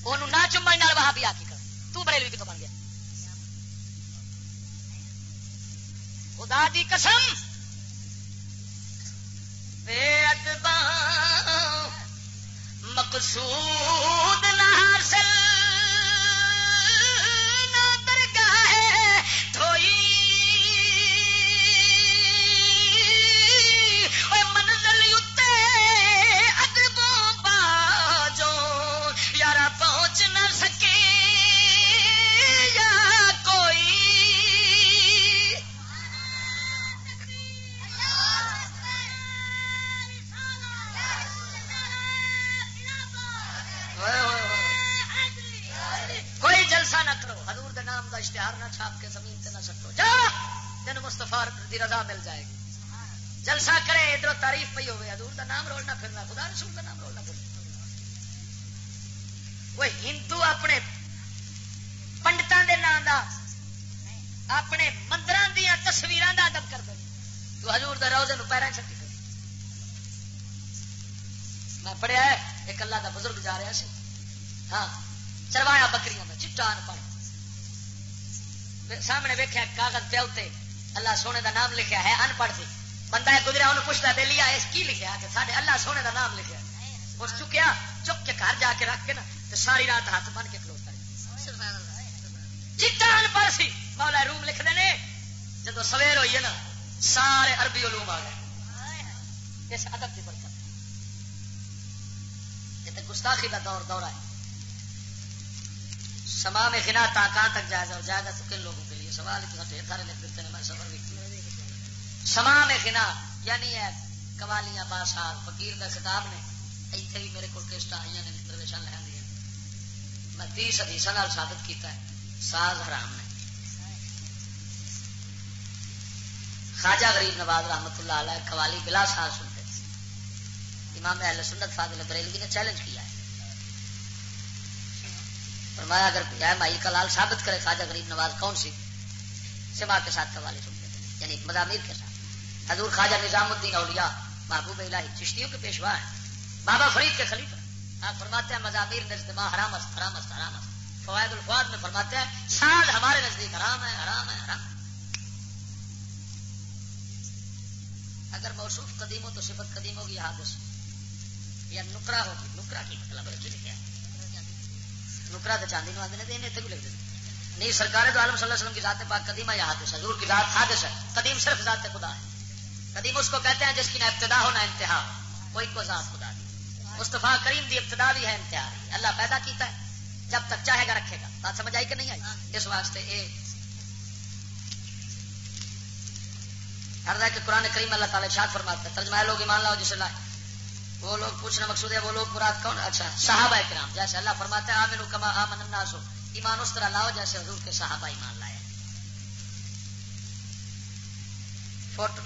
وہ نہ چمن نال وہاں بھی آ کے کرو۔ تو بریلوی کتوں بن گیا۔ خدا دی قسم۔ مقصود نہ حاصل۔ اشتہار نہ چھاپ کے زمین سے نہ سکو جا! تین مستفا کی رضا مل جائے گی۔ جلسہ کرے، ادھر تعریف پی ہوئے، حضور کا نام رولنا پھرنا، خدا رسول کا نام رولنا پھرنا۔ وہ ہندو اپنے پنڈتوں کے نام کا اپنے مندر دیا تصویر کا ادب کر دیں تو حضور دا روزے نو پیرا چھٹی کر میں پڑھیا ہے، ایک اللہ دا بزرگ جا رہا سی۔ ہاں چروایا بکریاں میں چٹان پڑھ سامنے ویکیا کاغذ پہ اتنے اللہ سونے دا نام لکھیا ہے ان پڑھ سی بندہ گزرا انہوں پوچھتا دے لیا، اس کی لکھیا کہ سارے اللہ سونے دا نام لکھیا اس چکیا، چک کے گھر جا کے رکھ کے نا تو ساری رات ہاتھ بن کے کھلوتا چٹا ان پڑھ سی، مولا روم لکھ دے جب سویر ہوئی ہے نا، سارے عربی علوم آ گئے۔ اس ادب کی برکت۔ یہ گستاخی کا دور دورہ ہے۔ سما میں خنا تا کہاں تک جائے گا اور جائے گا تو کن لوگوں کے لیے؟ سوال اتنا ڈھیر سارے لکھ دیتے ہیں، میں سفر بھی سما میں خنا یعنی ہے قوالیاں باسار فقیر کا خطاب نے اتنے بھی میرے کو کیسٹ آئی نے پرویشن لے میں تیس حدیث ثابت کیتا ہے، ساز حرام نے خواجہ غریب نواز رحمت اللہ علیہ قوالی بلا ساز سنتے امام اہل سنت فاضل بریلوی نے چیلنج کیا ہے۔ فرمایا اگر کوئی مائی کا لال ثابت کرے خواجہ غریب نواز کون سی؟ سما کے ساتھ قوالی سنتے تھے یعنی مضامیر کے ساتھ۔ حضور خواجہ نظام الدین اولیاء، محبوب الہی چشتیوں کے پیشوا ہیں، بابا فرید کے خلیفہ آپ فرماتے ہیں مضامیر نزدما حرام است حرام است حرام است۔ فوائد الفواد میں فرماتے ہیں، سال ہمارے نزدیک حرام ہے حرام ہے، حرام اگر موصوف قدیم ہو تو صفت قدیم ہوگی حادث یا نکرا ہوگی نکرا کی مطلب ہے۔ جی نکرا تو چاندی نو آدھے دینے بھی لکھ دیتے نہیں سرکار تو عالم صلی اللہ علیہ وسلم کی ذات پاک قدیم ہے یا حادث حضور کی ذات حادث ہے۔ قدیم صرف ذات خدا ہے۔ قدیم اس کو کہتے ہیں جس کی نہ ابتدا ہو نہ انتہا۔ کوئی کو ذات خدا دی مصطفیٰ کریم دی ابتدا بھی ہے انتہا اللہ پیدا کیتا ہے جب تک چاہے گا رکھے گا۔ بات سمجھ آئی کہ نہیں آئی؟ اس واسطے اے۔ ہر کہ قرآن کریم اللہ تعالیٰ شاد فرماتا ہے ترجمہ لوگ ایمان لاؤ جسے لائے۔ وہ لوگ پوچھنا مقصود ہے، وہ لوگ مراد کون؟ اچھا صحابہ کرام جیسے اللہ فرماتا ہے آمنو کما آمن الناس. ایمان اس طرح لاؤ جیسے حضور کے صحابہ ایمان لائے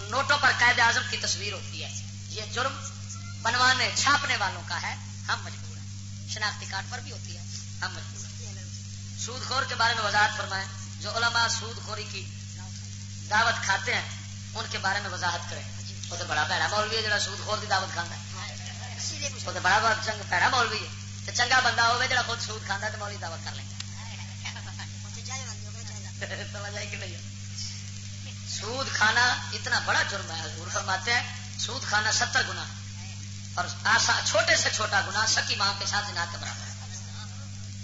نوٹوں پر قائد اعظم کی تصویر ہوتی ہے. یہ جرم بنوانے، چھاپنے والوں کا ہے. ہم مجبور ہیں. شناختی کارڈ پر بھی ہوتی ہے. ہم مجبور ہیں. سود خور کے بارے میں وضاحت فرمائیں. جو علماء سود خوری کی دعوت کھاتے ہیں، ان کے بارے میں وضاحت کرے وہ تو بڑا پیڑا مولوی ہے، جڑا سود خور کی دعوت کھانا ہے. وہ تو بڑا بہت چنگ پیڑا مولوی ہے۔ تو چنگا بندہ ہوگا جڑا خود سود کھانا تو مولوی دعوت کر لیں۔ گے سود کھانا اتنا بڑا جرم ہے، حضور فرماتے ہیں، سود کھانا ستر گنا اور چھوٹے سے چھوٹا گنا سکی ماں کے ساتھ جنا کے برابر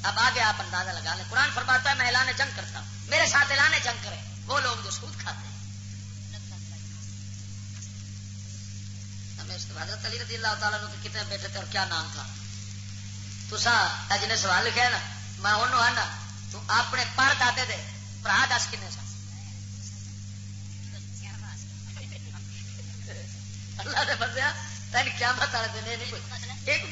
اب آگے آپ اندازہ لگا لیں۔ قرآن فرماتا ہے، میں اعلان جنگ کرتا ہوں۔ میرے ساتھ اعلان جنگ کرے وہ لوگ جو سود کھاتے ہیں۔ حضرت علی رضی اللہ تعالیٰ کے کتنے بیٹے تھے اور کیا نام تھا؟ تو جن نے سوال لکھا ہے نا، میں انہوں آنا، تو اپنے پر دادے دے، برا دس کنے سن؟ اللہ نے بندیا تین کیا مت والے دن نہیں کوئی ایک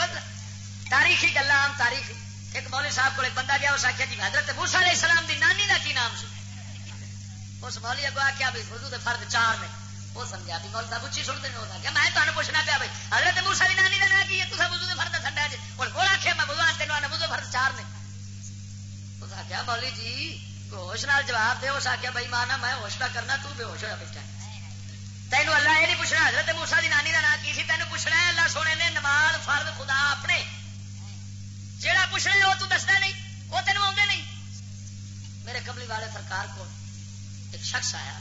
تاریخی گلا عام تاریخی۔ ایک مولوی صاحب کو ایک بندہ گیا، اس آخیا جی حضرت موسا علیہ السلام دی نانی کا کی نام سی؟ اس مولوی اگو آخیا دے فرد چار نے۔ وہ سمجھا بھی مول صاحب اچھی سنتے ہیں کہ میں تمہیں پوچھنا پیا بھائی، حضرت موسا کی نانی کا نام کی ہے؟ تصا وضو فرد ٹھنڈا جی اور وہ آخیا میں وضو تین آنا، وضو فرد چار نے۔ اس آخیا مولوی جی ہوش نال جواب دے۔ اس آخیا بھائی مانا میں ہوش کا کرنا، تو بے ہوش ہوا بیٹھا تینوں اللہ یہ نہیں پوچھنا، حضرت موسا کی نانی کا نام کی سی؟ تینوں پوچھنا ہے، اللہ سونے نے نماز فرد خدا اپنے۔ جہاں پوچھنا وہ تو دستا نہیں، وہ تینوں آدھے نہیں۔ میرے کملی والے سرکار کو ایک شخص آیا،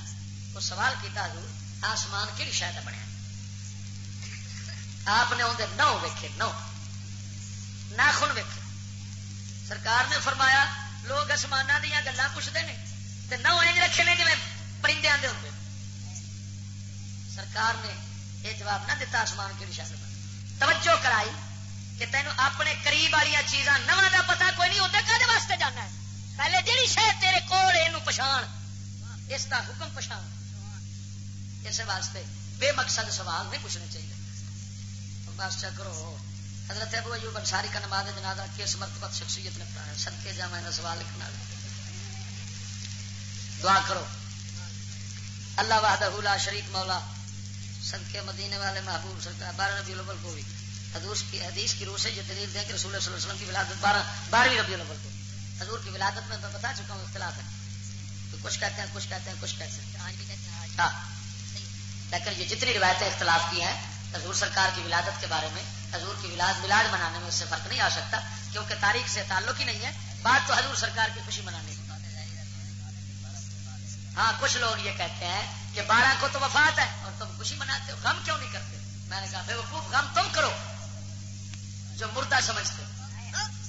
وہ سوال کیا حضور آسمان کہڑی شاید بنیا آپ نے اندر نو ویکے نو۔ ناخن ویکے سرکار نے فرمایا، لوگ آسمان دیا گلا پوچھتے ہیں نو انج رکھے نے جی پرندے آدھے ہوتے سرکار نے یہ جواب نہ دیتا آسمان کی شاید توجہ کرائی کہ تینوں اپنے قریب والی چیزاں نو کا پتا کوئی نہیں ہوتا کدے واسطے جانا ہے؟ پہلے جہی شاید تیرے کول یہ پچھان۔ اس کا حکم پچھان۔ اس واسطے بے مقصد سوال نہیں پوچھنے چاہیے۔ بس چکرو حضرت ابو ایوب انصاری کا نماز جنازہ کس مرتبہ شخصیت نے پڑھا سب کے جا میں سوال لکھنا دعا کرو۔ اللہ وحدہ لا شریک مولا سب کے مدینے والے محبوب سرکار بارہ ربی الاول کو بھی۔ حدیث کی حدیث کی روح سے یہ دلیل دیں کہ رسول اللہ صلی اللہ علیہ وسلم کی ولادت بارہ بارہویں ربی الاول کو۔ حضور کی ولادت میں میں بتا چکا ہوں اختلاف ہے۔ تو کچھ کہتے ہیں کچھ کہتے ہیں کچھ کہتے ہیں۔ لیکن یہ جتنی روایتیں اختلاف کی ہیں، حضور سرکار کی ولادت کے بارے میں، حضور کی ولاد ملاد منانے میں اس سے فرق نہیں آ سکتا، کیونکہ تاریخ سے تعلق ہی نہیں ہے۔ بات تو حضور سرکار کی خوشی منانے کی۔ ہاں کچھ لوگ یہ کہتے ہیں کہ بارہ کو تو وفات ہے اور تم خوشی مناتے ہو، غم کیوں نہیں کرتے؟ میں نے کہا، بے وقوف، غم تم کرو۔ جو مردہ سمجھتے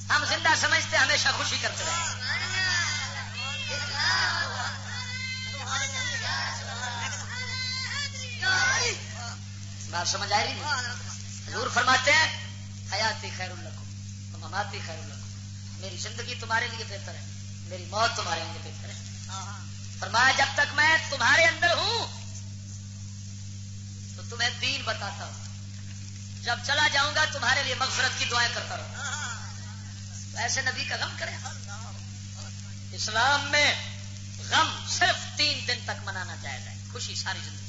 ہم زندہ سمجھتے، ہمیشہ خوشی کرتے رہے بات سمجھ آئی نہیں؟ حضور فرماتے ہیں، حیاتی خیر الکم مماتی خیر الکم میری زندگی تمہارے لیے بہتر ہے، میری موت تمہارے لیے بہتر ہے۔ فرمایا، جب تک میں تمہارے اندر ہوں، تو تمہیں دین بتاتا ہوں۔ جب چلا جاؤں گا، تمہارے لیے مغفرت کی دعائیں کرتا رہوں۔ ایسے نبی کا غم کرے اسلام میں غم صرف تین دن تک منانا جائے گا خوشی ساری زندگی۔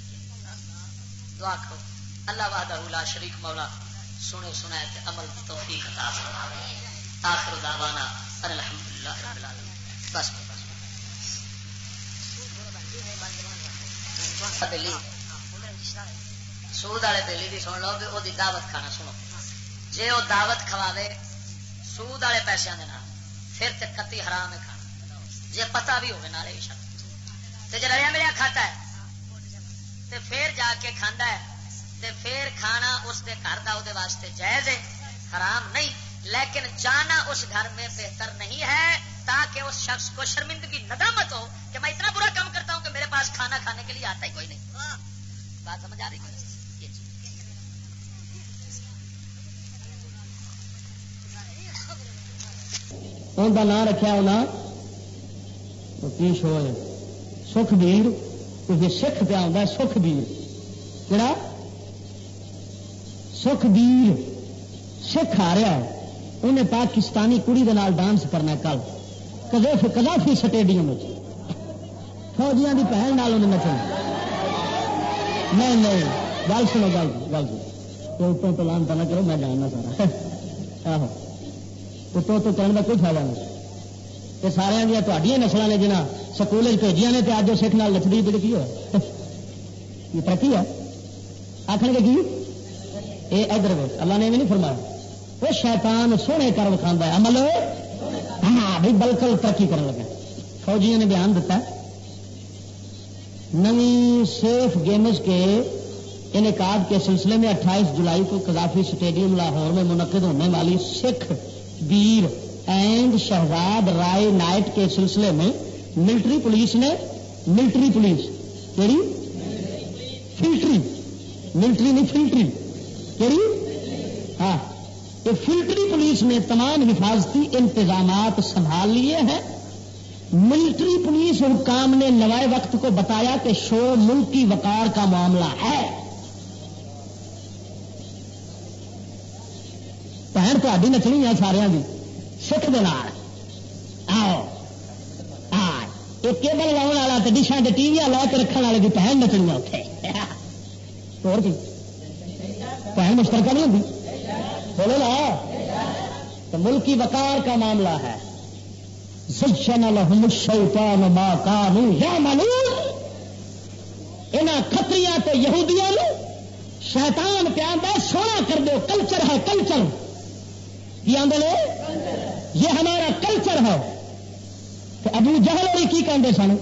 دعا کرو۔ اللہ وحدہ لا شریک مولا سنے سنا عمل کی توفیق عطا فرما آخر دعوانا الحمدللہ رب العالمین۔ بس۔ بس دلی۔ سود والے بےلی بھی سن لو کہ وہ دعوت کھانا سنو۔ جی وہ دعوت کھوا سود والے پیسوں کے نام پھر تے کتی حرام ہے کھانا۔ جی پتا بھی ہوگا نالے بھی شک جی ریا ملیا کھاتا ہے تے پھر جا کے کھانا ہے تے پھر کھانا اس دے گھر کا وہ واسطے جائز ہے، حرام نہیں۔ لیکن جانا اس گھر میں بہتر نہیں ہے تاکہ اس شخص کو شرمندگی ندامت ہو کہ میں اتنا برا کام کرتا ہوں کہ میرے پاس کھانا کھانے کے لیے آتا ہی کوئی نہیں۔ بات سمجھ آ رہی ان کا نام رکھا ہونا کی شو ہے سکھ بیر کیونکہ سکھ پیا ہوتا سکھ بیر۔ کہڑا سکھ بیر۔ سکھ آ رہا ہے۔ انہیں پاکستانی کڑی دے نال ڈانس کرنا کل۔ کدے کدافی سٹیڈیم فوجیاں کی پہن نال انہیں نچنا نہیں نہیں۔ گل سنو، گل گل تو اتوں تو لان نہ کرو، میں جاننا سارا۔ آہو۔ اتوں تو کرنے کا کوئی فائدہ نہیں۔ یہ سارے دیا تھوڑی نسل نے جنہیں سکول بھیجیا نے تو اج سکھ نال نچدی پڑ کی ہو یہ ترقی ہے۔ آخر گے کی؟ یہ ادھر اللہ نے بھی نہیں فرمایا۔ وہ شیطان سونے کر وکھا ہے۔ عمل؟ ہاں بھی بلکل ترقی کرنے لگا۔ فوجیوں نے بیان دیتا نئی سیف گیمز کے انعقاد کے سلسلے میں اٹھائیس جولائی کو قذافی اسٹیڈیم لاہور میں منعقد ہونے والی سکھ بیر اینڈ شہزاد رائے نائٹ کے سلسلے میں ملٹری پولیس نے ملٹری پولیس کہڑی فلٹری. ملٹری نہیں، فلٹری. کہڑی ہاں. فلٹری پولیس نے تمام حفاظتی انتظامات سنبھال لیے ہیں۔ ملٹری پولیس حکام نے نوائے وقت کو بتایا کہ شو ملکی وقار کا معاملہ ہے۔ پہن تاری نچنی ہے سارا بھی سکھ آؤ۔ یہ کیبل لاؤن والا تو ڈشا کے ٹی وی لا کے رکھنے والے کی پہن نچنی اتنے اور پہن مشترکہ نہیں ہوتی بولو نا تو ملکی وقار کا معاملہ ہے سچن الحم شیطان ما کانو یا منو یہاں کتری تو یہودیاں شیطان پہ آدھا سونا کر دو کلچر ہے کلچر کی آدھے یہ ہمارا کلچر ہے تو ابو جہل والی کی کہتے سن؟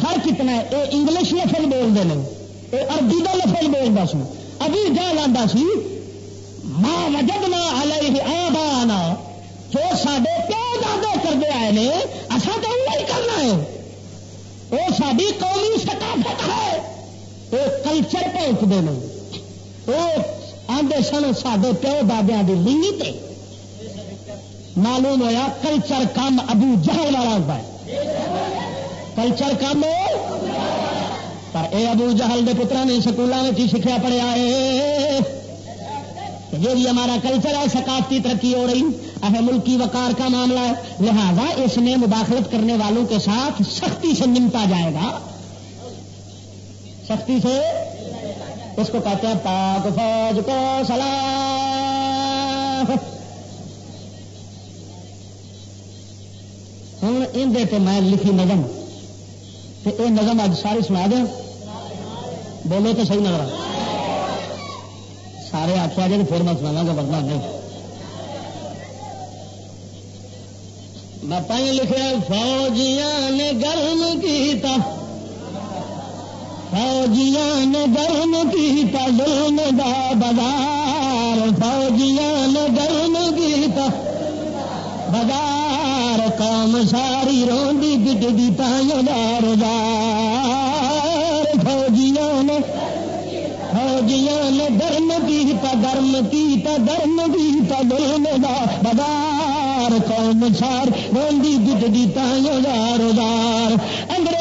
فرق کتنا ہے؟ یہ انگلش لفظ بولتے ہیں یہ اربی کا لفظ بولتا سن۔ ابو جہل آتا سی ماں وجدنا علیہ آبانا جو سڈے پیو دادے کرتے آئے نے اصا تو وہی کرنا ہے۔ وہ ساری قومی ثقافت ہے۔ وہ کلچر پہنچتے ہیں وہ آدھے سن سڈے پیو دادیا کی لنگی تے۔ معلوم ہوا کلچر کام ابو جہل والا ہوتا ہے۔ کلچر کام پر اے ابو جہل کے پترا نے سکولوں میں سیکھا پڑھیا ہے۔ یہ بھی ہمارا کلچر ہے، ثقافتی ترقی ہو رہی ہے ملکی وقار کا معاملہ ہے۔ لہذا اس میں مداخلت کرنے والوں کے ساتھ سختی سے نمٹا جائے گا۔ سختی سے اس کو کہتے ہیں، پاک فوج کو سلام ہوں اندر میں لکھی نظم۔ یہ نظم اج ساری سنا دیں بولو تو صحیح نظر۔ سارے آخیا جی پھر میں سنا گا، ورنہ نہیں۔ میں پہ لکھا فوجیاں نے گرم کیتا۔ فوجیاں نے گرم کیتا، ظلم دا بازار۔ فوجیاں نے گرم کیتا۔ بازار قوم ساری روڈی بٹی تائیں دار فوجیاں نے فوجیاں نے درم کیتا گرم کیتا درم کیتا دل دا۔ بازار قوم ساری روندی، بٹی تائیں دار دار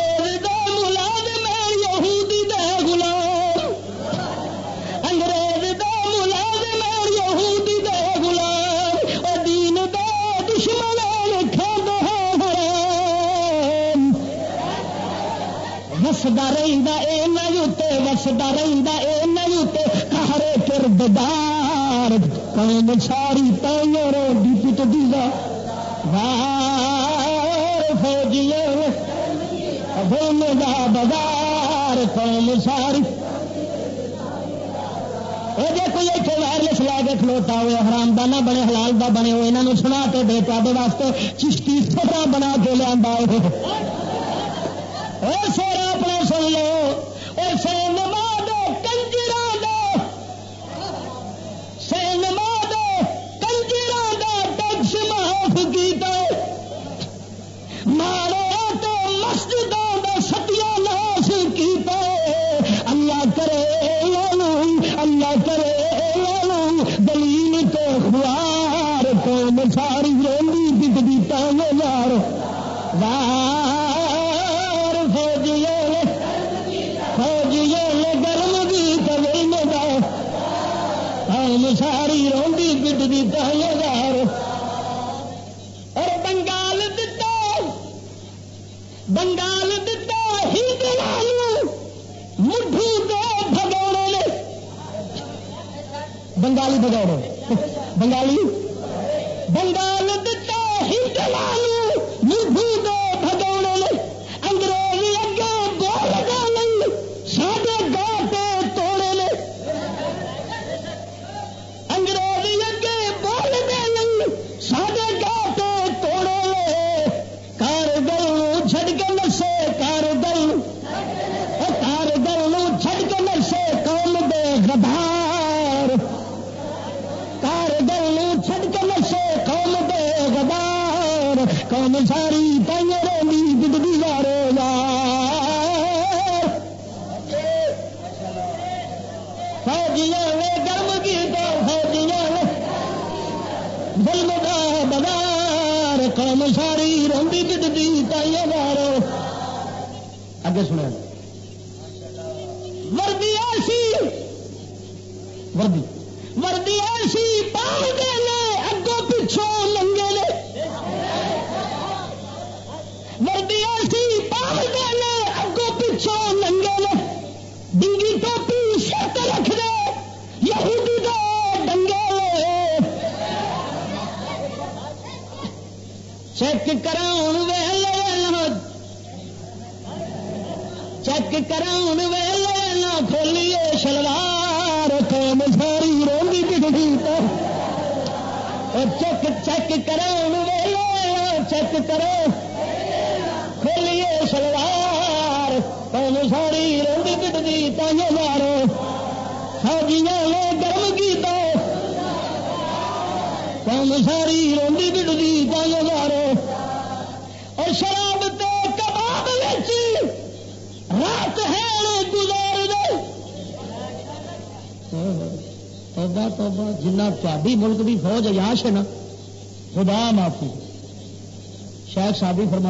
وسدا رہندا اے نیوتے کہرے کردار قوم ساری تائیں روندی پٹدی دا وار فوجیاں دل دا بازار قوم ساری وہ جی کوئی اتنے وائرلس لا کے کھلوتا ہوئے حرام دا نہ بنے حلال دا بنے ہوئے یہاں سنا کے دے تے واسطے چشتی سطح بنا کے لیا سورا اپنا سن لو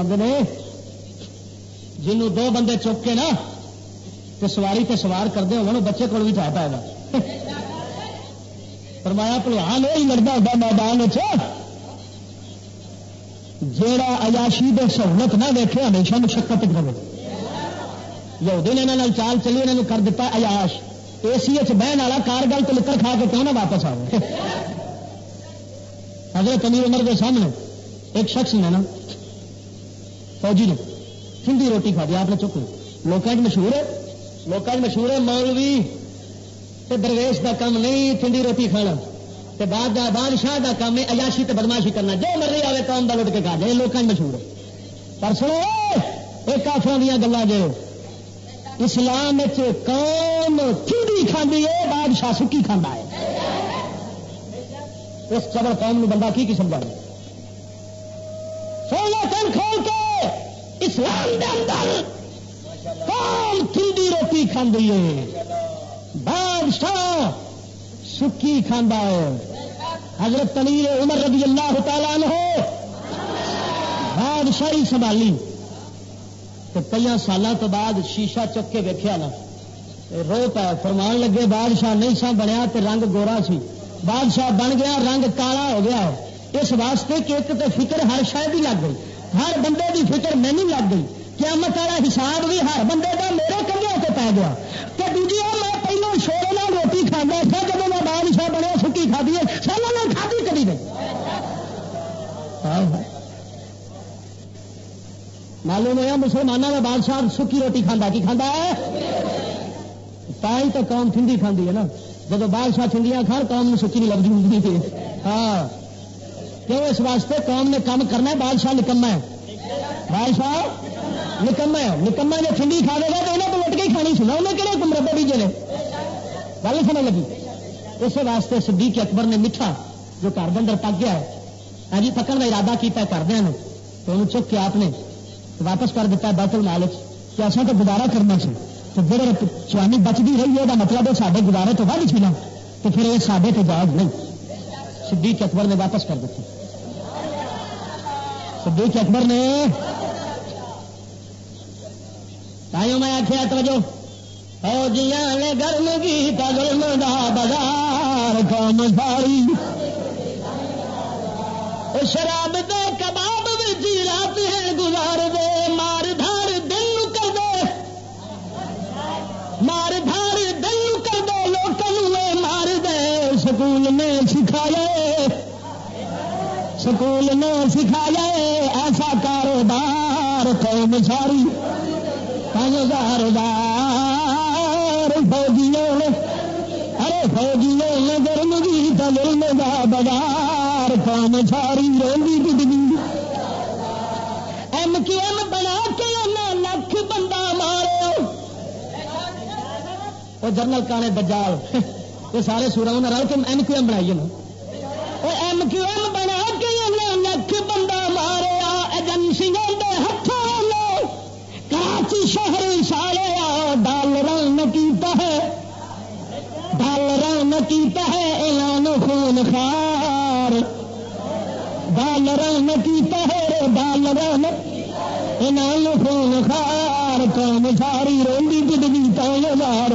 صاحب نے جنوں دو بندے چک کے نا تو سواری تے سوار کرتے ہو بچے کو بھی چاہ پائے گا فرمایا پلوان یہ لڑتا ہوتا میدان جیڑا عیاشی دے سہولت نہ دیکھے ہمیشہ مشقت کرے یہودی نے یہاں چال چلی انہوں کر دیتا ایاش اے سی ایچ بہن والا کار گل تو لکڑ کھا کے کیوں نہ واپس آؤ حضرت امیر عمر کے سامنے ایک شخص نے نا فوجی نے ہندی روٹی کھا دی، آپ نے چک لوگ مشہور ہے لوگ مشہور ہے مولوی تے درویش کا کام نہیں ٹھنڈی روٹی کھانا۔ تے بعد دا بادشاہ کا کام ہے ایاشی تے بدماشی کرنا۔ جو مرضی آئے کام کا لٹ کے کھا جائے لوگوں مشہور ہے۔ پر سنو یہ کافر دیا گلا جو اسلام قوم ٹھنڈی کھانے ہے، بادشاہ سکی کھانا ہے۔ اس چبر قوم نو بندہ کی قسم بڑھ سونا کن اسلام دے اندر قوم ٹھنڈی روٹی کھانے ہے؟ بادشاہ سکی کھانا ہے۔ حضرت تنیر عمر رضی اللہ تعالیٰ نے بادشاہی سنبھالی۔ تو کئی سالوں تو بعد شیشہ چک کے ویکیا نا۔ رو پہ فرمان لگے، بادشاہ نہیں سا بنیا تو رنگ گورا سی۔ بادشاہ بن گیا، رنگ کالا ہو گیا۔ اس واسطے کہ ایک تو فکر ہر شاید ہی لگ گئی۔ ہر بندے کی فکر میں نہیں لگ گئی۔ قیامت والا حساب بھی ہر بندے کا میرے کمرے سے پی گیا۔ تو دوجی میں پہلو شور روٹی کھانا تھا جب میں بادشاہ بنیا سکی کھا دی سالوں میں کھادی کبھی نہیں۔ ہاں معلوم ہوا مسلمانوں کا بادشاہ سکی روٹی کھانا کی کھانا ہے؟ تھی تو قوم ٹھنڈی کھاندی ہے نا۔ جب بادشاہ ٹھنڈیاں کھان، قوم سکی نہیں لگتی ہوں ہاں۔ کیوں اس واسطے قوم نے کام کرنا ہے؟ بادشاہ نکما ہے۔ بادشاہ نکما ہے۔ نکما جو ٹھنڈی کھا دے گا تو انہیں تو لٹ کے ہی کھانی سنا انہیں کہڑے مربے بیجے نے؟ گل سمجھ لگی؟ اس واسطے صدیق اکبر نے میٹھا جو گھر کے اندر پک گیا ہے ہاں جی پکڑ کا ارادہ کیا کردیا نے تو انہوں چک کے آپ نے واپس کر دیتا ہے بیتل کہ اصا تو گزارا کرنا سی۔ تو جڑے چوانی بچتی رہی ہے مطلب ہے سارے گزارے تو ود سی تو پھر یہ سارے تو جائز نہیں۔ صدیق اکبر نے واپس کر دیتی۔ صدیق اکبر نے تائیوں میں آخیا توجہ۔ فوجیاں نے گرم کی ظلم دا بازار قوم ساری۔ شراب دے کباب بھی رات ہے گزار دے مار دھار دل کر دے مار دھار دل کر دے لوگوں مار دے سکول نے سکھایا سکول نے سکھایا ایسا کاروبار قوم ساری ہزار فوجیوں ارے فوجیوں نے گرم کی تلم کا بازار کام ساری روی گدگی ایم کیو ایم بنا کے لکھ بندہ مارے۔ وہ جنرل کانے بجال۔ یہ سارے سورا انہیں رل کے ایم کیو ایم بنائی نا۔ وہ ایم کیو ایم بنا کے لکھ بندہ مارے ایجنسیوں کے ہاتھوں کراچی شہر سارے ڈالر نکیتا ہے۔ ڈالر نکیتا ہے، اعلان خون خار ڈالر نکیتا ہے ڈالر اعلان خون خار کام ساری روی جدگی تو یار۔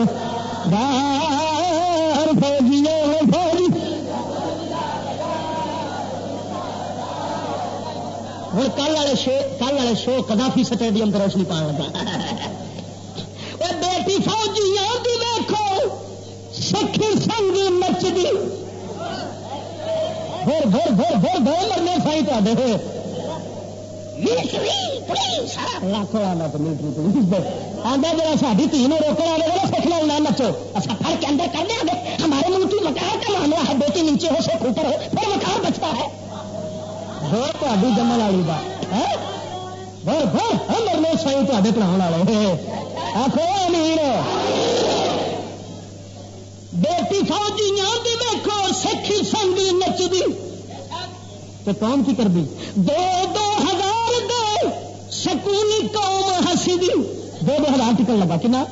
بار ہوں کل والے شو کل والے شو کدافی سٹیڈیم پر روشنی پان لگا بیٹی فوجی دیکھو سکھ سنگ نچدی بھر بھر بھر بھر بھر مرنے سائی تے آدھا جا ساری تھی روکنا آئے سکھ نہ نچو اچھا پڑھ کے اندر کر دیا گے ہمارے ملک کی مکار کا معاملہ ہے بیٹی نیچے ہو سکھ اوپر ہو پھر مکار بچتا ہے بہت تاری جمن والی بہت بہت مرنے سائی تے پڑھاؤ والے آخو امیر بیٹی فوجی دیکھو سکھی سنگ نچدی تو قوم کی کر دی دو دو ہزار دو سکونی قوم ہسی دی دو دو ہزار ٹکن لگا کنا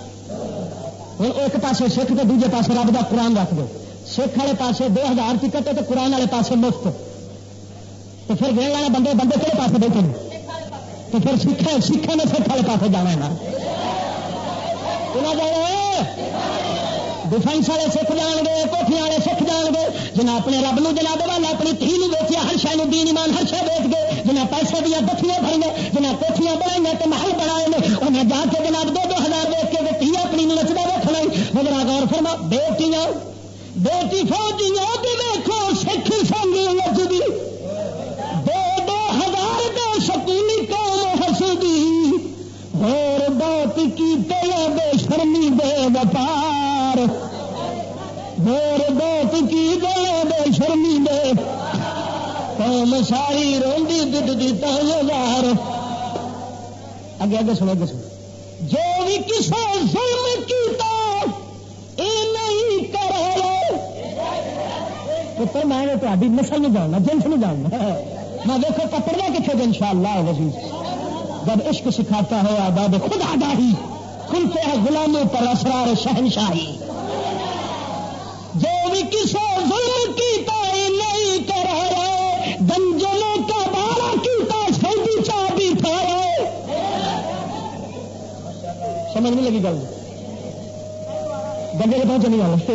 ہوں ایک پاسے سکھ تو دوجے پاسے رب کا قرآن رکھ دو سکھ والے پاسے دو ہزار ٹکٹ ہے تو قرآن والے پاسے مفت تو پھر گئے والے بندے بندے کہڑے پاس بیٹھے تو پھر سکھ سکھا نے سکھ والے پاس جانا ہے ڈیفینس والے سکھ جان گے کوٹیاں والے سکھ جان گے جنہیں اپنے رب نو، جناب والا اپنی تھی ویچیا ہر شہ دین ایمان، ہر شہ ویچ گئے جنہیں پیسے دیا دفیاں بھر گئے جنہیں کوٹیاں بنائی تو محل بنائے انہیں جا کے جناب دو دو ہزار ویچ کے تھی اپنی نچنا رکھنا مگر غور فرما، بیٹیاں بیٹی فوجیاں دیکھو سکھ سنگ نچدی اور بات کی تلا بے شرمی بے وپار اور بات کی تلا بے شرمی بے قوم ساری روندی دد دی تار اگے اگے سنو اگے سنو۔ جو بھی کسی ظلم کیتا، اے نہیں کرے۔ پتر، میں تاری نسل نہیں جاننا، جنس نہیں جاننا۔ میں دیکھو پکڑنا کتنے ان شاء اللہ وزیر جب عشق سکھاتا ہے آباد خود آگاہی کھلتے ہیں غلاموں پر اسرار شہنشاہی۔ جو بھی کسی ظلم کیتا اے نہیں کرے گنجنوں کا بارہ کیتا سعودی چاہ بھی کھایا سمجھ نہیں لگی گل؟ گنجے کے پہنچ نہیں والے۔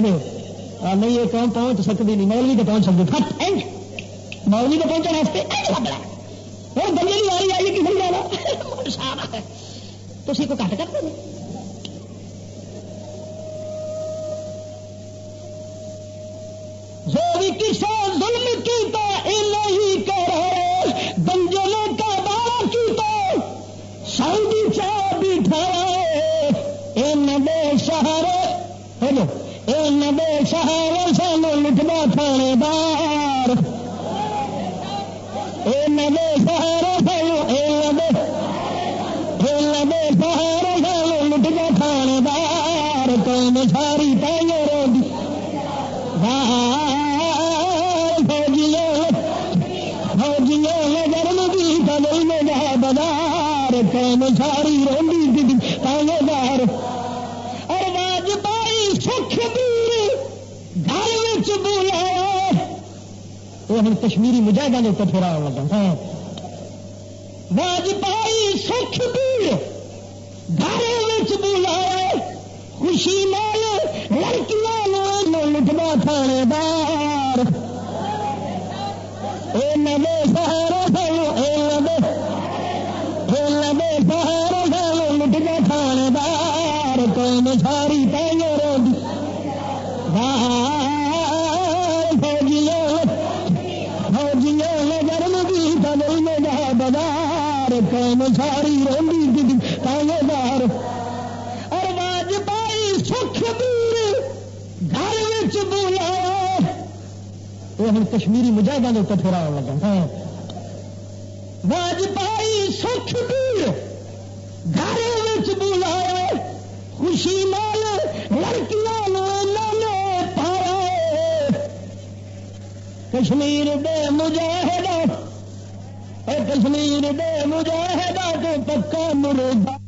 نہیں، یہ کون پہنچ سکتی نہیں؟ مولوی تو پہنچ سکتی۔ مولوی تو پہنچنے واسطے۔ ہوں، گنجے نہیں آ رہی آئی کسی جانا تھی کو کٹ کرتے ہیں جو بھی کسی ظلم کیتا نہیں کرے گنجنوں کا بارہ کیتا سعودی چاہ بھی ٹھہرے اے نبے شہر، ہلو۔ اے نبے شہر، سانو لٹنا تھانے دار قوم ساری روڈی پہلے دار اور واجپائی سکھ دور گھر بلایا وہ ہم کشمیری مجاہدہ نے اوپر پھیرا لگا۔ ہاں۔ واجپائی سکھ دور گھر بلایا خوشی نہ قوم ساری روڈی پہلے دار اور واجپائی سکھ دور گھر بلایا وہ ہم کشمیری مجاہدہ کے اوپر پھیرا لگا۔ ہاں۔ واجپائی سکھ دور گھر بلایا خوشی نال لڑکیاں پایا۔ کشمیر دے مجاہدہ کشمیر دے مجاہدہ تو پکا مردا